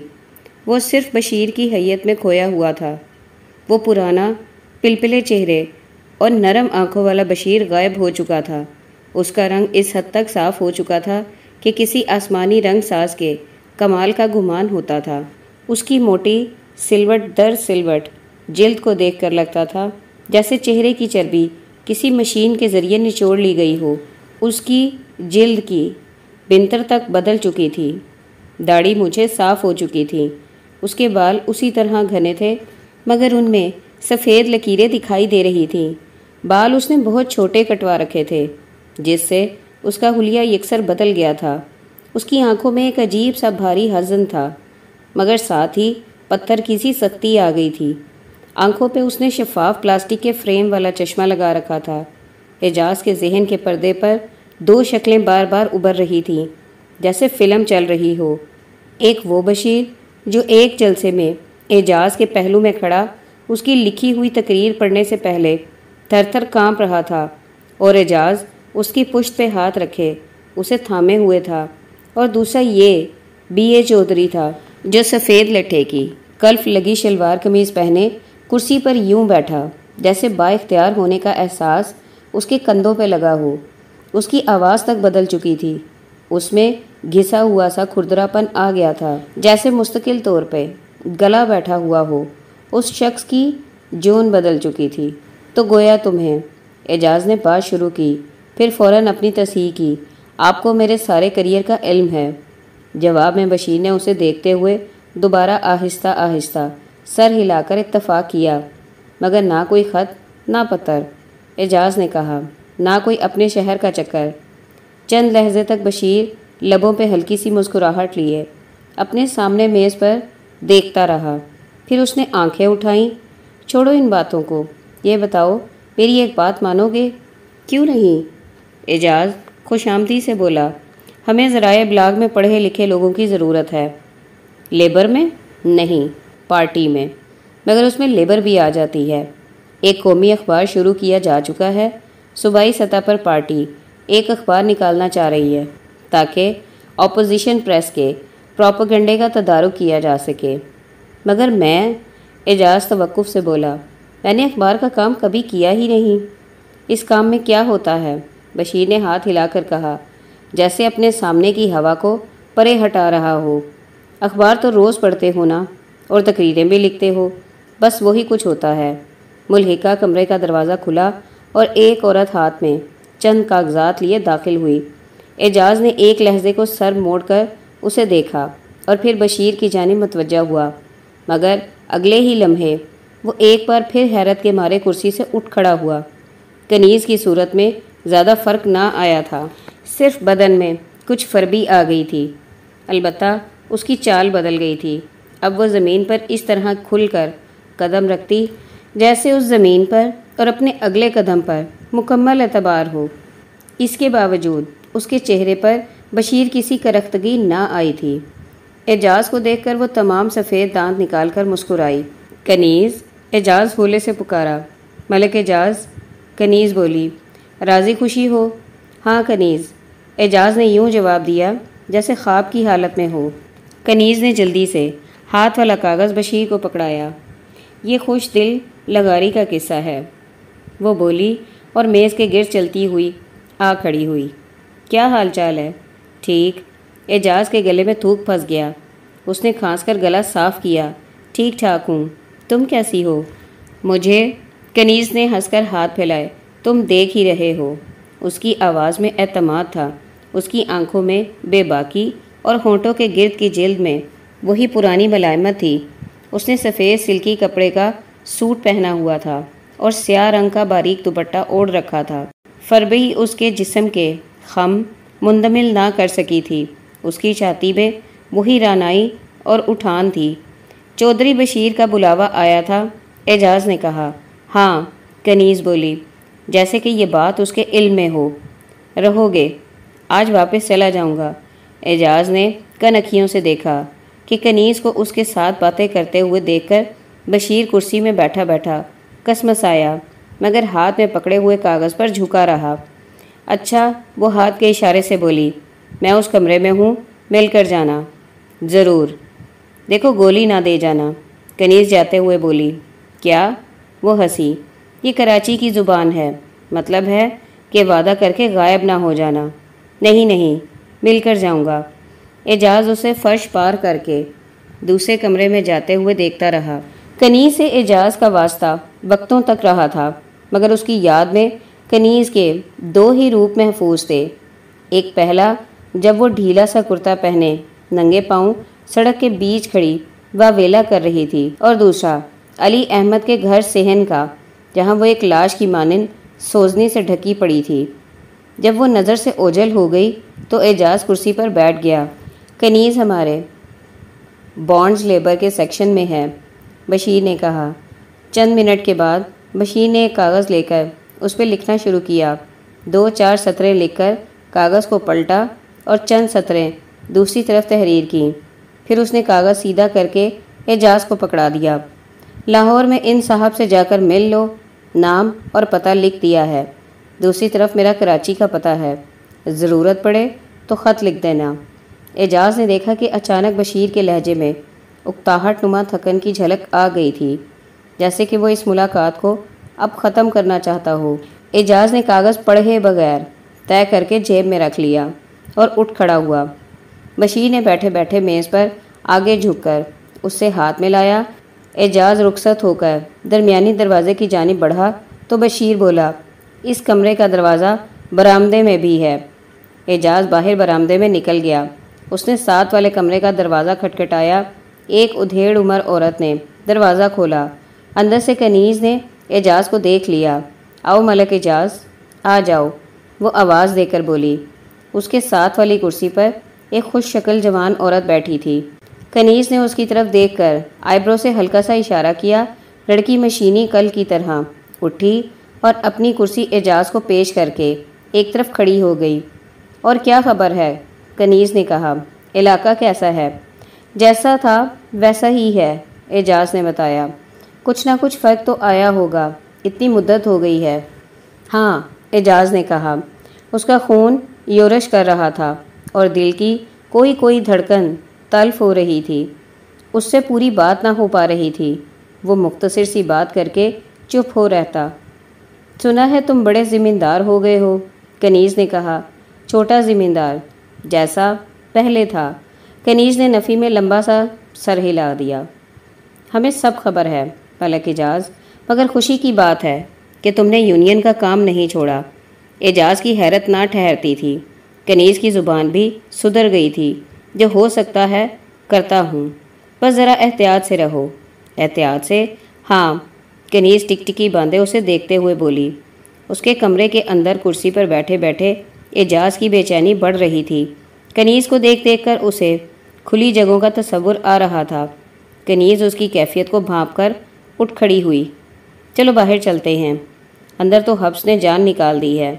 وہ صرف بشیر کی حیت میں کھویا ہوا تھا۔ وہ پرانا، پلپلے چہرے اور نرم آنکھوں والا بشیر غائب ہو چکا تھا۔ اس کا رنگ اس حد تک صاف ہو چکا تھا کہ کسی آسمانی رنگ ساز کے کمال کا گمان ہوتا تھا۔ اس کی موٹی سلوٹ در سلوٹ جلد کو دیکھ کر لگتا تھا جیسے چہرے کی چربی کسی مشین کے ذریعے نچوڑ لی گئی ہو۔ اس کی جلد کی بنتر تک بدل چکی تھی۔ داڑھی مجھے صاف ہو چکی تھی۔ اس کے بال اسی طرح گھنے تھے، مگر ان میں سفید لکیریں دکھائی دے رہی تھیں۔ بال اس نے بہت چھوٹے کٹوا رکھے تھے، جس سے اس کا حلیہ یکسر بدل گیا تھا۔ اس کی آنکھوں میں ایک عجیب سا بھاری حزن تھا، مگر ساتھ ہی پتھر کی سی سختی آ گئی تھی۔ آنکھوں پہ اس نے شفاف پلاسٹک کے فریم والا چشمہ لگا رکھا تھا۔ اعجاز کے ذہن کے پردے پر دو شکلیں بار بار ابھر رہی تھیں، جیسے فلم چل رہی ہو۔ ایک وہ بشیر جو ایک جلسے میں اعجاز کے پہلو میں کھڑا، اس کی لکھی ہوئی تقریر پڑھنے سے پہلے تھر تھر کانپ رہا تھا اور اعجاز اس کی پشت پہ ہاتھ رکھے، اسے تھامے ہوئے تھا۔ اور دوسرا یہ بی اے چودھری تھا جو سفید لٹھے کی، کلف لگی شلوار قمیض پہنے کرسی پر یوں بیٹھا جیسے با اختیار ہونے کا احساس اس کے کندھوں پہ لگا ہو۔ اس کی آواز تک بدل چکی تھی۔ اس میں گھسا ہوا سا کھردرا پن آ گیا تھا جیسے مستقل طور پہ گلا بیٹھا ہوا ہو۔ اس شخص کی جون بدل چکی تھی۔ تو گویا تمہیں اعجاز نے بات شروع کی، پھر فوراً اپنی تصحیح کی، آپ کو میرے سارے کریئر کا علم ہے۔ جواب میں بشیر نے اسے دیکھتے ہوئے دوبارہ آہستہ آہستہ سر ہلا کر اتفاق کیا۔ مگر نہ کوئی خط، نہ پتر اعجاز نے کہا، نہ کوئی اپنے شہر کا چکر۔ چند لہجے تک بشیر لبوں پہ ہلکی سی مسکراہٹ لیے۔ اپنے سامنے میز پر دیکھتا رہا۔ پھر اس نے آنکھیں اٹھائیں۔ چھوڑو ان باتوں کو۔ یہ بتاؤ، میری ایک بات مانو گے؟ کیوں نہیں؟ اعجاز، خوش آمدی سے بولا، ہمیں ذرائع ابلاغ میں پڑھے لکھے لوگوں کی ضرورت ہے۔ لیبر میں؟ نہیں، پارٹی میں۔ مگر اس میں لیبر بھی آ جاتی ہے۔ ایک قومی اخبار شروع کیا جا چکا ہے۔ صوبائی سطح پر پارٹی، ایک اخبار نکالنا چاہ رہی ہے، تاکہ اپوزیشن پریس کے پروپگنڈے کا تدارک کیا جا سکے۔ مگر میں، اعجاز توقف سے بولا میں نے اخبار کا کام کبھی کیا ہی نہیں۔ اس کام میں کیا ہوتا ہے؟ بشیر نے ہاتھ ہلا کر کہا، جیسے اپنے سامنے کی ہوا کو پرے ہٹا رہا ہو۔ اخبار تو روز پڑھتے ہو نا، اور تقریریں بھی لکھتے ہو۔ بس وہی کچھ ہوتا ہے۔ ملحقہ کمرے کا دروازہ کھلا اور ایک عورت ہاتھ میں چند کاغذات لیے داخل ہوئی۔ اعجاز نے ایک لہجے کو سر موڑ کر اسے دیکھا اور پھر بشیر کی جانب متوجہ ہوا۔ مگر اگلے ہی لمحے وہ ایک بار پھر حیرت کے مارے کرسی سے اٹھ کھڑا ہوا۔ کنیز کی صورت میں زیادہ فرق نہ آیا تھا۔ صرف بدن میں کچھ فربی آ گئی تھی۔ البتہ اس کی چال بدل گئی تھی۔ اب وہ زمین پر اس طرح کھل کر قدم رکھتی، جیسے اس زمین پر اور اپنے اگلے قدم پر مکمل اعتبار ہو۔ اس کے باوجود اس کے چہرے پر بشیر کسی کرختگی نہ آئی تھی۔ اعجاز کو دیکھ کر وہ تمام سفید دانت نکال کر مسکرائی۔ کنیز اعجاز بولے سے پکارا۔ ملک اعجاز، کنیز بولی، راضی خوشی ہو؟ ہاں کنیز، اعجاز نے یوں جواب دیا جیسے خواب کی حالت میں ہو۔ کنیز نے جلدی سے ہاتھ والا کاغذ بشیر کو پکڑایا۔ یہ خوش دل لگاری کا قصہ ہے۔ وہ بولی، اور میز کے گر چلتی ہوئی، آ کھڑی ہوئی۔ کیا حال چال ہے؟ ٹھیک۔ اعجاز کے گلے میں تھوک پھنس گیا۔ اس نے کھانس کر گلا صاف کیا۔ ٹھیک ٹھاک ہوں۔ تم کیسی ہو؟ مجھے کنیز نے ہنس کر ہاتھ پھیلائے۔ تم دیکھ ہی رہے ہو۔ اس کی آواز میں اعتماد تھا۔ اس کی آنکھوں میں بے باکی اور ہونٹوں کے گرد کی جلد میں وہی پرانی ملائمت تھی۔ اس نے سفید سلکی کپڑے کا سوٹ پہنا ہوا تھا اور سیاہ رنگ کا باریک دوپٹہ اوڑھ رکھا تھا۔ فربئی اس کے جسم کے خم مندمل نہ کر سکی تھی۔ اس کی چھاتی میں وہی رانائی اور اٹھان تھی۔ چودھری بشیر کا بلاوا آیا تھا۔ اعجاز نے کہا ہاں کنیز بولی، جیسے کہ یہ بات اس کے علم میں ہو۔ رہو گے، آج واپس چلا جاؤں گا۔ اعجاز نے کنکھیوں سے دیکھا کہ کنیز کو اس کے ساتھ باتیں کرتے ہوئے دیکھ کر بشیر کرسی میں بیٹھا بیٹھا کسمس آیا، مگر ہاتھ میں پکڑے ہوئے کاغذ پر جھکا رہا۔ اچھا وہ ہاتھ کے اشارے سے بولی، میں اس کمرے میں ہوں، مل کر جانا۔ ضرور۔ دیکھو گولی نہ دے جانا۔ کنیز جاتے ہوئے بولی، کیا؟ وہ ہنسی، یہ کراچی کی زبان ہے۔ مطلب ہے کہ وعدہ کر کے غائب نہ ہو جانا۔ نہیں نہیں، مل کر جاؤں گا۔ اعجاز اسے فرش پار کر کے دوسرے کمرے میں جاتے ہوئے دیکھتا رہا۔ کنیز سے اعجاز کا واسطہ وقتوں تک رہا تھا، مگر اس کی یاد میں کنیز کے دو ہی روپ محفوظ تھے۔ ایک پہلا، جب وہ ڈھیلا سا کرتا پہنے ننگے پاؤں سڑک کے بیچ کھڑی و ویلا کر رہی تھی۔ اور دوسرا، علی احمد کے گھر سہن کا، جہاں وہ ایک لاش کی مانند سوزنے سے ڈھکی پڑی تھی۔ جب وہ نظر سے اوجل ہو گئی تو اعجاز کرسی پر بیٹھ گیا۔ کنیز ہمارے، بانڈز لیبر کے سیکشن میں ہے، بشیر نے کہا۔ چند منٹ کے بعد بشیر نے ایک کاغذ لے کر اس پہ لکھنا شروع کیا۔ دو چار سطریں لکھ کر کاغذ کو پلٹا اور چند سطریں دوسری طرف تحریر کیں پھر اس نے کاغذ سیدھا کر کے اعجاز کو پکڑا دیا۔ لاہور میں ان صاحب سے جا کر مل لو، نام اور پتہ لکھ دیا ہے۔ دوسری طرف میرا کراچی کا پتہ ہے۔ ضرورت پڑے تو خط لکھ دینا۔ اعجاز نے دیکھا کہ اچانک بشیر کے لہجے میں اکتاہٹ نما تھکن کی جھلک آ گئی تھی، جیسے کہ وہ اس ملاقات کو اب ختم کرنا چاہتا ہو۔ اعجاز نے کاغذ پڑھے بغیر طے کر کے جیب میں رکھ لیا اور اٹھ کھڑا ہوا۔ بشیر نے بیٹھے بیٹھے میز پر آگے جھک کر اس سے ہاتھ میں لایا اعجاز رخصت ہو کر درمیانی دروازے کی جانب بڑھا تو بشیر بولا، اس کمرے کا دروازہ برآمدے میں بھی ہے۔ اعجاز باہر برآمدے میں نکل گیا۔ اس نے ساتھ والے کمرے کا دروازہ کھٹکھٹایا۔ ایک ادھیڑ عمر عورت نے دروازہ کھولا۔ اندر سے کنیز نے اعجاز کو دیکھ لیا۔ آؤ ملک اعجاز، آ جاؤ، وہ آواز دے کر بولی۔ اس کے ساتھ والی کرسی پر ایک خوش شکل جوان عورت بیٹھی تھی۔ کنیز نے اس کی طرف دیکھ کر آئی برو سے ہلکا سا اشارہ کیا، لڑکی مشینی کل کی طرح۔ اٹھی اور اپنی کرسی اعجاز کو پیش کر کے ایک طرف کھڑی ہو گئی۔ اور کیا خبر ہے؟ کنیز نے کہا۔ علاقہ کیسا ہے؟ جیسا تھا، ویسا ہی ہے۔ اعجاز نے بتایا۔ کچھ نہ کچھ فرق تو آیا ہوگا، اتنی مدت ہو گئی ہے۔ ہاں اعجاز نے کہا۔ اس کا خون یورش کر رہا تھا۔ اور دل کی کوئی کوئی دھڑکن تلف ہو رہی تھی۔ اس سے پوری بات نہ ہو پا رہی تھی۔ وہ مختصر سی بات کر کے چپ ہو رہتا۔ سنا ہے تم بڑے زمیندار ہو گئے ہو، کنیز نے کہا۔ چھوٹا زمیندار، جیسا پہلے تھا۔ کنیز نے نفی میں لمبا سا سر ہلا دیا۔ ہمیں سب خبر ہے، پلک اعجاز مگر خوشی کی بات ہے کہ تم نے یونین کا کام نہیں چھوڑا۔ اعجاز کی حیرت نہ ٹھہرتی تھی۔ کنیز کی زبان بھی سدھر گئی تھی۔ جو ہو سکتا ہے، کرتا ہوں۔ بس ذرا احتیاط سے رہو۔ احتیاط سے؟ ہاں۔ کنیز ٹک ٹکی باندھے اسے دیکھتے ہوئے بولی۔ اس کے کمرے کے اندر کرسی پر بیٹھے بیٹھے اعجاز کی بے چینی بڑھ رہی تھی۔ کنیز کو دیکھ دیکھ کر اسے کھلی جگہوں کا تصور آ رہا تھا۔ کنیز اس کی کیفیت کو بھانپ کر اٹھ کھڑی ہوئی۔ چلو باہر چلتے ہیں۔ اندر تو حبس نے جان نکال دی ہے۔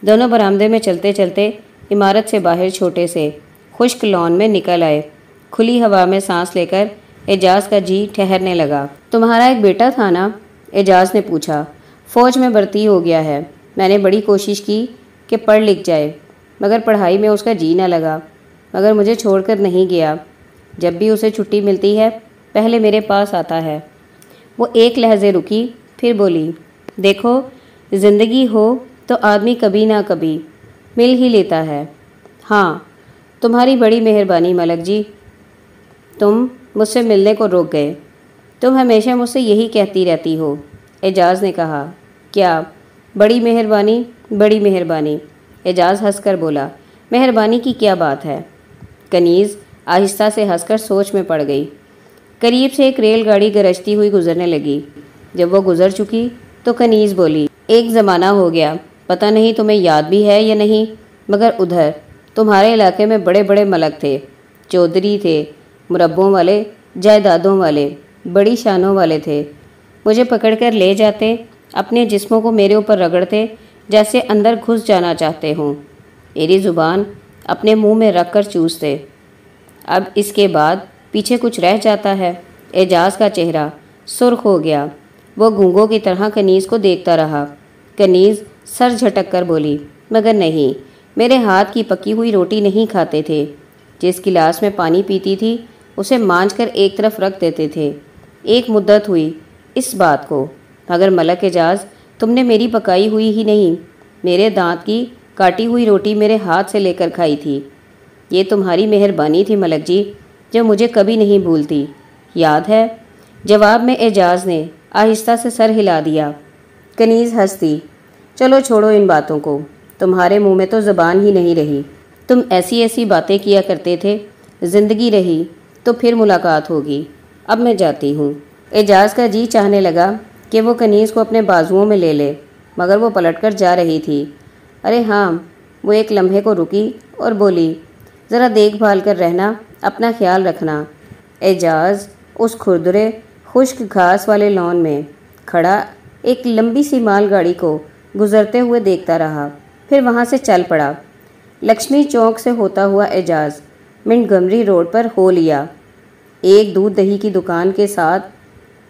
دونوں برآمدے میں چلتے چلتے عمارت سے باہر چھوٹے سے خشک لان میں نکل آئے۔ کھلی ہوا میں سانس لے کر اعجاز کا جی ٹھہرنے لگا۔ تمہارا ایک بیٹا تھا نا؟ اعجاز نے پوچھا۔ فوج میں بھرتی ہو گیا ہے۔ میں نے بڑی کوشش کی کہ پڑھ لکھ جائے، مگر پڑھائی میں اس کا جی نہ لگا۔ مگر مجھے چھوڑ کر نہیں گیا۔ جب بھی اسے چھٹی ملتی ہے، پہلے میرے پاس آتا ہے۔ وہ ایک لہجے رکی، پھر بولی، دیکھو، زندگی ہو تو آدمی کبھی نہ کبھی مل ہی لیتا ہے۔ ہاں تمہاری بڑی مہربانی ملک جی۔ تم مجھ سے ملنے کو روک گئے۔ تم ہمیشہ مجھ سے یہی کہتی رہتی ہو۔ اعجاز نے کہا، کیا بڑی مہربانی؟ بڑی مہربانی۔ اعجاز ہنس کر بولا، مہربانی کی کیا بات ہے؟ کنیز آہستہ سے ہنس کر سوچ میں پڑ گئی۔ قریب سے ایک ریل گاڑی گرجتی ہوئی گزرنے لگی۔ جب وہ گزر چکی تو کنیز بولی، ایک زمانہ ہو گیا۔ پتہ نہیں تمہیں یاد بھی ہے یا نہیں، مگر ادھر تمہارے علاقے میں بڑے بڑے ملک تھے، چودھری تھے، مربوں والے، جائیدادوں والے، بڑی شانوں والے تھے۔ مجھے پکڑ کر لے جاتے، اپنے جسموں کو میرے اوپر رگڑتے، جیسے اندر گھس جانا چاہتے ہوں۔ میری زبان اپنے منہ میں رکھ کر چوستے۔ اب اس کے بعد پیچھے کچھ رہ جاتا ہے۔ اعجاز کا چہرہ سرخ ہو گیا۔ وہ گونگوں کی طرح کنیز کو دیکھتا رہا۔ کنیز سر جھٹک کر بولی، مگر نہیں، میرے ہاتھ کی پکی ہوئی روٹی نہیں کھاتے تھے۔ جس گلاس میں پانی پیتی تھی، اسے مانج کر ایک طرف رکھ دیتے تھے۔ ایک مدت ہوئی اس بات کو۔ مگر ملک اعجاز، تم نے میری پکائی ہوئی ہی نہیں۔ میرے دانت کی کاٹی ہوئی روٹی میرے ہاتھ سے لے کر کھائی تھی۔ یہ تمہاری مہربانی تھی ملک جی جو مجھے کبھی نہیں بھولتی۔ یاد ہے، جواب میں اعجاز نے آہستہ سے سر ہلا دیا۔ کنیز ہنستی چلو چھوڑو ان باتوں کو۔ تمہارے منہ میں تو زبان ہی نہیں رہی۔ تم ایسی ایسی باتیں کیا کرتے تھے۔ زندگی رہی تو پھر ملاقات ہوگی۔ اب میں جاتی ہوں۔ اعجاز کا جی چاہنے لگا کہ وہ کنیز کو اپنے بازوؤں میں لے لے، مگر وہ پلٹ کر جا رہی تھی۔ ارے ہاں وہ ایک لمحے کو رکی اور بولی، ذرا دیکھ بھال کر رہنا، اپنا خیال رکھنا۔ اعجاز اس کھردرے، خشک گھاس والے لان میں کھڑا ایک لمبی سی مال گاڑی کو گزرتے ہوئے دیکھتا رہا۔ پھر وہاں سے چل پڑا۔ لکشمی چوک سے ہوتا ہوا اعجاز۔ منٹ گمری روڈ پر ہو لیا۔ ایک دودھ دہی کی دکان کے ساتھ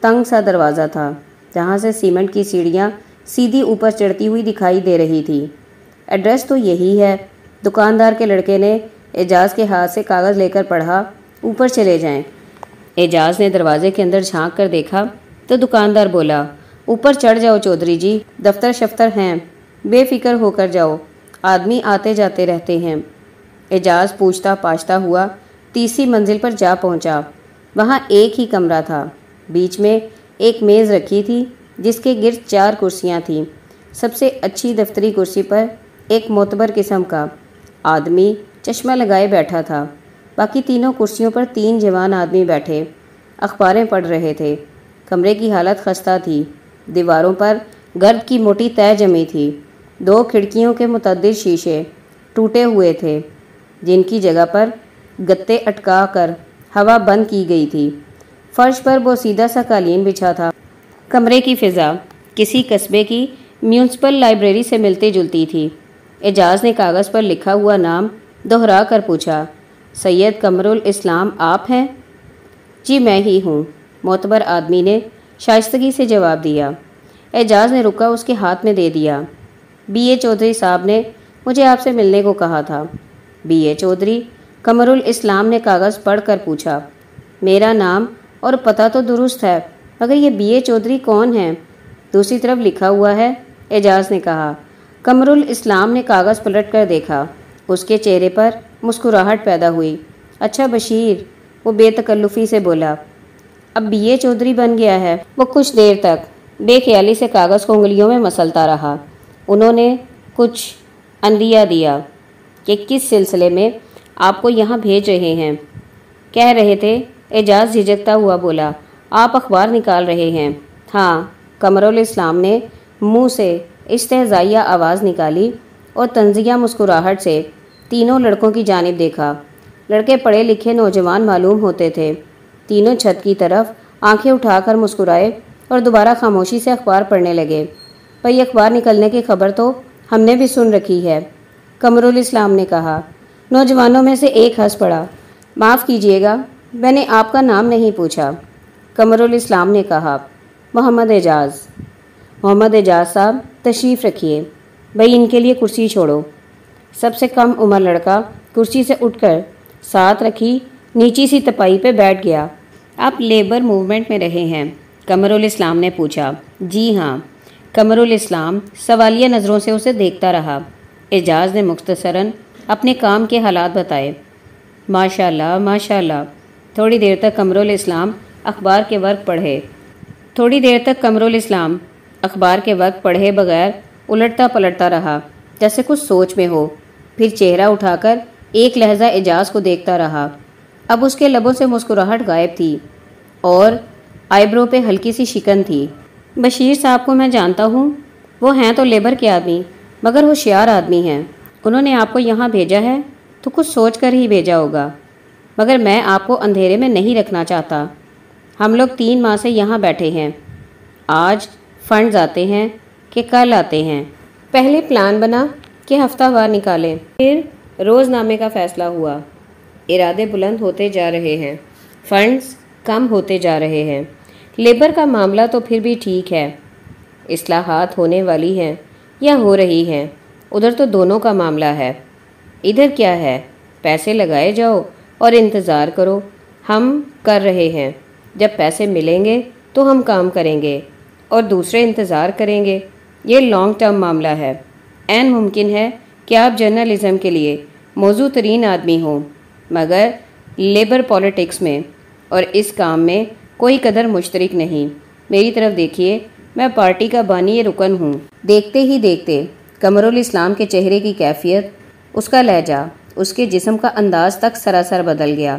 تنگ سا دروازہ تھا، جہاں سے سیمنٹ کی سیڑھیاں سیدھی اوپر چڑھتی ہوئی دکھائی دے رہی تھی۔ ایڈریس تو یہی ہے۔ دکاندار کے لڑکے نے اعجاز کے ہاتھ سے کاغذ لے کر پڑھا، اوپر چلے جائیں۔ اعجاز نے دروازے کے اندر جھانک کر دیکھا تو دکاندار بولا اوپر چڑھ جاؤ چودھری جی دفتر شفتر ہیں۔ بے فکر ہو کر جاؤ۔ آدمی آتے جاتے رہتے ہیں۔ اعجاز، پوچھتا پاچھتا ہوا، تیسری منزل پر جا پہنچا۔ وہاں ایک ہی کمرہ تھا۔ بیچ میں ایک میز رکھی تھی، جس کے گرد چار کرسیاں تھیں۔ سب سے اچھی دفتری کرسی پر ایک معتبر قسم کا آدمی چشمہ لگائے بیٹھا تھا۔ باقی تینوں کرسیوں پر تین جوان آدمی بیٹھے۔ اخباریں پڑھ رہے تھے۔ کمرے کی حالت خستہ تھی۔ دیواروں پر گرد کی موٹی طے جمی تھی۔ دو کھڑکیوں کے متعدد شیشے ٹوٹے ہوئے تھے، جن کی جگہ پر گتے اٹکا کر ہوا بند کی گئی تھی۔ فرش پر وہ سیدھا سا قالین بچھا تھا۔ کمرے کی فضا کسی قصبے کی میونسپل لائبریری سے ملتی جلتی تھی۔ اعجاز نے کاغذ پر لکھا ہوا نام دہرا کر پوچھا، سید قمر الاسلام، آپ ہیں؟ جی میں ہی ہوں۔ معتبر آدمی نے شائستگی سے جواب دیا۔ اعجاز نے رکا اس کے ہاتھ میں دے دیا۔ بی اے چودھری صاحب نے مجھے آپ سے ملنے کو کہا تھا۔ بی اے چودھری، قمر الاسلام نے کاغذ پڑھ کر پوچھا۔ میرا نام اور پتہ تو درست ہے، مگر یہ بی اے چودھری کون ہیں؟ دوسری طرف لکھا ہوا ہے اعجاز نے کہا۔ قمر الاسلام نے کاغذ پلٹ کر دیکھا۔ اس کے چہرے پر مسکراہٹ پیدا ہوئی۔ اچھا بشیر، وہ بے تکلفی سے بولا۔ اب بی اے چودھری بن گیا ہے۔ وہ کچھ دیر تک بے خیالی سے کاغذ کو انگلیوں میں مسلتا رہا۔ انہوں نے کچھ اندیا دیا کہ کس سلسلے میں آپ کو یہاں بھیج رہے ہیں۔ کہہ رہے تھے، اعجاز جھجکتا ہوا بولا، آپ اخبار نکال رہے ہیں۔ ہاں قمر الاسلام نے منہ سے استحضائیہ آواز نکالی اور تنزیہ مسکراہٹ سے تینوں لڑکوں کی جانب دیکھا۔ لڑکے پڑھے لکھے نوجوان معلوم ہوتے تھے۔ تینوں چھت کی طرف آنکھیں اٹھا کر مسکرائے اور دوبارہ خاموشی سے اخبار پڑھنے لگے۔ بھائی اخبار نکلنے کی خبر تو ہم نے بھی سن رکھی ہے، قمر الاسلام نے کہا۔ نوجوانوں میں سے ایک ہنس پڑا۔ معاف کیجیے گا، میں نے آپ کا نام نہیں پوچھا۔ قمر الاسلام نے کہا۔ محمد اعجاز۔ محمد اعجاز صاحب، تشریف رکھیے۔ بھائی ان کے لیے کرسی چھوڑو۔ سب سے کم عمر لڑکا کرسی سے اٹھ کر ساتھ رکھی نیچی سی تپائی پہ بیٹھ گیا۔ آپ لیبر موومنٹ میں رہے ہیں، قمر الاسلام نے پوچھا۔ جی ہاں قمر الاسلام سوالیہ نظروں سے اسے دیکھتا رہا۔ اعجاز نے مختصراً اپنے کام کے حالات بتائے۔ ماشاء اللہ ماشاء اللہ تھوڑی دیر تک قمر الاسلام اخبار کے ورق پڑھے۔ تھوڑی دیر تک قمر الاسلام اخبار کے وقت پڑھے بغیر الٹتا پلٹتا رہا، جیسے کچھ سوچ میں ہو۔ پھر چہرہ اٹھا کر ایک لہجہ اعجاز کو دیکھتا رہا۔ اب اس کے لبوں سے مسکراہٹ غائب تھی اور آئی برو پہ ہلکی سی شکن تھی۔ بشیر صاحب کو میں جانتا ہوں، وہ ہیں تو لیبر کے آدمی، مگر ہوشیار آدمی ہیں۔ انہوں نے آپ کو یہاں بھیجا ہے تو کچھ سوچ کر ہی بھیجا ہوگا، مگر میں آپ کو اندھیرے میں نہیں رکھنا چاہتا۔ ہم لوگ تین ماہ سے یہاں بیٹھے ہیں۔ آج فنڈز آتے ہیں کہ کل آتے ہیں۔ پہلے پلان بنا کہ ہفتہ وار نکالیں۔ پھر روز نامے کا فیصلہ ہوا۔ ارادے بلند ہوتے جا رہے ہیں۔ فنڈز کم ہوتے جا رہے ہیں۔ لیبر کا معاملہ تو پھر بھی ٹھیک ہے۔ اصلاحات ہونے والی ہیں یا ہو رہی ہیں، ادھر تو دونوں کا معاملہ ہے۔ ادھر کیا ہے؟ پیسے لگائے جاؤ اور انتظار کرو۔ ہم کر رہے ہیں۔ جب پیسے ملیں گے تو ہم کام کریں گے اور دوسرے انتظار کریں گے۔ یہ لانگ ٹرم معاملہ ہے۔ این ممکن ہے کہ آپ جرنلزم کے لیے موضوع ترین آدمی ہوں۔ مگر لیبر پالیٹکس میں اور اس کام میں کوئی قدر مشترک نہیں۔ میری طرف دیکھیے، میں پارٹی کا بانی رکن ہوں۔ دیکھتے ہی دیکھتے قمر الاسلام کے چہرے کی کیفیت، اس کا لہجہ، اس کے جسم کا انداز تک سراسر بدل گیا۔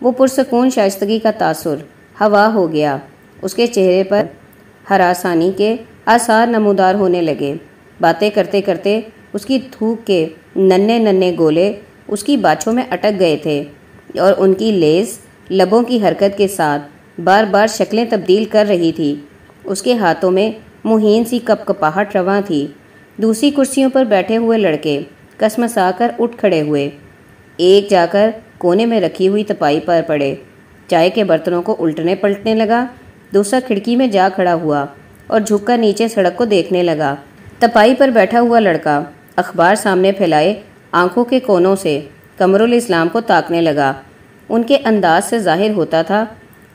وہ پرسکون شائستگی کا تاثر، ہوا ہو گیا۔ اس کے چہرے پر ہراسانی کے آثار نمودار ہونے لگے۔ باتیں کرتے کرتے اس کی تھوک کے ننے ننے گولے اس کی باچھوں میں اٹک گئے تھے اور ان کی لیز لبوں کی حرکت کے ساتھ بار بار شکلیں تبدیل کر رہی تھی۔ اس کے ہاتھوں میں مہین سی کپ کپاہٹ رواں تھی۔ دوسری کرسیوں پر بیٹھے ہوئے لڑکے کسمسا کر اٹھ کھڑے ہوئے۔ ایک جا کر کونے میں رکھی ہوئی تپائی پر پڑے۔ چائے کے برتنوں کو الٹنے پلٹنے لگا۔ دوسرا کھڑکی میں جا کھڑا ہوا اور جھک کر نیچے سڑک کو دیکھنے لگا۔ تپائی پر بیٹھا ہوا لڑکا اخبار سامنے پھیلائے آنکھوں کے کونوں سے کمر الاسلام کو تاکنے لگا۔ ان کے انداز سے ظاہر ہوتا تھا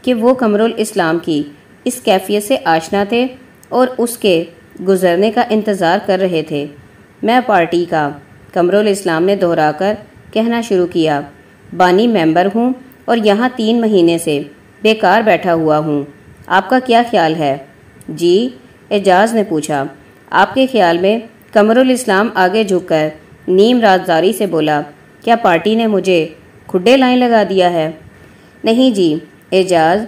کہ وہ کمر الاسلام کی اس کیفیت سے آشنا تھے اور اس کے گزرنے کا انتظار کر رہے تھے۔ میں پارٹی کا کمر الاسلام نے دہرا کر کہنا شروع کیا، بانی ممبر ہوں اور یہاں تین مہینے سے بیکار بیٹھا ہوا ہوں۔ آپ کا کیا خیال ہے؟ جی اعجاز نے پوچھا۔ آپ کے خیال میں کمر الاسلام آگے جھک کر نیم رازداری سے بولا، کیا پارٹی نے مجھے کھڈے لائن لگا دیا ہے؟ نہیں جی اعجاز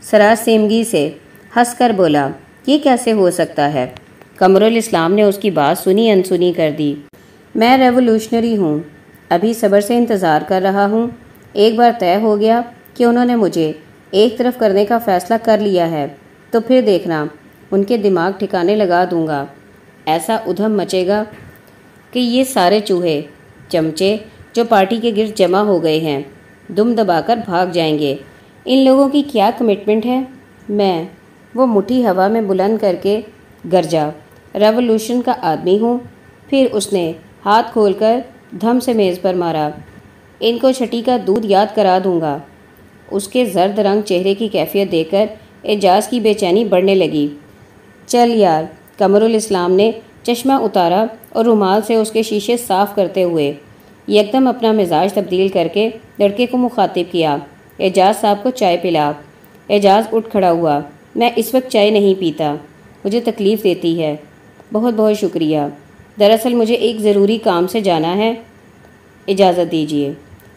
سراسیمگی سے ہنس کر بولا، یہ کیسے ہو سکتا ہے؟ کمر الاسلام نے اس کی بات سنی انسنی کر دی۔ میں ریولوشنری ہوں، ابھی صبر سے انتظار کر رہا ہوں۔ ایک بار طے ہو گیا کہ انہوں نے مجھے ایک طرف کرنے کا فیصلہ کر لیا ہے، تو پھر دیکھنا، ان کے دماغ ٹھکانے لگا دوں گا۔ ایسا ادھم مچے گا کہ یہ سارے چوہے، چمچے جو پارٹی کے گرد جمع ہو گئے ہیں، دم دبا کر بھاگ جائیں گے۔ ان لوگوں کی کیا کمٹمنٹ ہے؟ میں وہ مٹھی ہوا میں بلند کر کے گرجا ریولوشن کا آدمی ہوں۔ پھر اس نے ہاتھ کھول کر دھم سے میز پر مارا۔ ان کو چھٹی کا دودھ یاد کرا دوں گا۔ اس کے زرد رنگ چہرے کی کیفیت دیکھ کر اعجاز کی بے چینی بڑھنے لگی۔ چل یار کمر الاسلام نے چشمہ اتارا اور رومال سے اس کے شیشے صاف کرتے ہوئے یکدم اپنا مزاج تبدیل کر کے لڑکے کو مخاطب کیا۔ اعجاز صاحب کو چائے پلا۔ اعجاز اٹھ کھڑا ہوا۔ میں اس وقت چائے نہیں پیتا۔ مجھے تکلیف دیتی ہے۔ بہت بہت شکریہ۔ دراصل مجھے ایک ضروری کام سے جانا ہے۔ اجازت دیجیے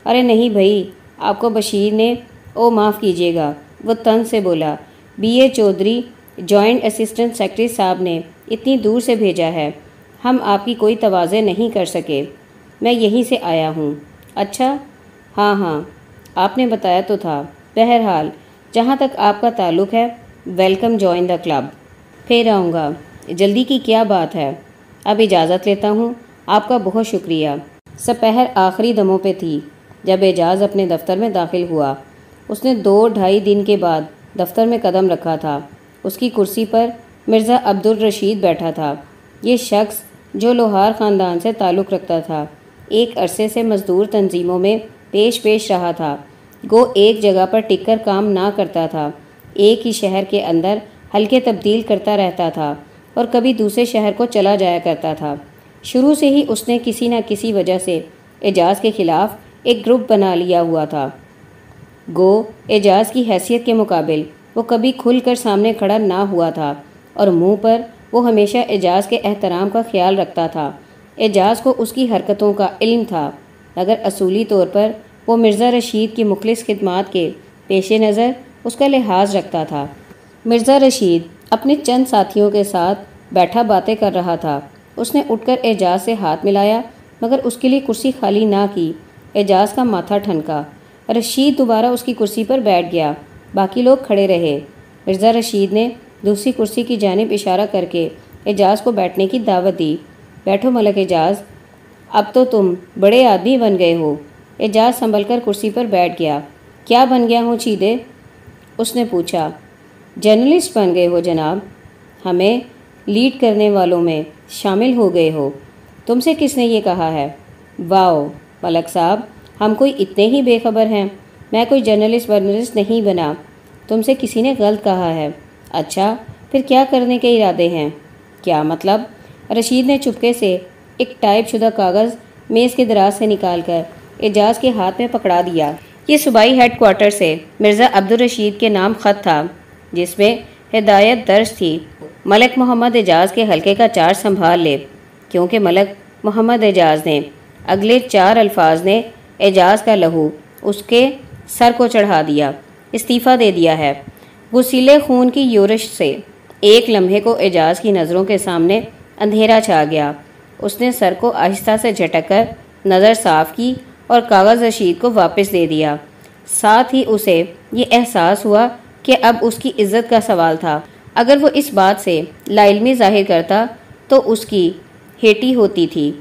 ارے نہیں بھائی، آپ کو بشیر نے او معاف کیجیے گا۔ وہ تن سے بولا۔ B A Chaudhry, joint assistant secretary صاحب نے اتنی دور سے بھیجا ہے۔ ہم آپ کی کوئی توازے نہیں کر سکے۔ میں یہیں سے آیا ہوں۔ اچھا؟ ہاں ہاں۔ آپ نے بتایا تو تھا۔ بہرحال، جہاں تک آپ کا تعلق ہے، ویلکم جوائن دا کلب۔ پھر آؤں گا۔ جلدی کی کیا بات ہے؟ اب اجازت لیتا ہوں۔ آپ کا بہت شکریہ۔ سپہر آخری دموں پہ تھی۔ جب اعجاز اپنے دفتر میں داخل ہوا۔ اس نے دو ڈھائی دن کے بعد دفتر میں قدم رکھا تھا۔ اس کی کرسی پر مرزا عبد الرشید بیٹھا تھا۔ یہ شخص جو لوہار خاندان سے تعلق رکھتا تھا، ایک عرصے سے مزدور تنظیموں میں پیش پیش رہا تھا۔ گو ایک جگہ پر ٹک کر کام نہ کرتا تھا، ایک ہی شہر کے اندر ہلکے تبدیل کرتا رہتا تھا اور کبھی دوسرے شہر کو چلا جایا کرتا تھا۔ شروع سے ہی اس نے کسی نہ کسی وجہ سے اعجاز کے خلاف ایک گروپ بنا لیا ہوا تھا۔ گو اعجاز کی حیثیت کے مقابل وہ کبھی کھل کر سامنے کھڑا نہ ہوا تھا۔ اور منہ پر وہ ہمیشہ اعجاز کے احترام کا خیال رکھتا تھا۔ اعجاز کو اس کی حرکتوں کا علم تھا۔ اگر اصولی طور پر وہ مرزا رشید کی مخلص خدمات کے پیش نظر اس کا لحاظ رکھتا تھا۔ مرزا رشید اپنے چند ساتھیوں کے ساتھ بیٹھا باتیں کر رہا تھا۔ اس نے اٹھ کر اعجاز سے ہاتھ ملایا، مگر اس کے لیے کرسی خالی نہ کی۔ اعجاز کا ماتھا ٹھنکا۔ رشید دوبارہ اس کی کرسی پر بیٹھ گیا۔ باقی لوگ کھڑے رہے۔ مرزا رشید نے دوسری کرسی کی جانب اشارہ کر کے اعجاز کو بیٹھنے کی دعوت دی۔ بیٹھو ملک اعجاز، اب تو تم بڑے آدمی بن گئے ہو۔ اعجاز سنبھل کر کرسی پر بیٹھ گیا۔ کیا بن گیا ہوں چیدے اس نے پوچھا۔ جرنلسٹ بن گئے ہو جناب۔ ہمیں لیڈ کرنے والوں میں شامل ہو گئے ہو۔ تم سے کس نے یہ کہا ہے؟ واؤ، ملک صاحب، ہم کوئی اتنے ہی بے خبر ہیں۔ میں کوئی جرنلسٹ ورنلسٹ نہیں بنا۔ تم سے کسی نے غلط کہا ہے۔ اچھا پھر کیا کرنے کے ارادے ہیں؟ کیا مطلب؟ رشید نے چپکے سے ایک ٹائپ شدہ کاغذ میز کے دراز سے نکال کر اعجاز کے ہاتھ میں پکڑا دیا۔ یہ صوبائی ہیڈ کوارٹر سے مرزا عبدالرشید کے نام خط تھا، جس میں ہدایت درج تھی، ملک محمد اعجاز کے حلقے کا چارج سنبھال لے، کیونکہ ملک محمد اعجاز نے اگلے چار الفاظ نے اعجاز کا لہو اس کے سر کو چڑھا دیا، استعفیٰ دے دیا ہے۔ وسیلے خون کی یورش سے ایک لمحے کو اعجاز کی نظروں کے سامنے اندھیرا چھا گیا۔ اس نے سر کو آہستہ سے جھٹک کر نظر صاف کی اور کاغذ رشید کو واپس دے دیا۔ ساتھ ہی اسے یہ احساس ہوا کہ اب اس کی عزت کا سوال تھا۔ اگر وہ اس بات سے علمی ظاہر کرتا تو اس کی ہیٹی ہوتی تھی۔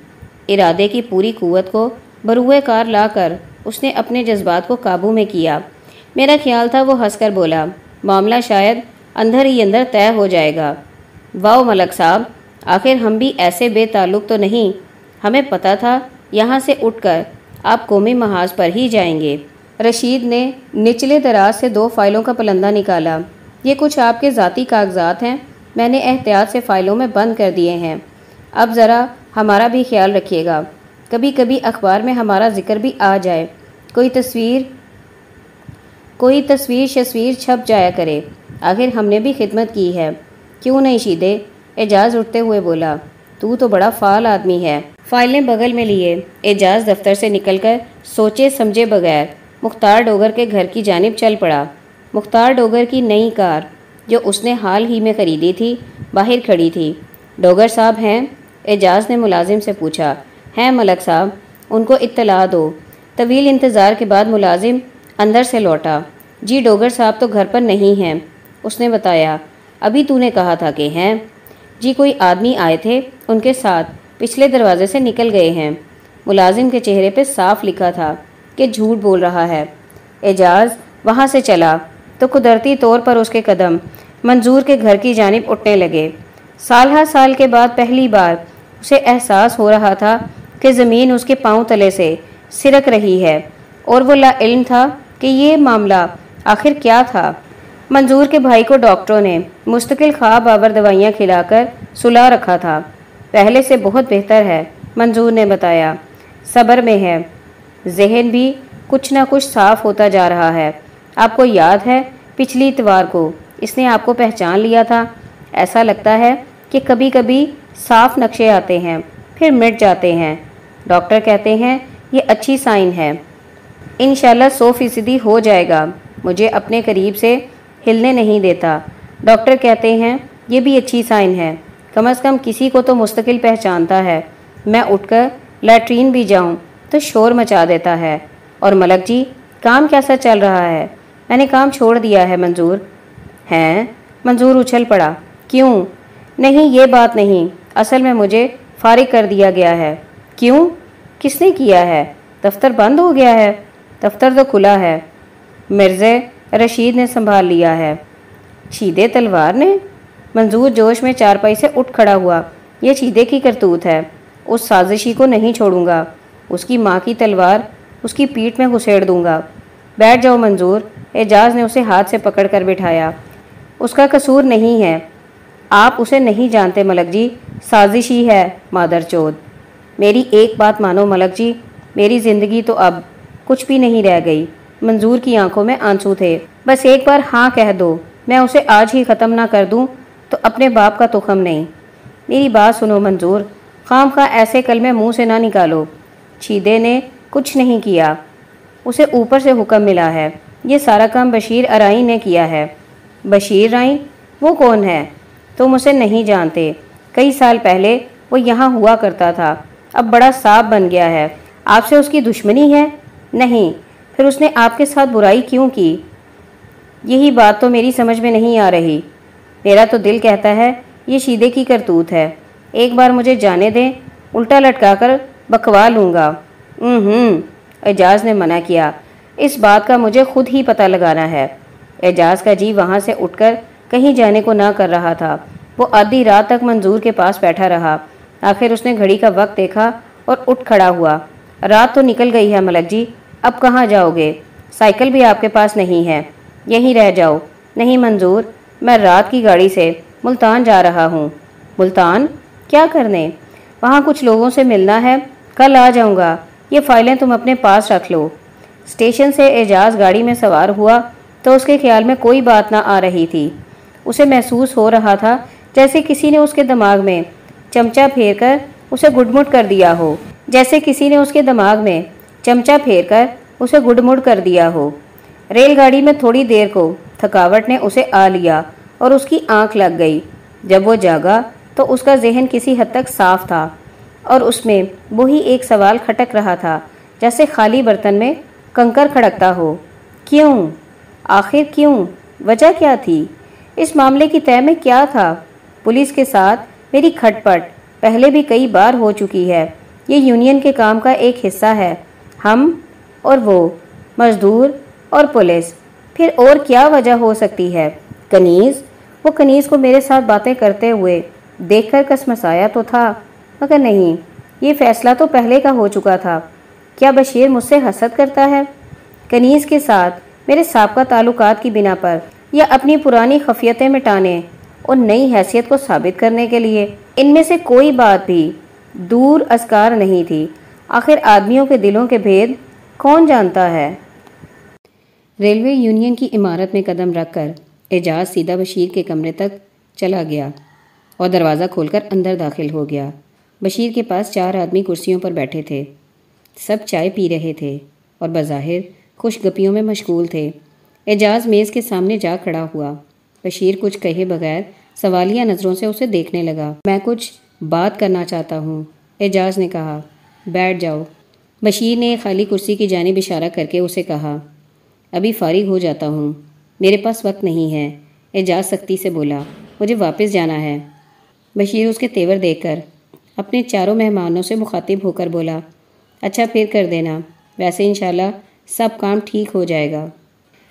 ارادے کی پوری قوت کو بروئے کار لا کر اس نے اپنے جذبات کو قابو میں کیا۔ میرا خیال تھا وہ ہنس کر بولا معاملہ شاید اندر ہی اندر طے ہو جائے گا۔ واؤ ملک صاحب، آخر ہم بھی ایسے بے تعلق تو نہیں۔ ہمیں پتا تھا، یہاں سے اٹھ کر آپ قومی محاذ پر ہی جائیں گے۔ رشید نے نچلے دراز سے دو فائلوں کا پلندہ نکالا۔ یہ کچھ آپ کے ذاتی کاغذات ہیں۔ میں نے احتیاط سے فائلوں میں بند کر دیے ہیں۔ اب ذرا ہمارا بھی خیال رکھیے گا۔ کبھی کبھی اخبار میں ہمارا ذکر بھی آ جائے۔ کوئی تصویر کوئی تصویر شصویر چھپ جایا کرے۔ آخر ہم نے بھی خدمت کی ہے۔ کیوں نہیں شیدے؟ اعجاز اٹھتے ہوئے بولا، تو تو بڑا فعال آدمی ہے۔ فائلیں بغل میں لیے۔ اعجاز دفتر سے نکل کر سوچے سمجھے بغیر مختار ڈوگر کے گھر کی جانب چل پڑا۔ مختار ڈوگر کی نئی کار جو اس نے حال ہی میں خریدی تھی، باہر کھڑی تھی۔ ڈوگر صاحب ہیں؟ اعجاز نے ملازم سے پوچھا۔ ہیں ملک صاحب، ان کو اطلاع دو۔ طویل انتظار کے بعد ملازم اندر سے لوٹا۔ جی ڈوگر صاحب تو گھر پر نہیں ہیں۔ اس نے بتایا۔ ابھی تو نے کہا تھا کہ ہیں۔ جی کوئی آدمی آئے تھے۔ ان کے ساتھ پچھلے دروازے سے نکل گئے ہیں۔ ملازم کے چہرے پہ صاف لکھا تھا کہ جھوٹ بول رہا ہے۔ اعجاز، وہاں سے چلا۔ تو قدرتی طور پر اس کے قدم منظور کے گھر کی جانب اٹھنے لگے۔ سال ہر سال کے بعد پہلی بار اسے احساس ہو رہا تھا کہ زمین اس کے پاؤں تلے سے سرک رہی ہے اور وہ لا علم تھا۔ کہ یہ معاملہ آخر کیا تھا؟ منظور کے بھائی کو ڈاکٹروں نے مستقل خواب آور دوائیاں کھلا کر سلا رکھا تھا۔ پہلے سے بہت بہتر ہے، منظور نے بتایا۔ صبر میں ہے۔ ذہن بھی کچھ نہ کچھ صاف ہوتا جا رہا ہے۔ آپ کو یاد ہے پچھلی اتوار کو اس نے آپ کو پہچان لیا تھا؟ ایسا لگتا ہے کہ کبھی کبھی صاف نقشے آتے ہیں، پھر مٹ جاتے ہیں۔ ڈاکٹر کہتے ہیں یہ اچھی سائن ہے۔ انشاءاللہ سو فیصدی ہو جائے گا۔ مجھے اپنے قریب سے ہلنے نہیں دیتا۔ ڈاکٹر کہتے ہیں، یہ بھی اچھی سائن ہے۔ کم از کم کسی کو تو مستقل پہچانتا ہے۔ میں اٹھ کر لیٹرین بھی جاؤں تو شور مچا دیتا ہے۔ اور ملک جی کام کیسا چل رہا ہے؟ میں نے کام چھوڑ دیا ہے منظور۔ ہیں؟ منظور اچھل پڑا۔ کیوں؟ نہیں، یہ بات نہیں۔ اصل میں مجھے فارغ کر دیا گیا ہے۔ کیوں؟ کس نے کیا ہے؟ دفتر بند ہو گیا ہے۔ دفتر تو کھلا ہے۔ مرزے رشید نے سنبھال لیا ہے۔ چھیدے تلوار نے؟ منظور جوش میں چارپائی سے اٹھ کھڑا ہوا۔ یہ چھیدے کی کرتوت ہے۔ اس سازشی کو نہیں چھوڑوں گا۔ اس کی ماں کی تلوار اس کی پیٹ میں گھسیڑ دوں گا۔ بیٹھ جاؤ منظور۔ اعجاز نے اسے ہاتھ سے پکڑ کر بٹھایا۔ اس کا قصور نہیں ہے۔ آپ اسے نہیں جانتے ملک جی۔ سازشی ہے، مادر چود۔ میری ایک بات مانو ملک جی۔ میری زندگی تو اب۔ کچھ بھی نہیں رہ گئی۔ منظور کی آنکھوں میں آنسو تھے۔ بس ایک بار ہاں کہہ دو، میں اسے آج ہی ختم نہ کر دوں، تو اپنے باپ کا تخم نہیں۔ میری بات سنو منظور، خام خواہ ایسے کل میں منہ سے نہ نکالو۔ چھیدے نے کچھ نہیں کیا۔ اسے اوپر سے حکم ملا ہے۔ یہ سارا کام بشیر ارائی نے کیا ہے۔ بشیر رائی وہ کون ہے؟ تم اسے نہیں جانتے۔ کئی سال پہلے وہ یہاں ہوا کرتا تھا۔ اب بڑا صاف بن گیا ہے۔ آپ سے اس کی دشمنی ہے؟ نہیں۔ پھر اس نے آپ کے ساتھ برائی کیوں کی؟ یہی بات تو میری سمجھ میں نہیں آ رہی۔ میرا تو دل کہتا ہے، یہ شیدے کی کرتوت ہے۔ ایک بار مجھے جانے دیں، الٹا لٹکا کر بکوا لوں گا۔ ہوں اعجاز نے منع کیا۔ اس بات کا مجھے خود ہی پتہ لگانا ہے۔ اعجاز کا جی وہاں سے اٹھ کر کہیں جانے کو نہ کر رہا تھا۔ وہ آدھی رات تک منظور کے پاس بیٹھا رہا۔ آخر اس نے گھڑی کا وقت دیکھا اور اٹھ کھڑا ہوا۔ رات تو نکل گئی ہے ملک جی اب کہاں جاؤ گے؟ سائیکل بھی آپ کے پاس نہیں ہے۔ یہیں رہ جاؤ۔ نہیں منظور، میں رات کی گاڑی سے ملتان جا رہا ہوں۔ ملتان؟ کیا کرنے؟ وہاں کچھ لوگوں سے ملنا ہے۔ کل آ جاؤں گا۔ یہ فائلیں تم اپنے پاس رکھ لو۔ اسٹیشن سے اعجاز گاڑی میں سوار ہوا تو اس کے خیال میں کوئی بات نہ آ رہی تھی۔ اسے محسوس ہو رہا تھا جیسے کسی نے اس کے دماغ میں چمچہ پھیر کر اسے گڈ مٹ کر دیا ہو۔ جیسے کسی نے اس کے دماغ میں چمچہ پھیر کر اسے گڈ مٹ کر دیا ہو۔ ریل گاڑی میں تھوڑی دیر کو تھکاوٹ نے اسے آ لیا اور اس کی آنکھ لگ گئی۔ جب وہ جاگا تو اس کا ذہن کسی حد تک صاف تھا اور اس میں وہی ایک سوال کھٹک رہا تھا جیسے خالی برتن میں کنکر کھڑکتا ہو۔ کیوں؟ آخر کیوں؟ وجہ کیا تھی؟ اس معاملے کی طے میں کیا تھا؟ پولیس کے ساتھ میری کھٹ پٹ پہلے بھی کئی بار ہو چکی ہے۔ یہ یونین کے کام کا ایک حصہ ہے۔ ہم اور وہ، مزدور اور پولیس۔ پھر اور کیا وجہ ہو سکتی ہے؟ کنیز؟ وہ کنیز کو میرے ساتھ باتیں کرتے ہوئے دیکھ کر کس مسایا تو تھا، مگر نہیں، یہ فیصلہ تو پہلے کا ہو چکا تھا۔ کیا بشیر مجھ سے حسد کرتا ہے؟ کنیز کے ساتھ میرے سابقہ تعلقات کی بنا پر یا اپنی پرانی خفیتیں مٹانے اور نئی حیثیت کو ثابت کرنے کے لیے؟ ان میں سے کوئی بات بھی دور ازکار نہیں تھی۔ آخر آدمیوں کے دلوں کے بھید کون جانتا ہے؟ ریلوے یونین کی عمارت میں قدم رکھ کر اعجاز سیدھا بشیر کے کمرے تک چلا گیا اور دروازہ کھول کر اندر داخل ہو گیا۔ بشیر کے پاس چار آدمی کرسیوں پر بیٹھے تھے۔ سب چائے پی رہے تھے اور بظاہر خوش گپیوں میں مشغول تھے۔ اعجاز میز کے سامنے جا کھڑا ہوا۔ بشیر کچھ کہے بغیر سوالیہ نظروں سے اسے دیکھنے لگا۔ میں کچھ بات کرنا چاہتا ہوں۔ اعجاز نے کہا، بیٹھ جاؤ۔ بشیر نے خالی کرسی کی جانب اشارہ کر کے اسے کہا، ابھی فارغ ہو جاتا ہوں۔ میرے پاس وقت نہیں ہے۔ اعجاز سختی سے بولا، مجھے واپس جانا ہے۔ بشیر اس کے تیور دیکھ کر اپنے چاروں مہمانوں سے مخاطب ہو کر بولا اچھا پھر کر دینا۔ ویسے انشاءاللہ سب کام ٹھیک ہو جائے گا۔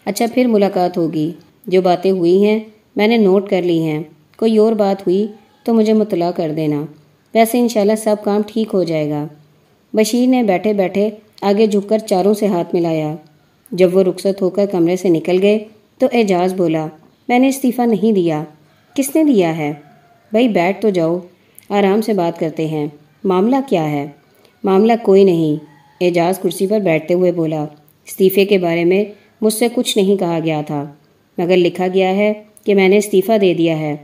اچھا پھر ملاقات ہوگی۔ جو باتیں ہوئی ہیں میں نے نوٹ کر لی ہیں۔ کوئی اور بات ہوئی تو مجھے مطلع کر دینا۔ ویسے انشاءاللہ سب کام ٹھیک ہو جائے گا۔ بشیر نے بیٹھے بیٹھے آگے جھک کر چاروں سے ہاتھ ملایا۔ جب وہ رخصت ہو کر کمرے سے نکل گئے تو اعجاز بولا، میں نے استعفیٰ نہیں دیا۔ کس نے دیا ہے؟ بھائی بیٹھ تو جاؤ، آرام سے بات کرتے ہیں۔ معاملہ کیا ہے؟ معاملہ کوئی نہیں۔ اعجاز کرسی پر بیٹھتے ہوئے بولا استعفے کے بارے میں مجھ سے کچھ نہیں کہا گیا تھا، مگر لکھا گیا ہے کہ میں نے استعفیٰ دے دیا ہے۔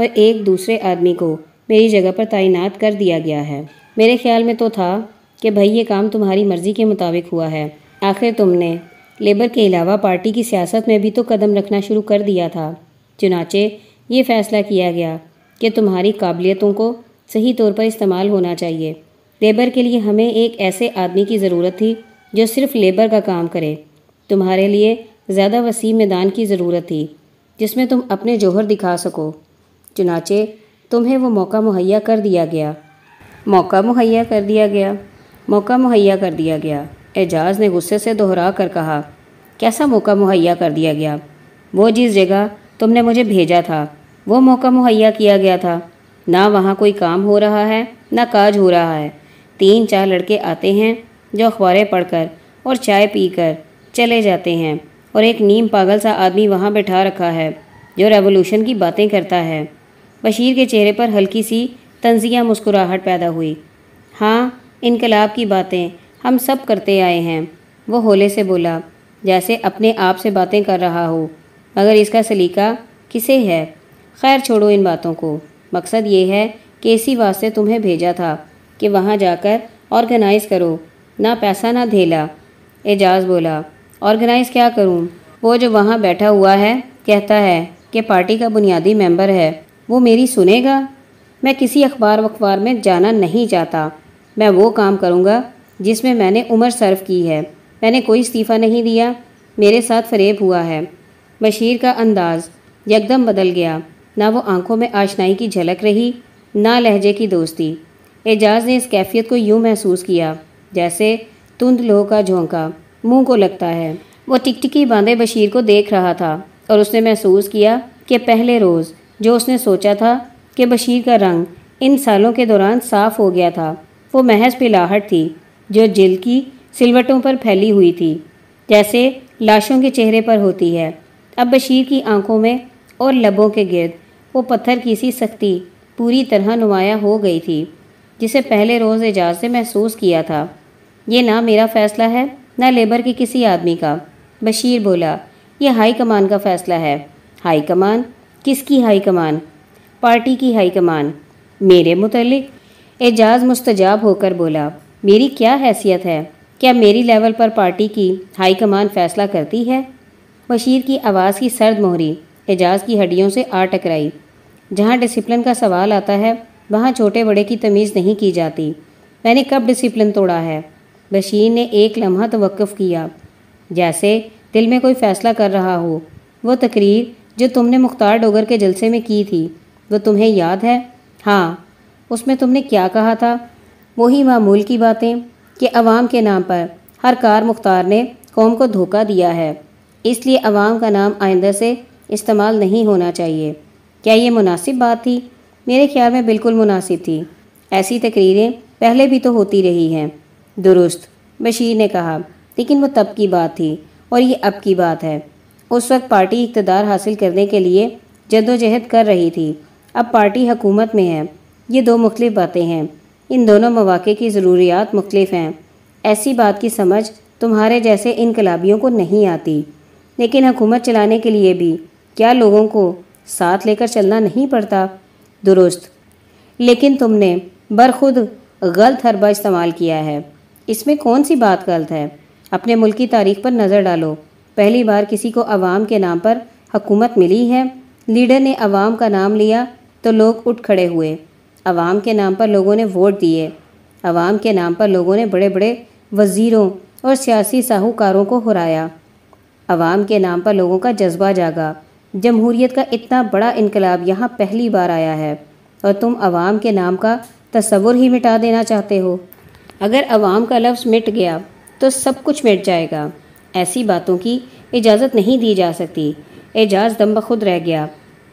اور ایک دوسرے آدمی کو میری جگہ پر تعینات کر دیا گیا ہے۔ میرے خیال میں تو تھا کہ بھائی یہ کام تمہاری مرضی کے مطابق ہوا ہے۔ آخر تم نے لیبر کے علاوہ پارٹی کی سیاست میں بھی تو قدم رکھنا شروع کر دیا تھا۔ چنانچہ یہ فیصلہ کیا گیا کہ تمہاری قابلیتوں کو صحیح طور پر استعمال ہونا چاہیے۔ لیبر کے لیے ہمیں ایک ایسے آدمی کی ضرورت تھی جو صرف لیبر کا کام کرے۔ تمہارے لیے زیادہ وسیع میدان کی ضرورت تھی جس میں تم اپنے جوہر دکھا سکو۔ چنانچہ تمہیں وہ موقع مہیا کر دیا گیا۔ موقع مہیا کر دیا گیا۔ موقع مہیا کر دیا گیا۔ اعجاز نے غصے سے دہرا کر کہا، کیسا موقع مہیا کر دیا گیا؟ وہ جس جگہ تم نے مجھے بھیجا تھا، وہ موقع مہیا کیا گیا تھا۔ نہ وہاں کوئی کام ہو رہا ہے، نہ کاج ہو رہا ہے۔ تین چار لڑکے آتے ہیں جو اخباریں پڑھ کر اور چائے پی کر چلے جاتے ہیں۔ اور ایک نیم پاگل سا آدمی وہاں بٹھا رکھا ہے جو ریولوشن کی باتیں کرتا ہے۔ بشیر کے چہرے پر ہلکی سی تنزیہ مسکراہٹ پیدا ہوئی۔ ہاں انقلاب کی باتیں ہم سب کرتے آئے ہیں، وہ ہولے سے بولا، جیسے اپنے آپ سے باتیں کر رہا ہو۔ مگر اس کا سلیقہ کسے ہے؟ خیر چھوڑو ان باتوں کو۔ مقصد یہ ہے کہ اسی واسطے تمہیں بھیجا تھا کہ وہاں جا کر آرگنائز کرو۔ نہ پیسہ نہ دھیلا۔ اعجاز بولا آرگنائز کیا کروں؟ وہ جو وہاں بیٹھا ہوا ہے، کہتا ہے کہ پارٹی کا بنیادی ممبر ہے۔ وہ میری سنے گا؟ میں کسی اخبار وخبار میں جانا نہیں چاہتا۔ میں وہ کام کروں گا جس میں میں نے عمر صرف کی ہے۔ میں نے کوئی استعفیٰ نہیں دیا۔ میرے ساتھ فریب ہوا ہے۔ بشیر کا انداز یکدم بدل گیا۔ نہ وہ آنکھوں میں آشنائی کی جھلک رہی، نہ لہجے کی دوستی۔ اعجاز نے اس کیفیت کو یوں محسوس کیا جیسے تند لوہ کا جھونکا منہ کو لگتا ہے۔ وہ ٹک ٹکی باندھے بشیر کو دیکھ رہا تھا اور اس نے محسوس کیا کہ پہلے روز جو اس نے سوچا تھا کہ بشیر کا رنگ ان سالوں کے دوران صاف ہو گیا تھا۔ وہ محض پلاہٹ تھی جو جل کی سلوٹوں پر پھیلی ہوئی تھی، جیسے لاشوں کے چہرے پر ہوتی ہے۔ اب بشیر کی آنکھوں میں اور لبوں کے گرد وہ پتھر کی سی سختی پوری طرح نمایاں ہو گئی تھی، جسے پہلے روز اعجاز سے محسوس کیا تھا۔ یہ نہ میرا فیصلہ ہے، نہ لیبر کے کسی آدمی کا۔ بشیر بولا، یہ ہائی کمان کا فیصلہ ہے۔ High command? کس کی ہائی کمان؟ پارٹی کی ہائی کمان۔ میرے متعلق اعجاز مستجاب ہو کر بولا، میری کیا حیثیت ہے؟ کیا میری لیول پر پارٹی کی ہائی کمان فیصلہ کرتی ہے؟ بشیر کی آواز کی سرد مہری، اعجاز کی ہڈیوں سے آ ٹکرائی۔ جہاں ڈسپلن کا سوال آتا ہے، وہاں چھوٹے بڑے کی تمیز نہیں کی جاتی۔ میں نے کب ڈسپلن توڑا ہے؟ بشیر نے ایک لمحہ توقف کیا۔ جیسے دل میں کوئی فیصلہ کر رہا ہو، وہ تقریر جو تم نے مختار ڈوگر کے جلسے میں کی تھی، وہ تمہیں یاد ہے؟ ہاں اس میں تم نے کیا کہا تھا؟ وہی معمول کی باتیں کہ عوام کے نام پر ہر کار مختار نے قوم کو دھوکہ دیا ہے۔ اس لیے عوام کا نام آئندہ سے استعمال نہیں ہونا چاہیے۔ کیا یہ مناسب بات تھی؟ میرے خیال میں بالکل مناسب تھی۔ ایسی تقریریں پہلے بھی تو ہوتی رہی ہیں۔ درست، بشیر نے کہا، لیکن وہ تب کی بات تھی اور یہ اب کی بات ہے۔ اس وقت پارٹی اقتدار حاصل کرنے کے لیے جد و جہد کر رہی تھی۔ اب پارٹی حکومت میں ہے۔ یہ دو مختلف باتیں ہیں۔ ان دونوں مواقع کی ضروریات مختلف ہیں۔ ایسی بات کی سمجھ تمہارے جیسے انقلابیوں کو نہیں آتی۔ لیکن حکومت چلانے کے لیے بھی کیا لوگوں کو ساتھ لے کر چلنا نہیں پڑتا؟ درست۔ لیکن تم نے برخود غلط حربہ استعمال کیا ہے۔ اس میں کون سی بات غلط ہے؟ اپنے ملک کی تاریخ پر نظر ڈالو۔ پہلی بار کسی کو عوام کے نام پر حکومت ملی ہے۔ لیڈر نے عوام کا نام لیا تو لوگ اٹھ کھڑے ہوئے۔ عوام کے نام پر لوگوں نے ووٹ دیے۔ عوام کے نام پر لوگوں نے بڑے بڑے وزیروں اور سیاسی ساہوکاروں کو ہرایا۔ عوام کے نام پر لوگوں کا جذبہ جاگا۔ جمہوریت کا اتنا بڑا انقلاب یہاں پہلی بار آیا ہے۔ اور تم عوام کے نام کا تصور ہی مٹا دینا چاہتے ہو۔ اگر عوام کا لفظ مٹ گیا تو سب کچھ مٹ جائے گا۔ ایسی باتوں کی اجازت نہیں دی جا سکتی۔ اعجاز دم بخود رہ گیا۔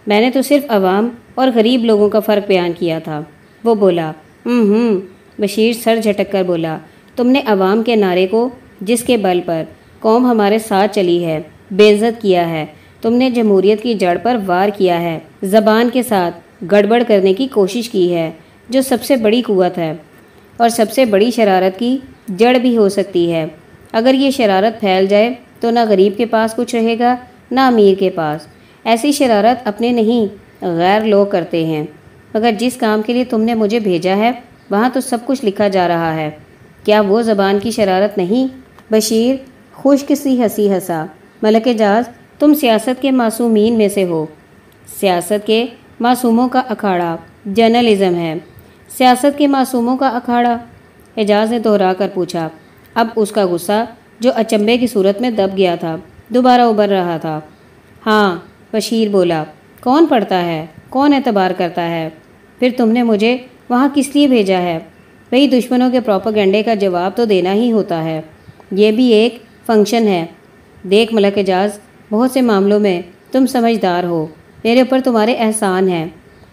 میں نے تو صرف عوام اور غریب لوگوں کا فرق بیان کیا تھا۔ وہ بولا ہوں ہوں بشیر سر جھٹک کر بولا، تم نے عوام کے نعرے کو جس کے بل پر قوم ہمارے ساتھ چلی ہے، بے عزت کیا ہے۔ تم نے جمہوریت کی جڑ پر وار کیا ہے۔ زبان کے ساتھ گڑبڑ کرنے کی کوشش کی ہے، جو سب سے بڑی قوت ہے۔ اور سب سے بڑی شرارت کی جڑ بھی ہو سکتی ہے۔ اگر یہ شرارت پھیل جائے تو نہ غریب کے پاس کچھ رہے گا، نہ امیر کے پاس۔ ایسی شرارت اپنے نہیں، غیر لوگ کرتے ہیں۔ مگر جس کام کے لیے تم نے مجھے بھیجا ہے، وہاں تو سب کچھ لکھا جا رہا ہے۔ کیا وہ زبان کی شرارت نہیں؟ بشیر خوش کسی ہنسی ہنسا۔ ملک اجاز تم سیاست کے معصومین میں سے ہو۔ سیاست کے معصوموں کا اکھاڑا جرنلزم ہے۔ سیاست کے معصوموں کا اکھاڑا۔ اعجاز نے دہرا کر پوچھا اب اس کا غصہ جو اچمبے کی صورت میں دب گیا تھا، دوبارہ ابھر رہا تھا۔ ہاں بشیر بولا، کون پڑھتا ہے؟ کون اعتبار کرتا ہے؟ پھر تم نے مجھے وہاں کس لیے بھیجا ہے؟ وہی دشمنوں کے پروپگنڈے کا جواب تو دینا ہی ہوتا ہے۔ یہ بھی ایک فنکشن ہے۔ دیکھ ملک اعجاز، بہت سے معاملوں میں تم سمجھدار ہو۔ میرے اوپر تمہارے احسان ہیں۔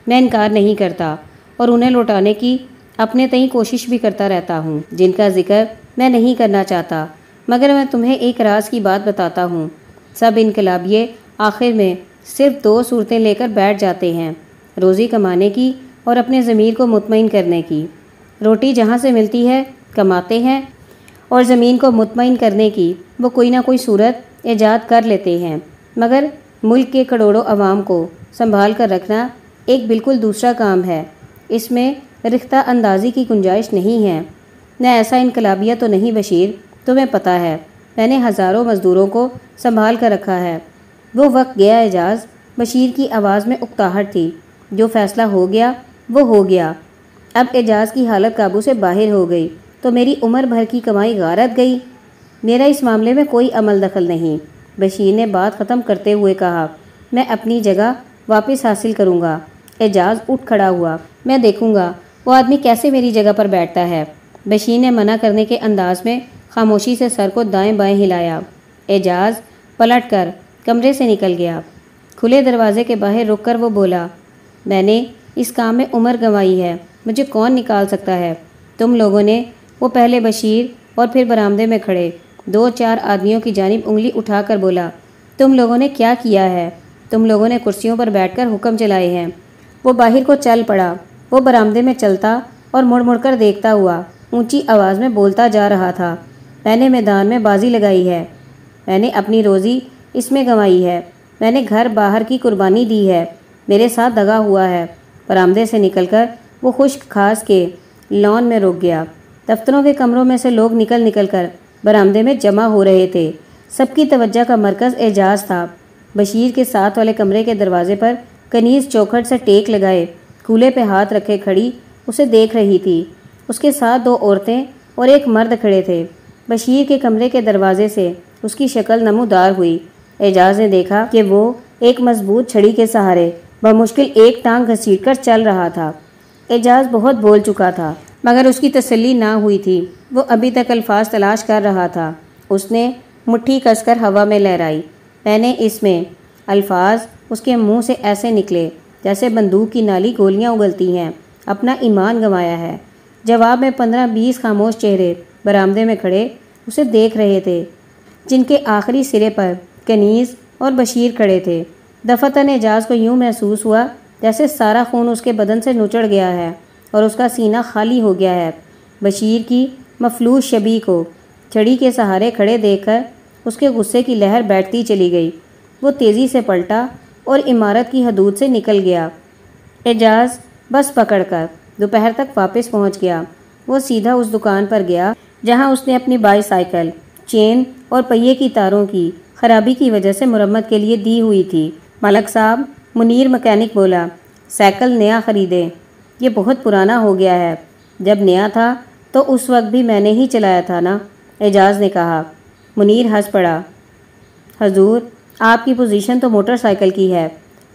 میں انکار نہیں کرتا اور انہیں لوٹانے کی اپنے تئیں کوشش بھی کرتا رہتا ہوں، جن کا ذکر میں نہیں کرنا چاہتا، مگر میں تمہیں ایک راز کی بات بتاتا ہوں۔ سب انقلابیے آخر میں صرف دو صورتیں لے کر بیٹھ جاتے ہیں، روزی کمانے کی اور اپنے ضمیر کو مطمئن کرنے کی۔ روٹی جہاں سے ملتی ہے، کماتے ہیں، اور زمین کو مطمئن کرنے کی وہ کوئی نہ کوئی صورت ایجاد کر لیتے ہیں۔ مگر ملک کے کروڑوں عوام کو سنبھال کر رکھنا ایک بالکل دوسرا کام ہے۔ اس میں رختہ اندازی کی گنجائش نہیں ہے۔ نہ ایسا انقلابیہ تو نہیں بشیر، تمہیں پتہ ہے۔ میں نے ہزاروں مزدوروں کو سنبھال کر رکھا ہے۔ وہ وقت گیا اعجاز، بشیر کی آواز میں اکتاہٹ تھی۔ جو فیصلہ ہو گیا، وہ ہو گیا۔ اب اعجاز کی حالت قابو سے باہر ہو گئی۔ تو میری عمر بھر کی کمائی غارت گئی۔ میرا اس معاملے میں کوئی عمل دخل نہیں۔ بشیر نے بات ختم کرتے ہوئے کہا، میں اپنی جگہ واپس حاصل کروں گا۔ اعجاز اٹھ کھڑا ہوا، میں دیکھوں گا۔ وہ آدمی کیسے میری جگہ پر بیٹھتا ہے؟ بشیر نے منع کرنے کے انداز میں خاموشی سے سر کو دائیں بائیں ہلایا۔ اعجاز، پلٹ کر کمرے سے نکل گیا۔ کھلے دروازے کے باہر رک کر وہ بولا، میں نے اس کام میں عمر گنوائی ہے، مجھے کون نکال سکتا ہے؟ تم لوگوں نے، وہ پہلے بشیر اور پھر برآمدے میں کھڑے۔ دو چار آدمیوں کی جانب انگلی اٹھا کر بولا، تم لوگوں نے کیا کیا ہے؟ تم لوگوں نے کرسیوں پر بیٹھ کر حکم چلائے ہیں۔ وہ باہر کو چل پڑا۔ وہ برآمدے میں چلتا اور مڑ مڑ کر دیکھتا ہوا اونچی آواز میں بولتا جا رہا تھا، میں نے میدان میں بازی لگائی ہے، میں نے اپنی روزی اس میں گنوائی ہے، میں نے گھر باہر کی قربانی دی ہے، میرے ساتھ دگا ہوا ہے۔ برآمدے سے نکل کر وہ خشک کھاس کے لان میں رک گیا۔ دفتروں کے کمروں میں سے لوگ نکل نکل کر برآمدے میں جمع ہو رہے تھے۔ سب کی توجہ کا مرکز اعجاز تھا۔ بشیر کے ساتھ والے کمرے کے دروازے پر کنیز چوکھٹ سے ٹیک لگائے۔ کولے پہ ہاتھ رکھے کھڑی اسے دیکھ رہی تھی۔ اس کے ساتھ دو عورتیں اور ایک مرد کھڑے تھے۔ بشیر کے کمرے کے دروازے سے اس کی شکل نمودار ہوئی۔ اعجاز نے دیکھا کہ وہ ایک مضبوط چھڑی کے سہارے بمشکل ایک ٹانگ گھسیٹ کر چل رہا تھا۔ اعجاز بہت بول چکا تھا، مگر اس کی تسلی نہ ہوئی تھی۔ وہ ابھی تک الفاظ تلاش کر رہا تھا۔ اس نے مٹھی کس کر ہوا میں لہرائی۔ میں نے اس میں الفاظ اس کے منہ سے ایسے نکلے۔ جیسے بندوق کی نالی گولیاں اگلتی ہیں۔ اپنا ایمان گنوایا ہے۔ جواب میں پندرہ بیس خاموش چہرے برآمدے میں کھڑے اسے دیکھ رہے تھے۔ جن کے آخری سرے پر کنیز اور بشیر کھڑے تھے۔ دفتن اعجاز کو یوں محسوس ہوا جیسے سارا خون اس کے بدن سے نچڑ گیا ہے اور اس کا سینہ خالی ہو گیا ہے۔ بشیر کی مفلوج شبی کو چھڑی کے سہارے کھڑے دیکھ کر اس کے غصے کی لہر بیٹھتی چلی گئی۔ وہ تیزی سے پلٹا اور عمارت کی حدود سے نکل گیا۔ اعجاز بس پکڑ کر دوپہر تک واپس پہنچ گیا۔ وہ سیدھا اس دکان پر گیا جہاں اس نے اپنی بائی سائیکل چین اور پہیے کی تاروں کی خرابی کی وجہ سے مرمت کے لیے دی ہوئی تھی۔ ملک صاحب منیر مکینک بولا، سائیکل نیا خریدے، یہ بہت پرانا ہو گیا ہے۔ جب نیا تھا تو اس وقت بھی میں نے ہی چلایا تھا نا؟ اعجاز نے کہا۔ منیر ہنس پڑا۔ حضور آپ کی پوزیشن تو موٹر سائیکل کی ہے۔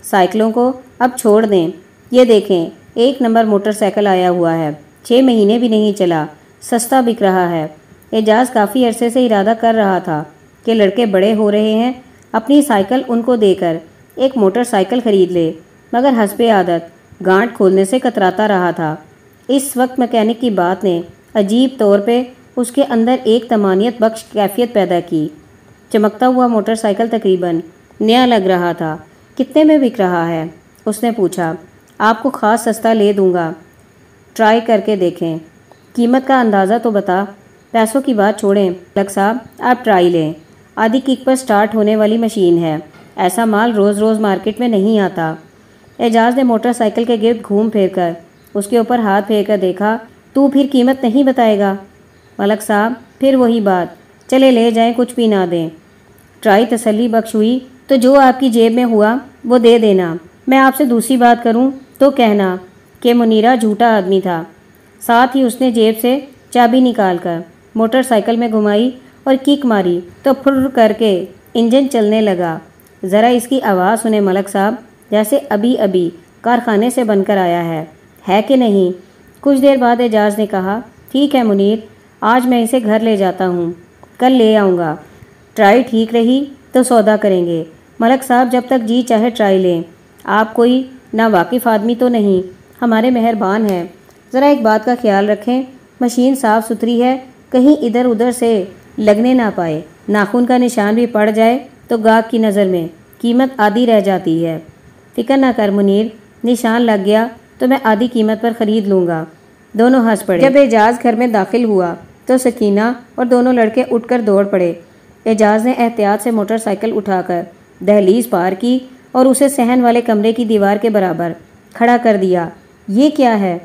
سائیکلوں کو اب چھوڑ دیں۔ یہ دیکھیں، ایک نمبر موٹر سائیکل آیا ہوا ہے۔ چھ مہینے بھی نہیں چلا۔ سستا بک رہا ہے۔ اعجاز کافی عرصے سے ارادہ کر رہا تھا کہ لڑکے بڑے ہو رہے ہیں۔ اپنی سائیکل ان کو دے کر ایک موٹر سائیکل خرید لے۔ مگر حسب عادت، گانٹ کھولنے سے کتراتا رہا تھا۔ اس وقت مکینک کی بات نے عجیب طور پہ اس کے اندر ایک تمانیت بخش کیفیت پیدا کی۔ چمکتا ہوا موٹر سائیکل تقریباً نیا لگ رہا تھا۔ کتنے میں بک رہا ہے؟ اس نے پوچھا۔ آپ کو خاص سستا لے دوں گا۔ ٹرائی کر کے دیکھیں۔ قیمت کا اندازہ تو بتا۔ پیسوں کی بات چھوڑیں۔ لگ صاحب، آپ ٹرائی لیں۔ آدھی کک پر سٹارٹ ہونے والی مشین ہے۔ ایسا مال روز روز مارکیٹ میں نہیں آتا۔ اعجاز نے موٹر سائیکل کے گرد گھوم پھیر کر اس کے اوپر ہاتھ پھیر کر دیکھا۔ تو پھر قیمت نہیں بتائے گا؟ ملک صاحب، پھر وہی بات۔ چلے لے جائیں، کچھ بھی نہ دیں۔ ٹرائی تسلی بخش ہوئی، تو جو آپ کی جیب میں ہوا، وہ دے دینا۔ میں آپ سے دوسری بات کروں تو کہنا کہ منیرا جھوٹا آدمی تھا۔ ساتھ ہی اس نے جیب سے چابی نکال کر موٹر سائیکل میں گھمائی اور کک ماری۔ تو پھر کر کے انجن چلنے لگا۔ ذرا اس کی آواز سنے ملک صاحب، جیسے ابھی ابھی کارخانے سے بن کر آیا ہے۔ ہے کہ نہیں؟ کچھ دیر بعد اعجاز نے کہا، ٹھیک ہے منیر، آج میں اسے گھر لے جاتا ہوں۔ کل لے آؤں گا۔ ٹرائی ٹھیک رہی تو سودا کریں گے۔ ملک صاحب جب تک جی چاہے ٹرائی لیں۔ آپ کوئی نا واقف آدمی تو نہیں۔ ہمارے مہربان ہیں۔ ذرا ایک بات کا خیال رکھیں۔ مشین صاف ستھری ہے۔ کہیں ادھر ادھر سے لگنے نہ پائے۔ ناخن کا نشان بھی پڑ جائے تو گاہک کی نظر میں قیمت آدھی رہ جاتی ہے۔ فکر نہ کر منیر، نشان لگ گیا تو میں آدھی قیمت پر خرید لوں گا۔ دونوں ہنس پڑے۔ جب اعجاز گھر میں داخل ہوا تو سکینہ اور دونوں لڑکے اٹھ کر دوڑ پڑے۔ اعجاز نے احتیاط سے موٹر سائیکل اٹھا کر دہلیز پار کی اور اسے سہن والے کمرے کی دیوار کے برابر کھڑا کر دیا۔ یہ کیا ہے؟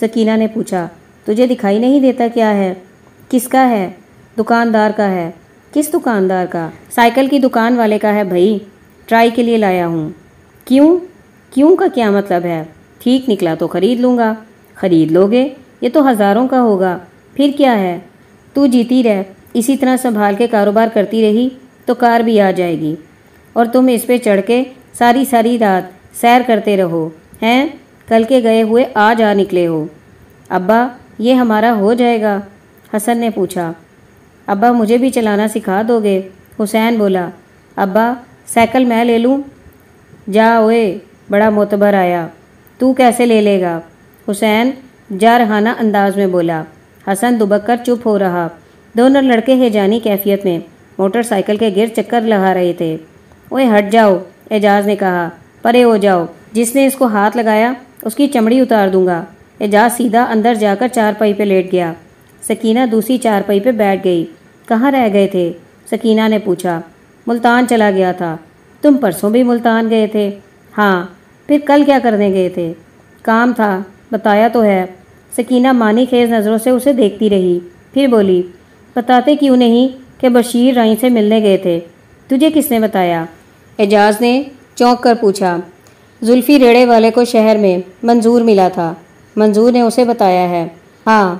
سکینہ نے پوچھا۔ تجھے دکھائی نہیں دیتا کیا ہے؟ کس کا ہے؟ دکاندار کا ہے۔ کس دکاندار کا؟ سائیکل کی دکان والے کا ہے بھائی۔ ٹرائی کے لیے لایا ہوں۔ کیوں؟ کیوں کا کیا مطلب ہے؟ ٹھیک، نکلا تو خرید لوں گا۔ خرید لو گے یہ تو ہزاروں کا ہوگا۔ پھر کیا ہے؟ تو جیتی رہ، اسی طرح سنبھال کے کاروبار کرتی رہی، تو کار بھی آ جائے گی۔ اور تم اس پہ چڑھ کے ساری ساری رات سیر کرتے رہو، ہیں؟ کل کے گئے ہوئے آج آ نکلے ہو۔ ابا، یہ ہمارا ہو جائے گا؟ حسن نے پوچھا۔ ابا، مجھے بھی چلانا سکھا دو گے حسین بولا۔ ابا، سائیکل میں لے لوں؟ جا ہوئے بڑا معتبر آیا۔ تو کیسے لے لے گا؟ حسین جارحانہ انداز میں بولا۔ حسن دبک کر چپ ہو رہا۔ دونوں لڑکے ہے جانی کیفیت میں۔ موٹر سائیکل کے گر چکر لگا رہے تھے۔ اوے ہٹ جاؤ اعجاز نے کہا۔ پرے ہو جاؤ۔ جس نے اس کو ہاتھ لگایا، اس کی چمڑی اتار دوں گا۔ اعجاز سیدھا اندر جا کر چار پائی پہ لیٹ گیا۔ سکینہ دوسری چار پائی پہ بیٹھ گئی۔ کہاں رہ گئے تھے؟ سکینہ نے پوچھا۔ ملتان چلا گیا تھا۔ تم پرسوں بھی ملتان گئے تھے؟ ہاں۔ پھر کل کیا کرنے گئے تھے؟ کام تھا۔ بتایا تو ہے۔ سکینہ مانی خیز نظروں سے اسے دیکھتی رہی۔ پھر بولی، بتاتے کیوں نہیں کہ بشیر رائی سے ملنے گئے تھے؟ تجھے کس نے بتایا؟ اعجاز نے چونک کر پوچھا۔ زلفی ریڑے والے کو شہر میں منظور ملا تھا۔ منظور نے اسے بتایا ہے۔ ہاں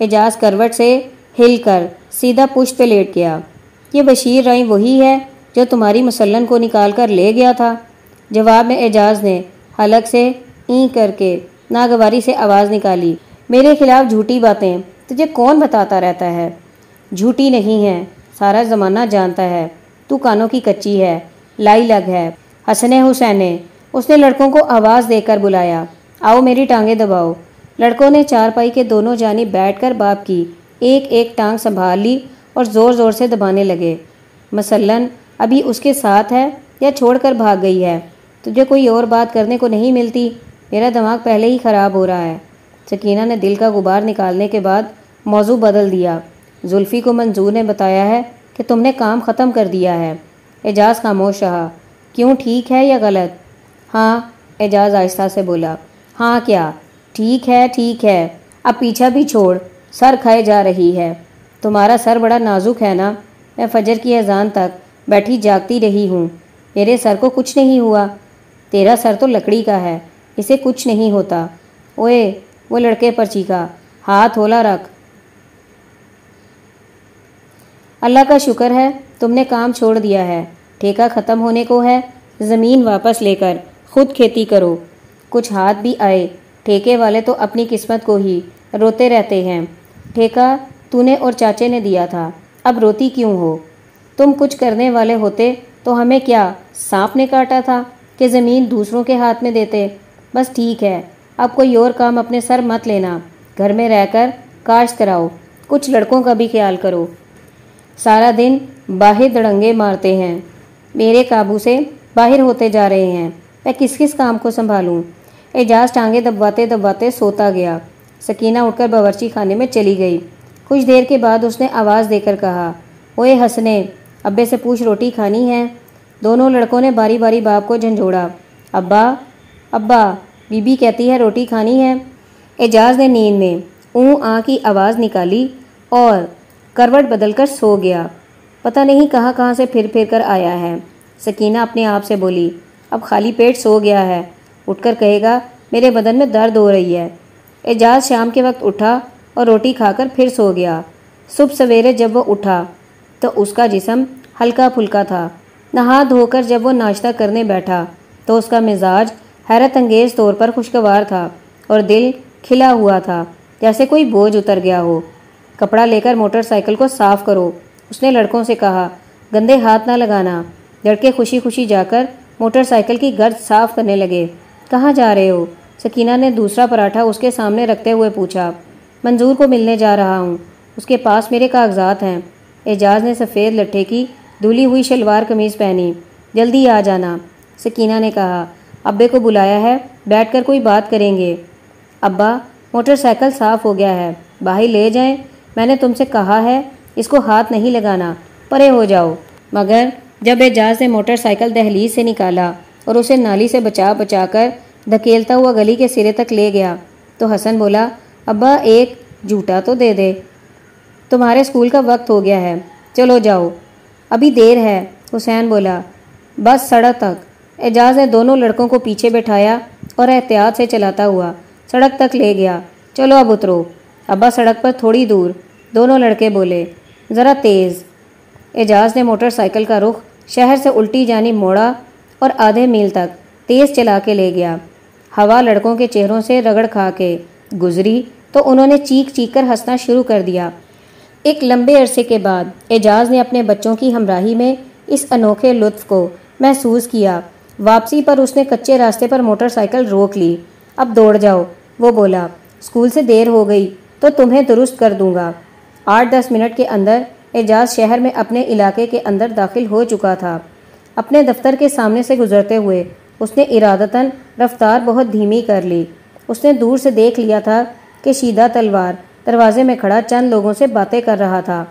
اعجاز کروٹ سے ہل کر سیدھا پشت پہ لیٹ گیا۔ یہ بشیر رائی وہی ہے جو تمہاری مسلن کو نکال کر لے گیا تھا۔ جواب میں اعجاز نے حلق سے این کر کے ناگواری سے آواز نکالی۔ میرے خلاف جھوٹی باتیں، تجھے کون بتاتا رہتا ہے؟ جھوٹی نہیں ہے، سارا زمانہ جانتا ہے۔ تو کانوں کی کچی ہے، لائی لگ ہے۔ حسن حسین، اس نے لڑکوں کو آواز دے کر بلایا۔ آؤ میری ٹانگیں دباؤ۔ لڑکوں نے چار پائی کے دونوں جانب بیٹھ کر باپ کی ایک ایک ٹانگ سنبھال لی اور زور زور سے دبانے لگے۔ مثلاً، ابھی اس کے ساتھ ہے یا چھوڑ کر بھاگ گئی ہے؟ تجھے کوئی اور بات کرنے کو نہیں ملتی؟ میرا دماغ پہلے ہی خراب ہو رہا ہے۔ سکینہ نے دل کا غبار نکالنے کے بعد موضوع بدل دیا۔ زلفی کو منظور نے بتایا ہے کہ تم نے کام ختم کر دیا ہے۔ اعجاز خاموش رہا۔ کیوں ٹھیک ہے یا غلط؟ ہاں اعجاز آہستہ سے بولا۔ ہاں کیا؟ ٹھیک ہے ٹھیک ہے۔ اب پیچھا بھی چھوڑ۔ سر کھائے جا رہی ہے۔ تمہارا سر بڑا نازک ہے نا؟ میں فجر کی اذان تک بیٹھی جاگتی رہی ہوں۔ میرے سر کو کچھ نہیں ہوا۔ تیرا سر تو لکڑی کا ہے، اسے کچھ نہیں ہوتا۔ اوے وہ لڑکے پر چیخا، ہاتھ ہولا رکھ۔ اللہ کا شکر ہے، تم نے کام چھوڑ دیا ہے۔ ٹھیکہ ختم ہونے کو ہے، زمین واپس لے کر خود کھیتی کرو۔ کچھ ہاتھ بھی آئے، ٹھیکے والے تو اپنی قسمت کو ہی روتے رہتے ہیں۔ ٹھیکہ تو نے اور چاچے نے دیا تھا، اب روتی کیوں ہو؟ تم کچھ کرنے والے ہوتے تو ہمیں کیا سانپ نے کاٹا تھا کہ زمین دوسروں کے ہاتھ میں دیتے؟ بس ٹھیک ہے۔ اب کوئی اور کام اپنے سر مت لینا، گھر میں رہ کر کاشت کراؤ، کچھ لڑکوں کا بھی خیال کرو۔ سارا دن باہر دڑنگے مارتے ہیں۔ میرے قابو سے باہر ہوتے جا رہے ہیں۔ میں کس کس کام کو سنبھالوں؟ اعجاز ٹانگیں دبواتے دبواتے سوتا گیا۔ سکینہ اٹھ کر باورچی خانے میں چلی گئی۔ کچھ دیر کے بعد اس نے آواز دے کر کہا اوے ہنسنے ابے سے پوچھ روٹی کھانی ہے؟ دونوں لڑکوں نے باری باری باپ کو جھنجھوڑا۔ ابا ابا بی بی کہتی ہے، روٹی کھانی ہے۔ اعجاز نے نیند میں اون آ کی آواز نکالی اور کروٹ بدل کر سو گیا۔ پتہ نہیں کہاں کہاں سے پھر پھر کر آیا ہے۔ سکینہ اپنے آپ سے بولی، اب خالی پیٹ سو گیا ہے۔ اٹھ کر کہے گا، میرے بدن میں درد ہو رہی ہے۔ اعجاز شام کے وقت اٹھا اور روٹی کھا کر پھر سو گیا۔ صبح سویرے جب وہ اٹھا تو اس کا جسم ہلکا پھلکا تھا۔ نہا دھو کر جب وہ ناشتہ کرنے بیٹھا تو اس کا مزاج حیرت انگیز طور پر خوشگوار تھا اور دل کھلا ہوا تھا، جیسے کوئی بوجھ اتر گیا ہو۔ کپڑا لے کر موٹر سائیکل کو صاف کرو، اس نے لڑکوں سے کہا۔ گندے ہاتھ نہ لگانا۔ لڑکے خوشی خوشی جا کر موٹر سائیکل کی گرد صاف کرنے لگے۔ کہاں جا رہے ہو؟ سکینہ نے دوسرا پراٹھا اس کے سامنے رکھتے ہوئے پوچھا۔ منظور کو ملنے جا رہا ہوں۔ اس کے پاس میرے کاغذات ہیں۔ اعجاز نے سفید لٹھے کی دھلی ہوئی شلوار قمیض پہنی۔ جلدی آ جانا، سکینہ نے کہا۔ ابے کو بلایا ہے، بیٹھ کر کوئی بات کریں گے۔ ابا، موٹر سائیکل صاف ہو گیا ہے۔ باہر لے جائیں۔ میں نے تم سے کہا ہے، اس کو ہاتھ نہیں لگانا، پرے ہو جاؤ۔ مگر جب اعجاز نے موٹر سائیکل دہلیز سے نکالا اور اسے نالی سے بچا بچا کر دھکیلتا ہوا گلی کے سرے تک لے گیا، تو حسن بولا، ابا، ایک جھوٹا تو دے دے۔ تمہارے اسکول کا وقت ہو گیا ہے، چلو جاؤ۔ ابھی دیر ہے، حسین بولا، بس سڑک تک۔ اعجاز نے دونوں لڑکوں کو پیچھے بٹھایا اور احتیاط سے چلاتا ہوا سڑک تک لے گیا۔ چلو اب اترو۔ ابا سڑک پر تھوڑی دور دونوں لڑکے بولے، ذرا تیز۔ اعجاز نے موٹر سائیکل کا رخ شہر سے الٹی جانی موڑا اور آدھے میل تک تیز چلا کے لے گیا۔ ہوا لڑکوں کے چہروں سے رگڑ کھا کے گزری تو انہوں نے چیخ چیخ کر ہنسنا شروع کر دیا۔ ایک لمبے عرصے کے بعد اعجاز نے اپنے بچوں کی ہمراہی میں اس انوکھے لطف کو محسوس کیا۔ واپسی پر اس نے کچے راستے پر موٹر سائیکل روک لی۔ اب دوڑ جاؤ، وہ بولا۔ اسکول سے دیر ہو گئی، تو تمہیں درست کر دوں گا۔ آٹھ دس منٹ کے اندر اعجاز شہر میں اپنے علاقے کے اندر داخل ہو چکا تھا۔ اپنے دفتر کے سامنے سے گزرتے ہوئے، اس نے ارادتاً رفتار بہت دھیمی کر لی۔ اس نے دور سے دیکھ لیا تھا کہ شیدہ تلوار دروازے میں کھڑا چند لوگوں سے باتیں کر رہا تھا۔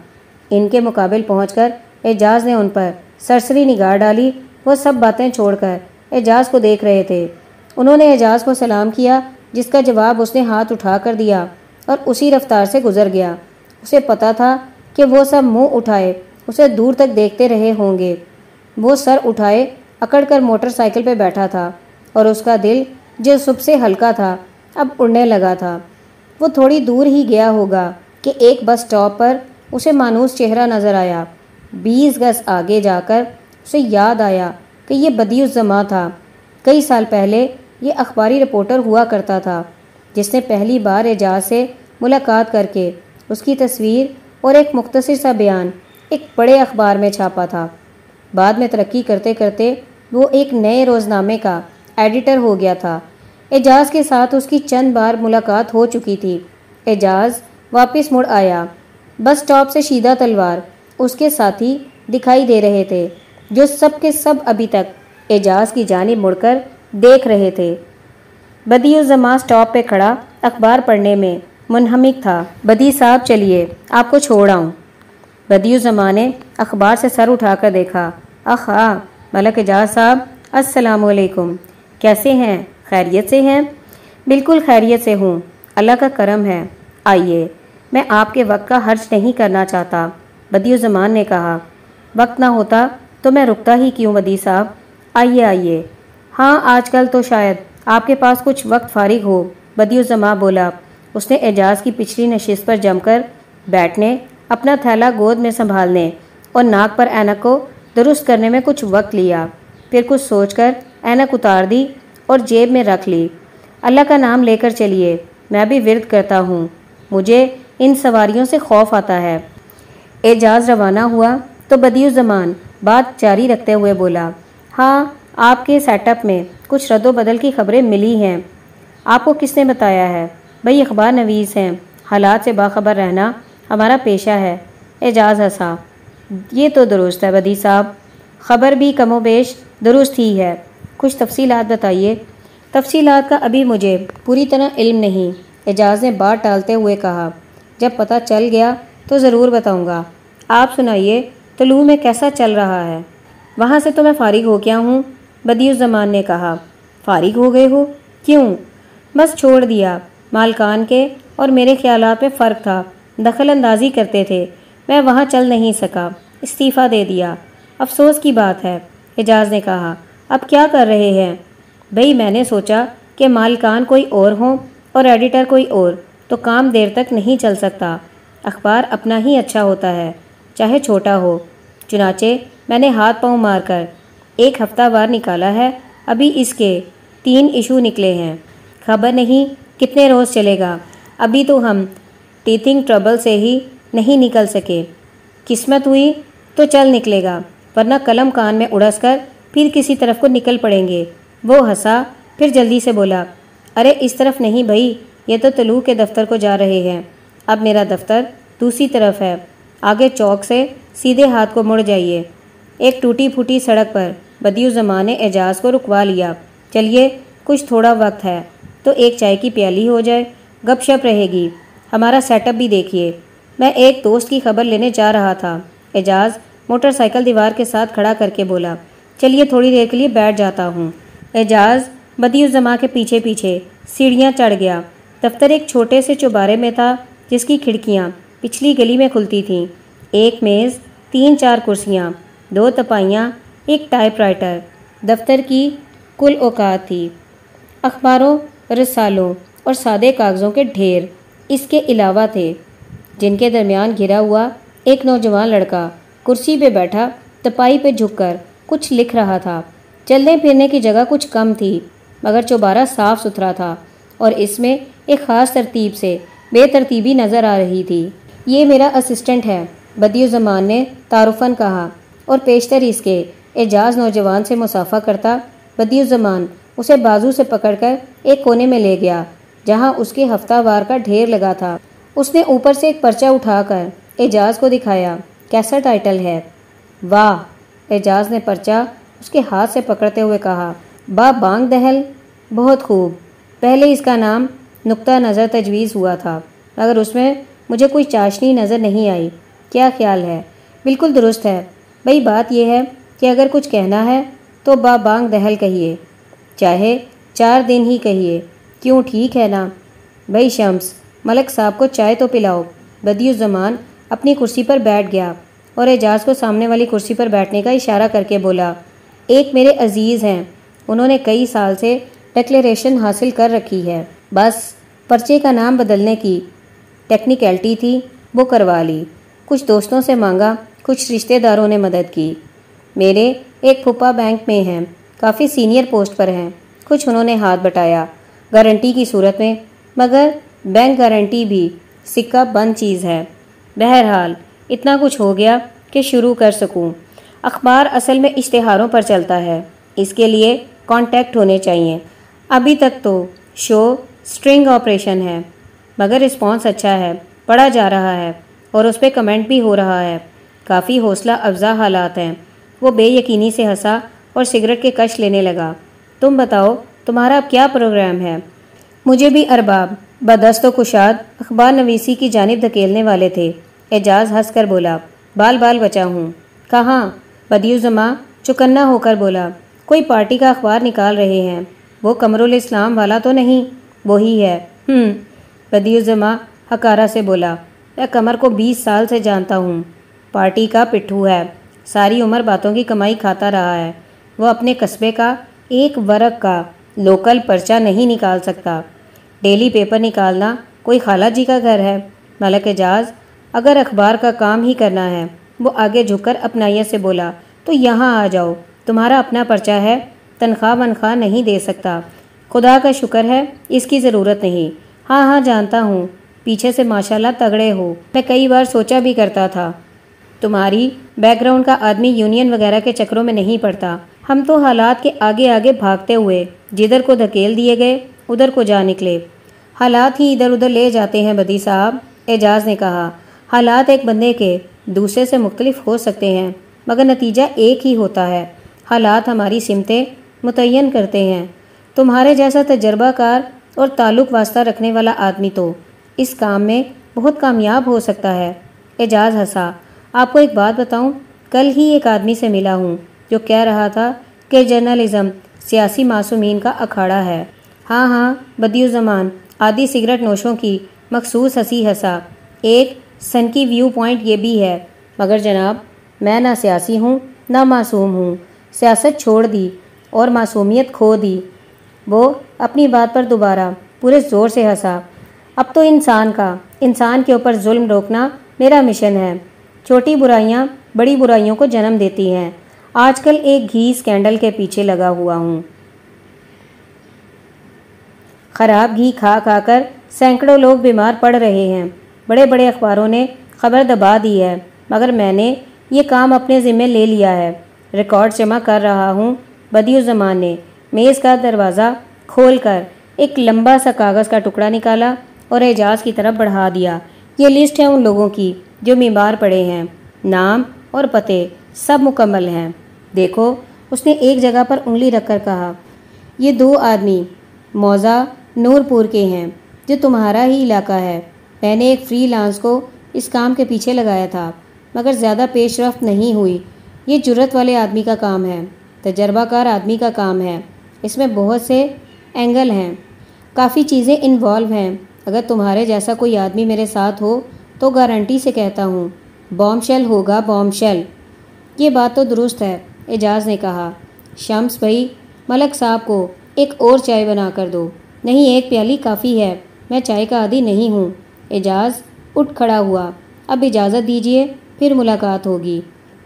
ان کے مقابل پہنچ کر اعجاز نے ان پر سرسری نگاہ ڈالی۔ وہ سب باتیں چھوڑ کر اعجاز کو دیکھ رہے تھے۔ انہوں نے اعجاز کو سلام کیا، جس کا جواب اس نے ہاتھ اٹھا کر دیا اور اسی رفتار سے گزر گیا۔ اسے پتا تھا کہ وہ سب منہ اٹھائے، اسے دور تک دیکھتے رہے ہوں گے۔ وہ سر اٹھائے، اکڑ کر موٹر سائیکل پہ بیٹھا تھا اور اس کا دل جو سب سے ہلکا تھا، اب اڑنے لگا تھا۔ وہ تھوڑی دور ہی گیا ہوگا کہ ایک بس اسٹاپ پر اسے مانوس چہرہ نظر آیا۔ بیس گز آگے جا کر اسے یاد آیا کہ یہ بدی الزماں تھا۔ کئی سال پہلے یہ اخباری رپورٹر ہوا کرتا تھا، جس نے پہلی بار اعجاز سے ملاقات کر کے اس کی تصویر اور ایک مختصر سا بیان ایک بڑے اخبار میں چھاپا تھا۔ بعد میں ترقی کرتے کرتے وہ ایک نئے روزنامے کا ایڈیٹر ہو گیا تھا۔ اعجاز کے ساتھ اس کی چند بار ملاقات ہو چکی تھی۔ اعجاز واپس مڑ آیا۔ بس اسٹاپ سے شیدہ تلوار اس کے ساتھی دکھائی دے رہے تھے۔ جو سب کے سب ابھی تک اعجاز کی جانب مڑ کر دیکھ رہے تھے۔ بدی الزما اسٹاپ پہ کھڑا اخبار پڑھنے میں منہمک تھا۔ بدی صاحب، چلیے، آپ کو چھوڑ آؤں۔ بدی الزما نے اخبار سے سر اٹھا کر دیکھا۔ اخا ملک اعجاز صاحب، السلام علیکم۔ کیسے ہیں؟ خیریت سے ہیں؟ بالکل خیریت سے ہوں۔ اللہ کا کرم ہے۔ آئیے، میں آپ کے وقت کا حرج نہیں کرنا چاہتا۔ بدی الزمان نے کہا، وقت نہ ہوتا تو میں رکتا ہی کیوں بدی صاحب؟ آئیے آئیے۔ ہاں آج کل تو شاید آپ کے پاس کچھ وقت فارغ ہو بدی الزما بولا۔ اس نے اعجاز کی پچھلی نشست پر جم کر بیٹھنے، اپنا تھیلا گود میں سنبھالنے اور ناک پر اینک کو درست کرنے میں کچھ وقت لیا۔ پھر کچھ سوچ کر اینک اتار دی اور جیب میں رکھ لی۔ اللہ کا نام لے کر چلیے، میں بھی ورد کرتا ہوں۔ مجھے ان سواریوں سے خوف آتا ہے۔ اعجاز روانہ ہوا تو بدی الزمان بات جاری رکھتے ہوئے بولا ہاں آپ کے سیٹ اپ میں کچھ رد و بدل کی خبریں ملی ہیں۔ آپ کو کس نے بتایا ہے؟ بھئی اخبار نویس ہیں۔ حالات سے باخبر رہنا ہمارا پیشہ ہے۔ اعجاز ہسا یہ تو درست ہے بدی صاحب۔ خبر بھی کم و بیش درست ہی ہے۔ کچھ تفصیلات بتائیے۔ تفصیلات کا ابھی مجھے پوری طرح علم نہیں۔ اعجاز نے بات ٹالتے ہوئے کہا، جب پتہ چل گیا تو ضرور بتاؤں گا۔ آپ سنائیے طلوع میں کیسا چل رہا ہے؟ وہاں سے تو میں فارغ ہو گیا ہوں بدی الزمان نے کہا۔ فارغ ہو گئے ہو؟ کیوں؟ بس چھوڑ دیا۔ مالکان کے اور میرے خیالات میں فرق تھا۔ دخل اندازی کرتے تھے۔ میں وہاں چل نہیں سکا۔ استعفیٰ دے دیا۔ افسوس کی بات ہے۔ اعجاز نے کہا۔ اب کیا کر رہے ہیں؟ بھئی میں نے سوچا کہ مالکان کوئی اور ہوں اور ایڈیٹر کوئی اور، تو کام دیر تک نہیں چل سکتا۔ اخبار اپنا ہی اچھا ہوتا ہے۔ چاہے چھوٹا ہو۔ چنانچہ میں نے ہاتھ پاؤں مار کر ایک ہفتہ وار نکالا ہے، ابھی اس کے تین ایشو نکلے ہیں۔ خبر نہیں کتنے روز چلے گا۔ ابھی تو ہم ٹیتھنگ ٹربل سے ہی نہیں نکل سکے۔ قسمت ہوئی تو چل نکلے گا، ورنہ قلم کان میں اڑس کر پھر کسی طرف کو نکل پڑیں گے۔ وہ ہنسا، پھر جلدی سے بولا، ارے اس طرف نہیں بھائی، یہ تو طلوع کے دفتر کو جا رہے ہیں۔ اب میرا دفتر دوسری طرف ہے۔ آگے چوک سے سیدھے ہاتھ کو مڑ جائیے۔ ایک ٹوٹی پھوٹی سڑک پر بدیو زمانے اعجاز کو رکوا لیا۔ چلیے، کچھ تھوڑا وقت ہے تو ایک چائے کی پیالی ہو جائے۔ گپ شپ رہے گی۔ ہمارا سیٹ اپ بھی دیکھیے۔ میں ایک دوست کی خبر لینے جا رہا تھا۔ اعجاز موٹر سائیکل دیوار کے ساتھ کھڑا کر کے بولا، چلیے تھوڑی دیر کے لیے بیٹھ جاتا ہوں۔ اعجاز بدی الزما کے پیچھے پیچھے سیڑھیاں چڑھ گیا۔ دفتر ایک چھوٹے سے چوبارے میں تھا جس کی کھڑکیاں پچھلی گلی میں کھلتی تھیں۔ ایک میز، تین چار کرسیاں، دو تپائیاں، ایک ٹائپ رائٹر، دفتر کی کل اوقات تھی۔ اخباروں، رسالوں اور سادے کاغذوں کے ڈھیر اس کے علاوہ تھے۔ جن کے درمیان گھرا ہوا ایک نوجوان لڑکا کرسی پہ بیٹھا، تپائی پہ جھک کر کچھ لکھ رہا تھا۔ چلنے پھرنے کی جگہ کچھ کم تھی، مگر چوبارہ صاف ستھرا تھا اور اس میں ایک خاص ترتیب سے بے ترتیبی نظر آ رہی تھی۔ یہ میرا اسسٹنٹ ہے بدی الزمان نے تعارفاً کہا۔ اور پیشتر اس کے اعجاز نوجوان سے مسافہ کرتا بدی الزمان اسے بازو سے پکڑ کر ایک کونے میں لے گیا، جہاں اس کے ہفتہ وار کا ڈھیر لگا تھا۔ اس نے اوپر سے ایک پرچہ اٹھا کر اعجاز کو دکھایا، کیسا ٹائٹل ہے؟ واہ، اعجاز نے پرچہ اس کے ہاتھ سے پکڑتے ہوئے کہا۔ با بانگ دہل، بہت خوب۔ پہلے اس کا نام نقطہ نظر تجویز ہوا تھا مگر اس میں مجھے کوئی چاشنی نظر نہیں آئی۔ کیا خیال ہے؟ بالکل درست ہے۔ بھئی بات یہ ہے کہ اگر کچھ کہنا ہے تو با بانگ دہل کہیے۔ چاہے چار دن ہی کہیے۔ کیوں ٹھیک ہے نا؟ بھئی شمس، ملک صاحب کو چائے تو پلاؤ۔ بدی الزمان اپنی کرسی پر بیٹھ گیا اور اعجاز کو سامنے والی کرسی پر بیٹھنے کا اشارہ کر کے بولا، ایک میرے عزیز ہیں، انہوں نے کئی سال سے ڈکلیریشن حاصل کر رکھی ہے۔ بس، پرچے کا نام بدلنے کی۔ ٹیکنیکلٹی تھی، وہ کروا لی۔ کچھ دوستوں سے مانگا، کچھ رشتہ داروں نے مدد کی۔ میرے ایک پھپا بینک میں ہیں، کافی سینئر پوسٹ پر ہیں۔ کچھ انہوں نے ہاتھ بٹایا، گارنٹی کی صورت میں۔ مگر بینک گارنٹی بھی سکہ بند چیز ہے۔ بہرحال، اتنا کچھ ہو گیا کہ شروع کر سکوں۔ اخبار اصل میں اشتہاروں پر چلتا ہے۔ اس کے لیے کانٹیکٹ ہونے چاہیے۔ ابھی تک تو شو سٹرنگ آپریشن ہے۔ مگر رسپانس اچھا ہے، پڑھا جا رہا ہے اور اس پہ کمنٹ بھی ہو رہا ہے۔ کافی حوصلہ افزا حالات ہیں۔ وہ بے یقینی سے ہنسا اور سگریٹ کے کش لینے لگا۔ تم بتاؤ، تمہارا اب کیا پروگرام ہے؟ مجھے بھی ارباب، بدست و کشاد، اخبار نویسی کی جانب دھکیلنے والے تھے۔ اعجاز ہنس کر بولا، بال بال بچا ہوں۔ کہاں؟ بدیو زماں چکنا ہو کر بولا، کوئی پارٹی کا اخبار نکال رہے ہیں۔ وہ کمر الاسلام والا تو نہیں، وہی ہے۔ ہم بدیو زماں حکارہ سے بولا میں کمر کو بیس سال سے جانتا ہوں، پارٹی کا پٹھو ہے، ساری عمر باتوں کی کمائی کھاتا رہا ہے، وہ اپنے قصبے کا ایک ورق کا لوکل پرچہ نہیں نکال سکتا۔ ڈیلی پیپر نکالنا کوئی خالہ جی کا گھر ہے۔ ملک اعجاز، اگر اخبار کا کام ہی کرنا ہے وہ آگے جھک کر اپنائیت سے بولا، تو یہاں آ جاؤ، تمہارا اپنا پرچہ ہے، تنخواہ ونخواہ نہیں دے سکتا۔ خدا کا شکر ہے، اس کی ضرورت نہیں۔ ہاں ہاں جانتا ہوں، پیچھے سے ماشاءاللہ تگڑے ہو۔ میں کئی بار سوچا بھی کرتا تھا۔ تمہاری بیک گراؤنڈ کا آدمی یونین وغیرہ کے چکروں میں نہیں پڑتا۔ ہم تو حالات کے آگے آگے بھاگتے ہوئے جدھر کو دھکیل دیے گئے، ادھر کو جا نکلے۔ حالات ہی ادھر ادھر لے جاتے ہیں بدی صاحب، اعجاز نے کہا۔ حالات ایک بندے کے دوسرے سے مختلف ہو سکتے ہیں، مگر نتیجہ ایک ہی ہوتا ہے۔ حالات ہماری سمتیں متعین کرتے ہیں۔ تمہارے جیسا تجربہ کار اور تعلق واسطہ رکھنے والا آدمی تو اس کام میں بہت کامیاب ہو سکتا ہے۔ اعجاز ہنسا۔ آپ کو ایک بات بتاؤں، کل ہی ایک آدمی سے ملا ہوں جو کہہ رہا تھا کہ جرنلزم سیاسی معصومین کا اکھاڑا ہے۔ ہاں ہاں بدی الزمان آدھی سگریٹ نوشوں کی مخصوص ہنسی ہنسا۔ ایک سن کی ویو پوائنٹ یہ بھی ہے۔ مگر جناب، میں نہ سیاسی ہوں، نہ معصوم ہوں۔ سیاست چھوڑ دی اور معصومیت کھو دی۔ وہ اپنی بات پر دوبارہ پورے زور سے ہنسا۔ اب تو انسان کا، انسان کے اوپر ظلم روکنا میرا مشن ہے۔ چھوٹی برائیاں بڑی برائیوں کو جنم دیتی ہیں۔ آج کل ایک گھی اسکینڈل کے پیچھے لگا ہوا ہوں۔ خراب گھی کھا کھا کر سینکڑوں لوگ بیمار پڑ رہے ہیں۔ بڑے بڑے اخباروں نے خبر دبا دی ہے، مگر میں نے یہ کام اپنے ذمے لے لیا ہے۔ ریکارڈ جمع کر رہا ہوں بدی الزمان نے۔ میز کا دروازہ کھول کر ایک لمبا سا کاغذ کا ٹکڑا نکالا اور اعجاز کی طرف بڑھا دیا۔ یہ لسٹ ہے ان لوگوں کی جو بیمار پڑے ہیں۔ نام اور پتے سب مکمل ہیں۔ دیکھو، اس نے ایک جگہ پر انگلی رکھ کر کہا، یہ دو آدمی، موزہ نور پور کے ہیں، جو تمہارا ہی علاقہ ہے۔ میں نے ایک فری لانس کو اس کام کے پیچھے لگایا تھا، مگر زیادہ پیش رفت نہیں ہوئی۔ یہ جرت والے آدمی کا کام ہے، تجربہ کار آدمی کا کام ہے۔ اس میں بہت سے اینگل ہیں۔ کافی چیزیں انوالو ہیں۔ اگر تمہارے جیسا کوئی آدمی میرے ساتھ ہو تو گارنٹی سے کہتا ہوں بوم شیل ہوگا بوم شیل یہ بات تو درست ہے، اعجاز نے کہا۔ شمس بھائی، ملک صاحب کو ایک اور چائے بنا کر دو۔ نہیں، ایک پیالی کافی ہے۔ میں چائے کا عادی نہیں ہوں۔ اعجاز اٹھ کھڑا ہوا۔ اب اجازت دیجیے پھر ملاقات ہوگی۔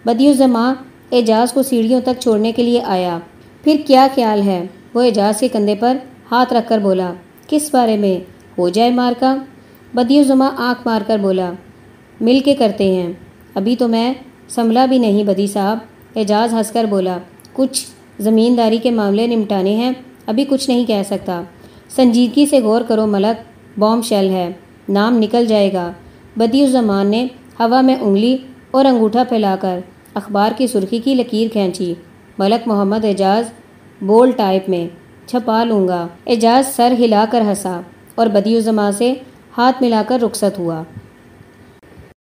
بدی الزماں اعجاز کو سیڑھیوں تک چھوڑنے کے لیے آیا۔ پھر کیا خیال ہے؟ وہ اعجاز کے کندھے پر ہاتھ رکھ کر بولا، کس بارے میں؟ ہو جائے مار کا؟ بدی الزماں آنکھ مار کر بولا، مل کے کرتے ہیں۔ ابھی تو میں سنبھلا بھی نہیں بدی صاحب۔ اعجاز ہنس کر بولا، کچھ زمینداری کے معاملے نمٹانے ہیں، ابھی کچھ نہیں کہہ سکتا۔ سنجیدگی سے غور کرو ملک بوم شیل ہے، نام نکل جائے گا۔ بدی الزمان نے ہوا میں انگلی اور انگوٹھا پھیلا کر اخبار کی سرخی کی لکیر کھینچی۔ ملک محمد اعجاز بول ٹائپ میں چھپا لوں گا۔ اعجاز سر ہلا کر ہنسا اور بدیو زماں سے ہاتھ ملا کر رخصت ہوا۔